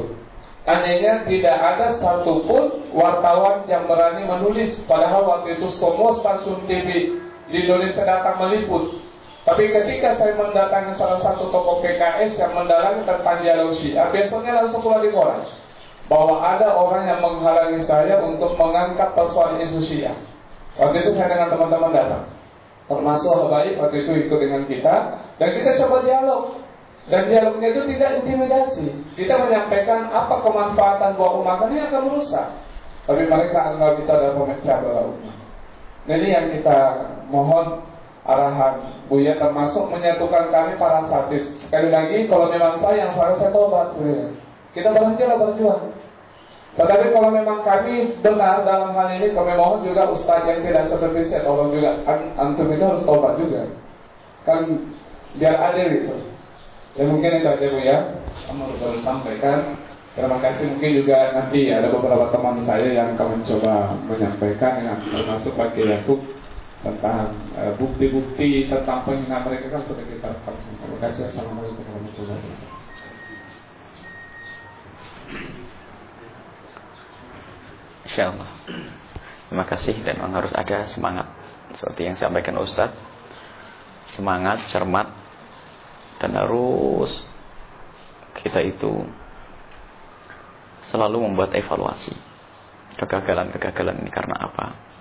anehnya tidak ada satupun wartawan yang berani menulis. Padahal waktu itu semua stasiun TV di Indonesia datang meliput tapi ketika saya mendatangi salah satu tokoh PKS yang mendalami tentang dialog Syiah, besoknya langsung keluar di koran bahwa ada orang yang menghalangi saya untuk mengangkat persoalan isu Syiah. Waktu itu saya dengan teman-teman datang, termasuk baik waktu itu ikut dengan kita, dan kita coba dialog. Dan dialognya itu tidak intimidasi. Kita menyampaikan apa kemanfaatan buah umat ini akan merusak. Tapi mereka anggap kita adalah pemecah belah umat. Nah, ini yang kita mohon arahan Buya termasuk menyatukan kami para sadis. Sekali lagi, kalau memang saya yang salah saya tobat sebenarnya. Kita berhentilah berjuang. Tetapi kalau memang kami benar dalam hal ini, kami mohon juga ustaz yang tidak seperti saya tolong juga. Antum itu harus tobat juga. Kan biar adil gitu. Ya mungkin itu aja Bu ya. Kamu baru sampaikan. Terima kasih mungkin juga nanti ada beberapa teman saya yang akan mencoba menyampaikan yang termasuk Pak Yakub tentang eh, bukti-bukti uh, tentang penghinaan mereka kan sudah kita vaksin. Terima kasih. Assalamualaikum warahmatullahi wabarakatuh. Insya Allah. Terima kasih dan memang harus ada semangat seperti yang sampaikan Ustadz. Semangat, cermat dan harus kita itu selalu membuat evaluasi kegagalan-kegagalan ini karena apa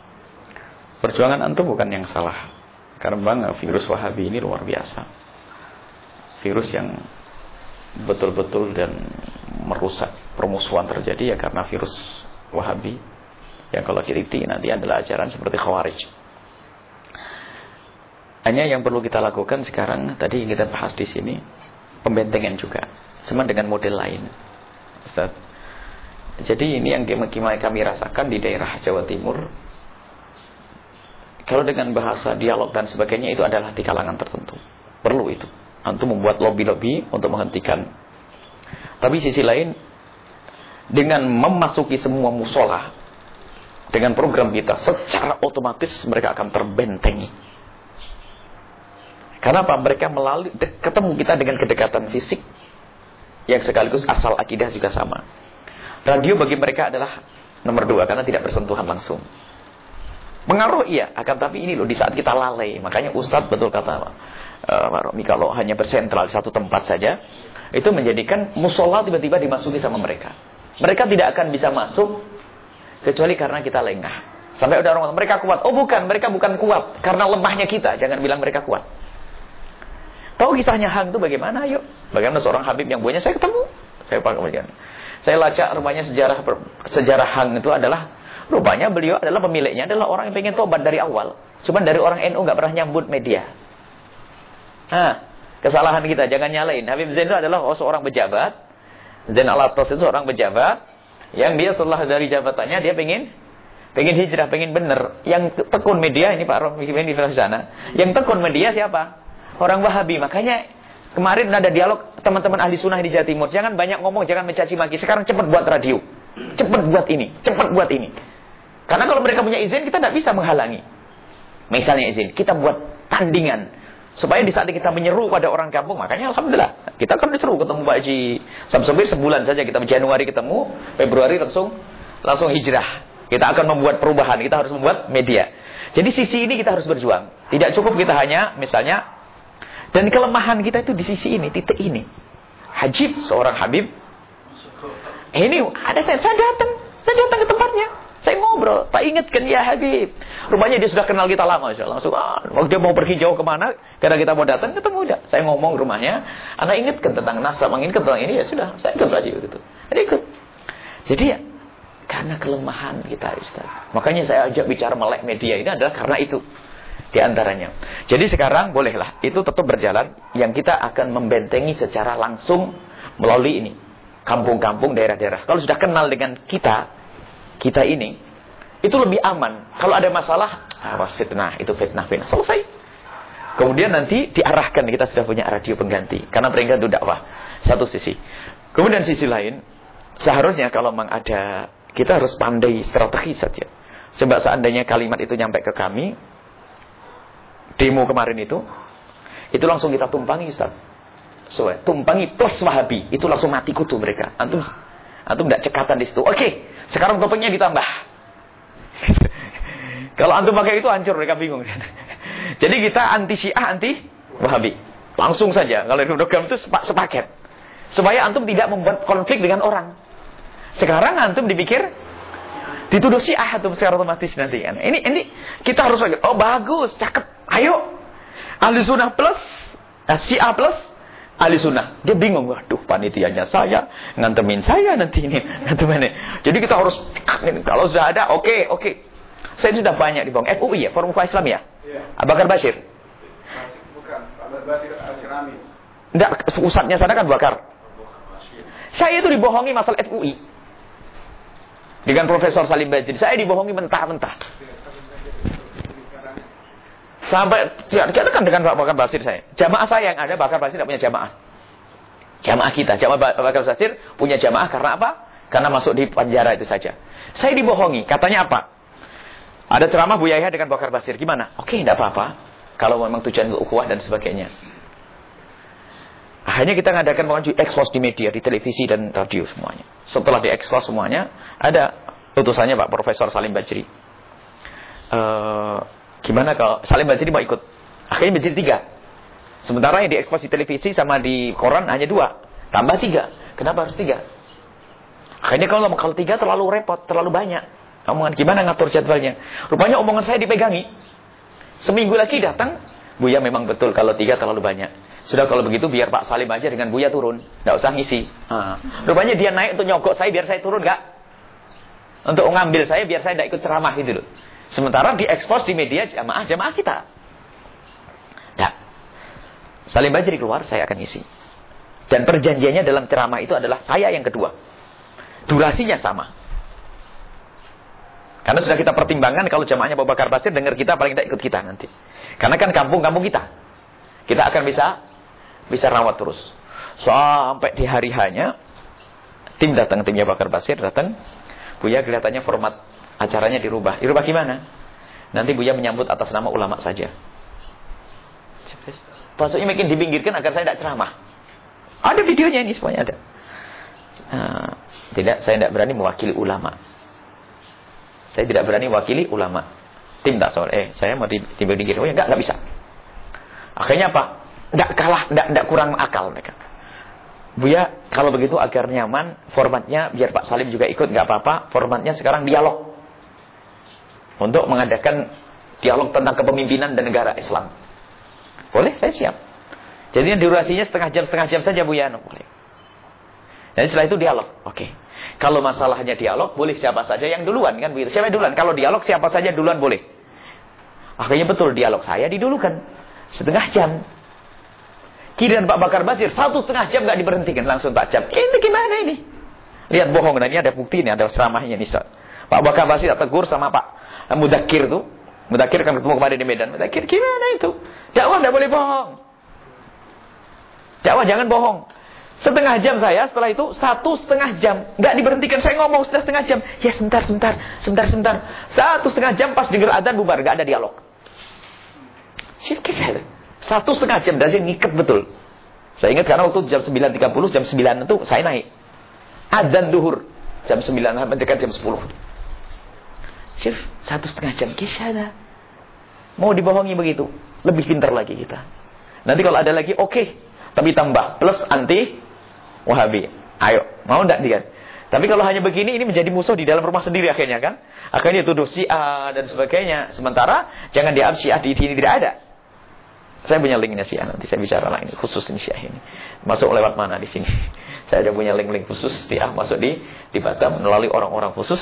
Perjuangan antum bukan yang salah. Karena virus Wahabi ini luar biasa. Virus yang betul-betul dan merusak permusuhan terjadi ya karena virus Wahabi. Yang kalau diriti nanti adalah ajaran seperti Khawarij. Hanya yang perlu kita lakukan sekarang tadi yang kita bahas di sini pembentengan juga, cuma dengan model lain. Ustaz. Jadi ini yang kami rasakan di daerah Jawa Timur kalau dengan bahasa dialog dan sebagainya itu adalah di kalangan tertentu. Perlu itu. Untuk membuat lobby-lobby untuk menghentikan. Tapi sisi lain, dengan memasuki semua musola, dengan program kita, secara otomatis mereka akan terbentengi. Karena apa? Mereka melalui ketemu kita dengan kedekatan fisik yang sekaligus asal akidah juga sama. Radio bagi mereka adalah nomor dua karena tidak bersentuhan langsung. Pengaruh iya, akan tapi ini loh di saat kita lalai. Makanya Ustadz betul kata uh, Pak Romi kalau hanya bersentral di satu tempat saja, itu menjadikan musola tiba-tiba dimasuki sama mereka. Mereka tidak akan bisa masuk kecuali karena kita lengah. Sampai ada orang mereka kuat. Oh bukan, mereka bukan kuat karena lemahnya kita. Jangan bilang mereka kuat. Tahu kisahnya Hang itu bagaimana? Yuk, bagaimana seorang Habib yang buahnya saya ketemu. Saya pak Saya lacak rumahnya sejarah sejarah Hang itu adalah Rupanya beliau adalah pemiliknya adalah orang yang pengen tobat dari awal. Cuman dari orang NU nggak pernah nyambut media. Nah, kesalahan kita jangan nyalain. Habib Zain itu adalah oh, seorang pejabat. Zain Alatos itu seorang pejabat yang dia setelah dari jabatannya dia pengen pengen hijrah, pengen bener. Yang tekun media ini Pak Romi di sana. Yang tekun media siapa? Orang Wahabi. Makanya kemarin ada dialog teman-teman ahli sunnah di Jawa Timur. Jangan banyak ngomong, jangan mencaci maki. Sekarang cepat buat radio. Cepat buat ini, cepat buat ini. Karena kalau mereka punya izin, kita tidak bisa menghalangi. Misalnya izin, kita buat tandingan. Supaya di saat kita menyeru pada orang kampung, makanya Alhamdulillah. Kita kan disuruh ketemu Pak Haji Samsubir sebulan saja. Kita Januari ketemu, Februari langsung langsung hijrah. Kita akan membuat perubahan, kita harus membuat media. Jadi sisi ini kita harus berjuang. Tidak cukup kita hanya misalnya dan kelemahan kita itu di sisi ini, titik ini. Hajib seorang Habib. Ini ada saya, saya datang, saya datang ke tempatnya. Saya ngobrol, Pak ingatkan ya Habib. Rumahnya dia sudah kenal kita lama, insya langsung. Ah, waktu dia mau pergi jauh ke mana, karena kita mau datang, ketemu udah. Saya ngomong rumahnya, anak ingatkan tentang nasab, mengingatkan tentang ini ya sudah, saya ikut aja gitu. Jadi ikut. Jadi ya, karena kelemahan kita Ustaz. Makanya saya ajak bicara melek media ini adalah karena itu. Di antaranya. Jadi sekarang bolehlah, itu tetap berjalan. Yang kita akan membentengi secara langsung melalui ini. Kampung-kampung, daerah-daerah. Kalau sudah kenal dengan kita, kita ini itu lebih aman. Kalau ada masalah, awas fitnah, itu fitnah, fitnah. Selesai. Kemudian nanti diarahkan, kita sudah punya radio pengganti. Karena peringkat itu dakwah. Satu sisi. Kemudian sisi lain, seharusnya kalau memang ada, kita harus pandai strategi saja. Coba seandainya kalimat itu nyampe ke kami, demo kemarin itu, itu langsung kita tumpangi Ustaz. So, tumpangi plus wahabi, itu langsung mati kutu mereka. Antum Antum tidak cekatan di situ. Oke, sekarang topengnya ditambah. Kalau antum pakai itu hancur mereka bingung. Jadi kita anti Syiah, anti Wahabi. Langsung saja kalau program itu sepaket. Supaya antum tidak membuat konflik dengan orang. Sekarang antum dipikir dituduh Syiah antum secara otomatis nanti. Ini ini kita harus oh bagus, cakep. Ayo. Ahli sunnah plus, eh, Syiah plus, ahli sunnah. Dia bingung, waduh panitianya saya, ngantemin saya nanti ini, ngantemin Jadi kita harus, kalau sudah ada, oke, okay, oke. Okay. Saya sudah banyak di Bang FUI ya, Forum Ukhuwah Islam ya? Iya. Bakar Basir? Bukan, Bakar Basir Asyirami. Enggak, pusatnya sana kan Bakar. Saya itu dibohongi masalah FUI. Dengan Profesor Salim Bajir. Saya dibohongi mentah-mentah. Sampai kita kan dengan Pak Bakar Basir saya. Jamaah saya yang ada Bakar Basir tidak punya jamaah. Jamaah kita, jamaah Bakar Basir punya jamaah karena apa? Karena masuk di penjara itu saja. Saya dibohongi. Katanya apa? Ada ceramah Bu Yahya dengan Bakar Basir. Gimana? Oke, tidak apa-apa. Kalau memang tujuan ukhuwah dan sebagainya. Akhirnya kita ngadakan mengaji ekspos di media, di televisi dan radio semuanya. Setelah diekspos semuanya, ada utusannya Pak Profesor Salim Bajri. Uh, Gimana kalau Salim Basri mau ikut? Akhirnya menjadi tiga. Sementara yang diekspos di televisi sama di koran hanya dua. Tambah tiga. Kenapa harus tiga? Akhirnya kalau kalau tiga terlalu repot, terlalu banyak. Omongan gimana ngatur jadwalnya? Rupanya omongan saya dipegangi. Seminggu lagi datang, Buya memang betul kalau tiga terlalu banyak. Sudah kalau begitu biar Pak Salim aja dengan Buya turun. Tidak usah ngisi. Ha. Rupanya dia naik untuk nyogok saya biar saya turun enggak? Untuk mengambil saya biar saya tidak ikut ceramah gitu loh. Sementara diekspos di media jamaah-jamaah kita. Nah, Salim Bajri keluar, saya akan isi. Dan perjanjiannya dalam ceramah itu adalah saya yang kedua. Durasinya sama. Karena sudah kita pertimbangkan kalau jamaahnya Abu Bakar Basir dengar kita paling tidak ikut kita nanti. Karena kan kampung-kampung kita. Kita akan bisa bisa rawat terus. Sampai di hari hanya tim datang timnya Bakar Basir datang. Buya kelihatannya format acaranya dirubah. Dirubah gimana? Nanti Buya menyambut atas nama ulama saja. Maksudnya mungkin dipinggirkan agar saya tidak ceramah. Ada videonya ini semuanya ada. Nah, tidak, saya tidak berani mewakili ulama. Saya tidak berani mewakili ulama. Tim tak soal, eh saya mau dipinggir. Oh ya enggak, enggak bisa. Akhirnya apa? Enggak kalah, enggak, enggak kurang akal mereka. Buya, kalau begitu agar nyaman, formatnya biar Pak Salim juga ikut, enggak apa-apa. Formatnya sekarang dialog untuk mengadakan dialog tentang kepemimpinan dan negara Islam. Boleh, saya siap. Jadi durasinya setengah jam setengah jam saja Bu Yano boleh. Dan setelah itu dialog. Oke. Kalau masalahnya dialog, boleh siapa saja yang duluan kan begitu. Siapa yang duluan? Kalau dialog siapa saja duluan boleh. Akhirnya betul dialog saya didulukan setengah jam. Kirian Pak Bakar Basir satu setengah jam nggak diberhentikan langsung tak jam. Ini gimana ini? Lihat bohong, nah ini ada bukti ini, ada ceramahnya nih. Pak Bakar Basir tegur sama Pak Mudakir tuh. Mudakir kan ketemu kemarin di Medan. Mudakir gimana itu? Dakwah tidak boleh bohong. Dakwah jangan bohong. Setengah jam saya setelah itu satu setengah jam nggak diberhentikan saya ngomong sudah setengah jam ya sebentar sebentar sebentar sebentar satu setengah jam pas dengar adzan bubar nggak ada dialog satu setengah jam dan saya ngikat betul saya ingat karena waktu jam 9.30 jam 9 itu saya naik adzan duhur jam 9 mendekat jam 10 Syif, satu setengah jam kisah mau dibohongi begitu lebih pintar lagi kita nanti kalau ada lagi oke okay. tapi tambah plus anti Wahabi. Ayo, mau enggak dia? Tapi kalau hanya begini, ini menjadi musuh di dalam rumah sendiri akhirnya kan? Akhirnya tuduh Syiah dan sebagainya. Sementara, jangan dianggap Syiah di sini tidak ada. Saya punya linknya Syiah nanti, saya bicara lah ini, khusus ini Syiah ini. Masuk lewat mana di sini? Saya ada punya link-link khusus Syiah masuk di di Batam melalui orang-orang khusus.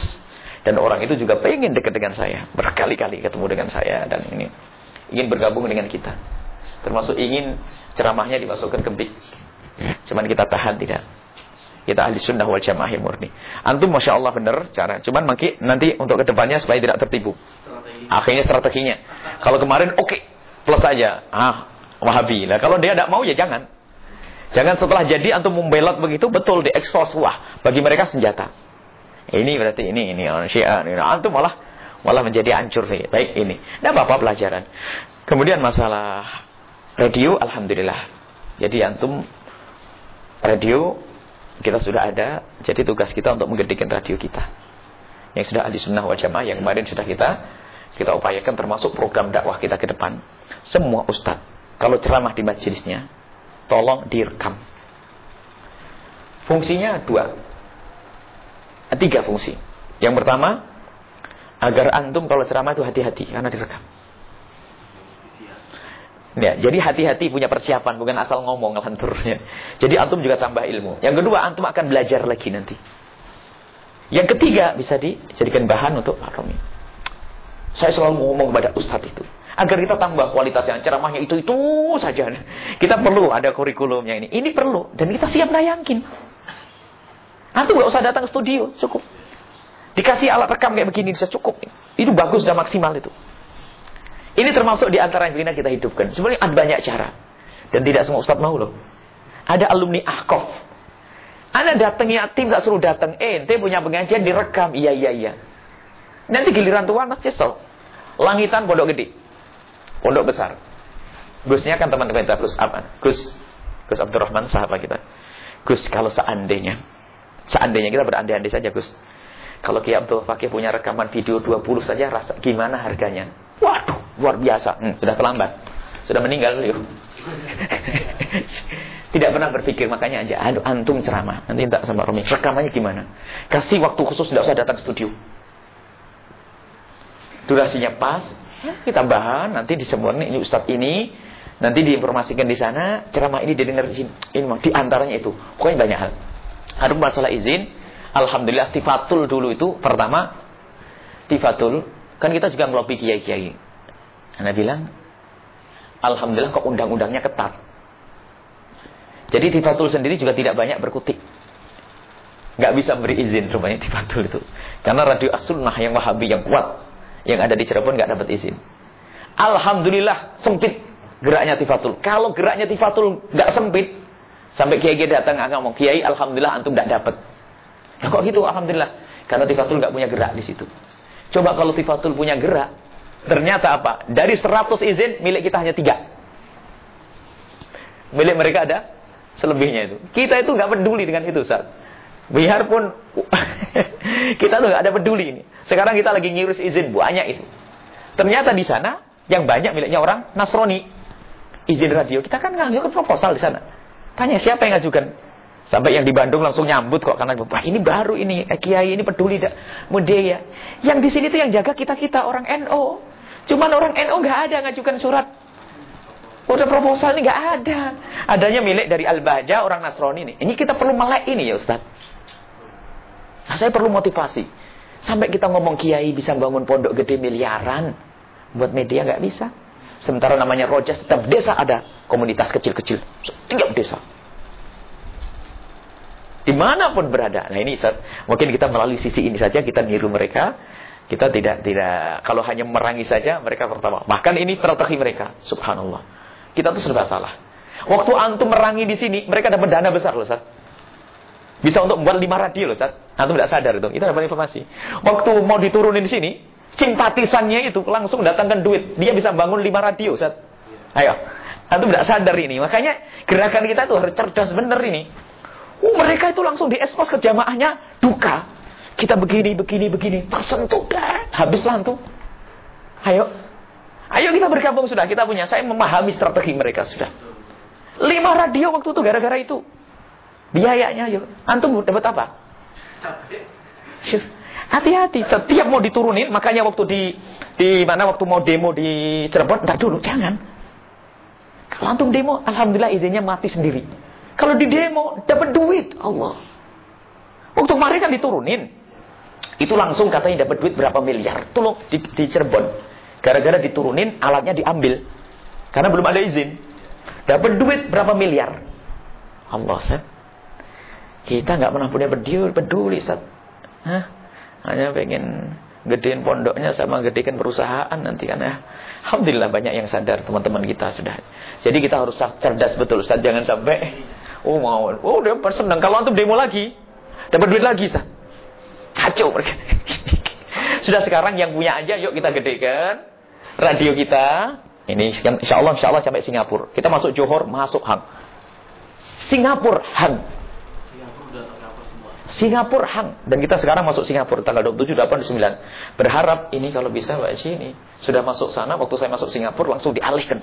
Dan orang itu juga pengen dekat dengan saya. Berkali-kali ketemu dengan saya dan ini. Ingin bergabung dengan kita. Termasuk ingin ceramahnya dimasukkan ke BIK. Cuman kita tahan tidak. Kita ahli sunnah wal jamaah yang murni. Antum masya Allah benar cara. Cuman mungkin nanti untuk ke depannya supaya tidak tertipu. Akhirnya strateginya. Kalau kemarin oke okay, plus aja. Ah Wahabi. Nah kalau dia tidak mau ya jangan. Jangan setelah jadi antum membelot begitu betul di wah bagi mereka senjata. Ini berarti ini ini orang Syiah. Ini. Antum malah malah menjadi hancur nih. Baik ini. Tidak apa-apa pelajaran. Kemudian masalah radio alhamdulillah. Jadi antum radio kita sudah ada, jadi tugas kita untuk menggedikan radio kita. Yang sudah ahli sunnah wal jamaah yang kemarin sudah kita kita upayakan termasuk program dakwah kita ke depan. Semua ustadz, kalau ceramah di majelisnya, tolong direkam. Fungsinya dua. Tiga fungsi. Yang pertama, agar antum kalau ceramah itu hati-hati karena direkam. Ya, jadi hati-hati punya persiapan, bukan asal ngomong lanturnya. Jadi antum juga tambah ilmu. Yang kedua, antum akan belajar lagi nanti. Yang ketiga, bisa dijadikan bahan untuk Pak Romi. Saya selalu ngomong kepada ustadz itu. Agar kita tambah kualitas yang ceramahnya itu-itu saja. Kita perlu ada kurikulumnya ini. Ini perlu. Dan kita siap nayangkin. Antum gak usah datang ke studio, cukup. Dikasih alat rekam kayak begini, bisa cukup. Itu bagus dan maksimal itu. Ini termasuk di antara yang kita hidupkan. Sebenarnya ada banyak cara. Dan tidak semua ustaz mau loh. Ada alumni ahkof. Anda datang tim tak suruh datang. Eh, ente punya pengajian direkam. Iya, iya, iya. Nanti giliran tuan mas nyesel. Langitan pondok gede. Pondok besar. Gusnya kan teman-teman kita Gus apa? Gus Gus Abdurrahman sahabat kita. Gus kalau seandainya seandainya kita berandai-andai saja Gus. Kalau Kiai Abdul Fakih punya rekaman video 20 saja rasa gimana harganya? Waduh, luar biasa. Hmm, sudah terlambat. Sudah meninggal beliau. Tidak pernah berpikir makanya aja aduh antum ceramah. Nanti tak sama Romi. Rekamannya gimana? Kasih waktu khusus tidak usah datang ke studio. Durasinya pas, ya, kita bahan nanti di semua ini ustadz ini nanti diinformasikan di sana ceramah ini didengar di sini. Ini di antaranya itu. Pokoknya banyak hal. Ada masalah izin. Alhamdulillah tifatul dulu itu pertama tifatul kan kita juga melobi kiai-kiai. Anda bilang, Alhamdulillah kok undang-undangnya ketat. Jadi Tifatul sendiri juga tidak banyak berkutik. Gak bisa beri izin rupanya Tifatul itu. Karena radio as-sunnah yang wahabi yang kuat. Yang ada di Cirebon gak dapat izin. Alhamdulillah sempit geraknya Tifatul. Kalau geraknya Tifatul gak sempit. Sampai kiai-kiai datang ngomong, kiai Alhamdulillah antum gak dapat. Nah, kok gitu Alhamdulillah. Karena Tifatul gak punya gerak di situ. Coba kalau Tifatul punya gerak, Ternyata apa? Dari 100 izin, milik kita hanya tiga. Milik mereka ada selebihnya itu. Kita itu nggak peduli dengan itu, saat. Biarpun kita tuh nggak ada peduli ini. Sekarang kita lagi ngurus izin banyak itu. Ternyata di sana yang banyak miliknya orang Nasrani. Izin radio kita kan ngajukan proposal di sana. Tanya siapa yang ngajukan? Sampai yang di Bandung langsung nyambut kok karena wah ini baru ini eh, kiai ini peduli dak ya. Yang di sini tuh yang jaga kita-kita orang NO. Cuman orang NU nggak ada ngajukan surat. Udah proposal ini nggak ada. Adanya milik dari Al-Baja orang Nasrani ini. Ini kita perlu melek ini ya Ustaz. Nah, saya perlu motivasi. Sampai kita ngomong kiai bisa bangun pondok gede miliaran. Buat media nggak bisa. Sementara namanya roja setiap desa ada komunitas kecil-kecil. Setiap desa. Di mana pun berada. Nah ini mungkin kita melalui sisi ini saja kita niru mereka. Kita tidak tidak kalau hanya merangi saja mereka pertama. Bahkan ini strategi mereka. Subhanallah. Kita tuh serba salah. Waktu antum merangi di sini, mereka dapat dana besar loh, Ustaz. Bisa untuk membuat lima radio loh, Ustaz. Antum tidak sadar itu. Itu dapat informasi. Waktu mau diturunin di sini, simpatisannya itu langsung datangkan duit. Dia bisa bangun lima radio, Ustaz. Ayo. Antum tidak sadar ini. Makanya gerakan kita tuh harus cerdas bener ini. Oh, mereka itu langsung diekspos ke jamaahnya duka. Kita begini, begini, begini. Tersentuh dah. Habis lantu. Ayo. Ayo kita bergabung sudah. Kita punya. Saya memahami strategi mereka sudah. Lima radio waktu itu gara-gara itu. Biayanya yuk. Antum dapat apa? Hati-hati. Setiap mau diturunin. Makanya waktu di di mana waktu mau demo di Cirebon. Enggak dulu. Jangan. Kalau antum demo. Alhamdulillah izinnya mati sendiri. Kalau di demo. Dapat duit. Allah. Waktu kemarin kan diturunin. Itu langsung katanya dapat duit berapa miliar. Tolong di, di Cirebon. Gara-gara diturunin, alatnya diambil. Karena belum ada izin. Dapat duit berapa miliar. Allah, Seth. Kita nggak pernah punya peduli, peduli, Seth. Hah? Hanya pengen gedein pondoknya sama gedein perusahaan nanti kan ya. Alhamdulillah banyak yang sadar teman-teman kita sudah. Jadi kita harus cerdas betul Ustaz. Jangan sampai oh mau oh udah senang kalau antum demo lagi dapat duit lagi Ustaz. Kacau mereka. Sudah sekarang yang punya aja yuk kita gedekan radio kita. Ini insya Allah sampai Singapura. Kita masuk Johor, masuk Hang. Singapura Hang. Singapura Hang. Dan kita sekarang masuk Singapura tanggal 27, 8, 9. Berharap ini kalau bisa Mbak Eci ini. Sudah masuk sana, waktu saya masuk Singapura langsung dialihkan.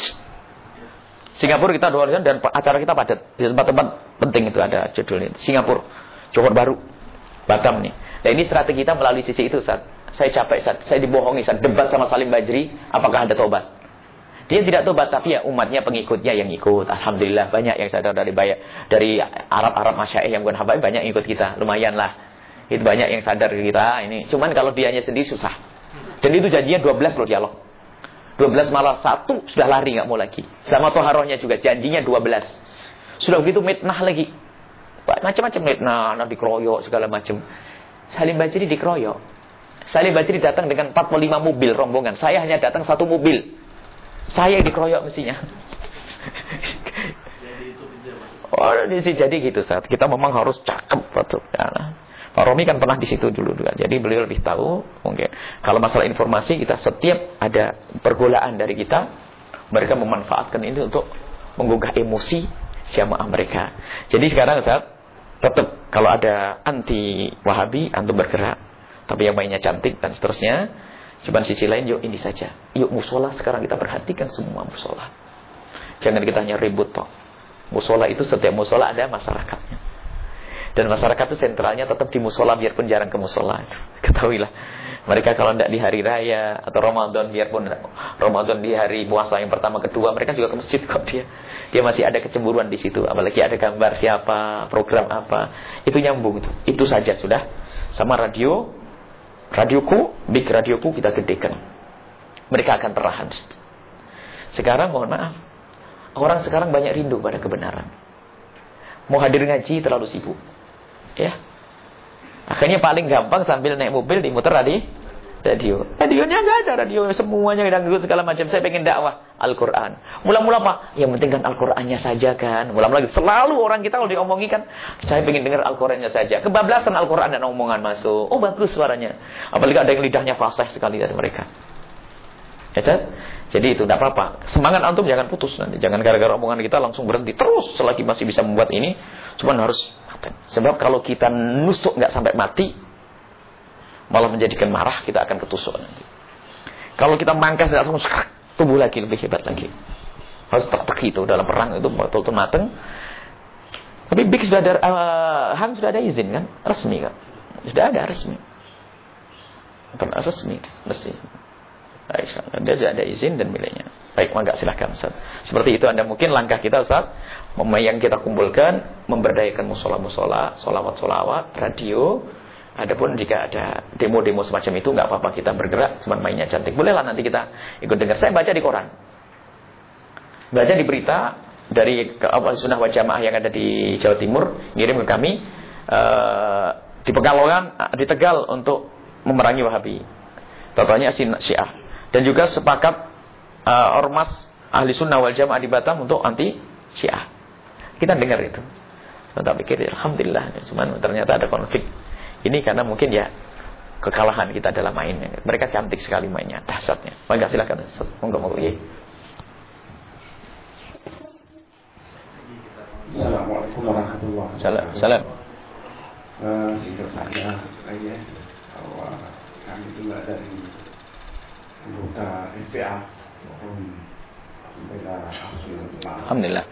Singapura kita dua dan acara kita padat. Di tempat-tempat penting itu ada judulnya. Singapura. Johor Baru. Batam nih. Nah ini strategi kita melalui sisi itu saat saya capek saat saya dibohongi saat debat sama Salim Bajri, apakah ada tobat? Dia tidak tobat tapi ya umatnya pengikutnya yang ikut. Alhamdulillah banyak yang sadar dari banyak dari Arab-Arab masyaih yang bukan habaib banyak ikut kita. Lumayan lah. Itu banyak yang sadar kita ini. Cuman kalau dianya sendiri susah. Dan itu janjinya 12 loh dialog. 12 malah satu sudah lari nggak mau lagi. Sama toharohnya juga janjinya 12. Sudah begitu mitnah lagi. Macam-macam mitnah, nah dikeroyok segala macam. Salim Bajri dikeroyok. Salim Bajri datang dengan 45 mobil rombongan. Saya hanya datang satu mobil. Saya dikeroyok mestinya. Oh, jadi gitu saat kita memang harus cakep betul. Ya, Pak Romi kan pernah di situ dulu juga. Jadi beliau lebih tahu mungkin. Kalau masalah informasi kita setiap ada pergolaan dari kita, mereka memanfaatkan ini untuk menggugah emosi jamaah mereka. Jadi sekarang saat tetap kalau ada anti Wahabi antum bergerak. Tapi yang mainnya cantik dan seterusnya. Cuman sisi lain yuk ini saja. Yuk musola sekarang kita perhatikan semua musola. Jangan kita hanya ribut toh. Musola itu setiap musola ada masyarakatnya. Dan masyarakat itu sentralnya tetap di musola biarpun jarang ke musola. Ketahuilah. Mereka kalau tidak di hari raya atau Ramadan biarpun Ramadan di hari puasa yang pertama kedua mereka juga ke masjid kok dia. Dia masih ada kecemburuan di situ. Apalagi ada gambar siapa, program apa. Itu nyambung itu. Itu saja sudah. Sama radio. Radioku, big radioku kita gedekan. Mereka akan terrahan. Sekarang mohon maaf. Orang sekarang banyak rindu pada kebenaran. Mau hadir ngaji terlalu sibuk. Ya. Akhirnya paling gampang sambil naik mobil dimuter tadi radio. Radionya nggak ada radio semuanya dangdut segala macam. Saya pengen dakwah Al-Qur'an. Mula-mula apa? Yang penting kan Al-Qur'annya saja kan. Mula-mula selalu orang kita kalau diomongi kan saya pengen dengar Al-Qur'annya saja. Kebablasan Al-Qur'an dan omongan masuk. Oh bagus suaranya. Apalagi ada yang lidahnya fasih sekali dari mereka. Ya kan? Jadi itu tidak apa-apa. Semangat antum jangan putus nanti. Jangan gara-gara omongan kita langsung berhenti. Terus selagi masih bisa membuat ini. Cuman harus Sebab kalau kita nusuk nggak sampai mati, malah menjadikan marah, kita akan ketusuk nanti. Kalau kita mangkas langsung tumbuh lagi lebih hebat lagi. Harus tak itu dalam perang itu betul-betul mateng. Tapi Big sudah ada, uh, Han sudah ada izin kan, resmi kan, sudah ada resmi. Pernah resmi, mesti. Baik, dia sudah ada izin dan miliknya. Baik, maka silahkan Ustaz. Seperti itu Anda mungkin langkah kita Ustaz. Yang kita kumpulkan, memberdayakan musola-musola, solawat-solawat, radio, Adapun jika ada demo-demo semacam itu nggak apa-apa kita bergerak, cuma mainnya cantik. Bolehlah nanti kita ikut dengar. Saya baca di koran. Baca di berita dari apa sunnah wa jamaah yang ada di Jawa Timur ngirim ke kami uh, di Pekalongan, di Tegal untuk memerangi Wahabi. Contohnya Syiah. Dan juga sepakat uh, ormas ahli sunnah wal jamaah di Batam untuk anti Syiah. Kita dengar itu. Kita pikir alhamdulillah, cuman ternyata ada konflik. Ini karena mungkin ya kekalahan kita dalam mainnya. Mereka cantik sekali mainnya, dahsyatnya. Maka silakan. Monggo monggo. Iya. Assalamualaikum warahmatullahi wabarakatuh. Salam. Uh, singkat saja aja bahwa kami juga dari anggota FPA beda Alhamdulillah.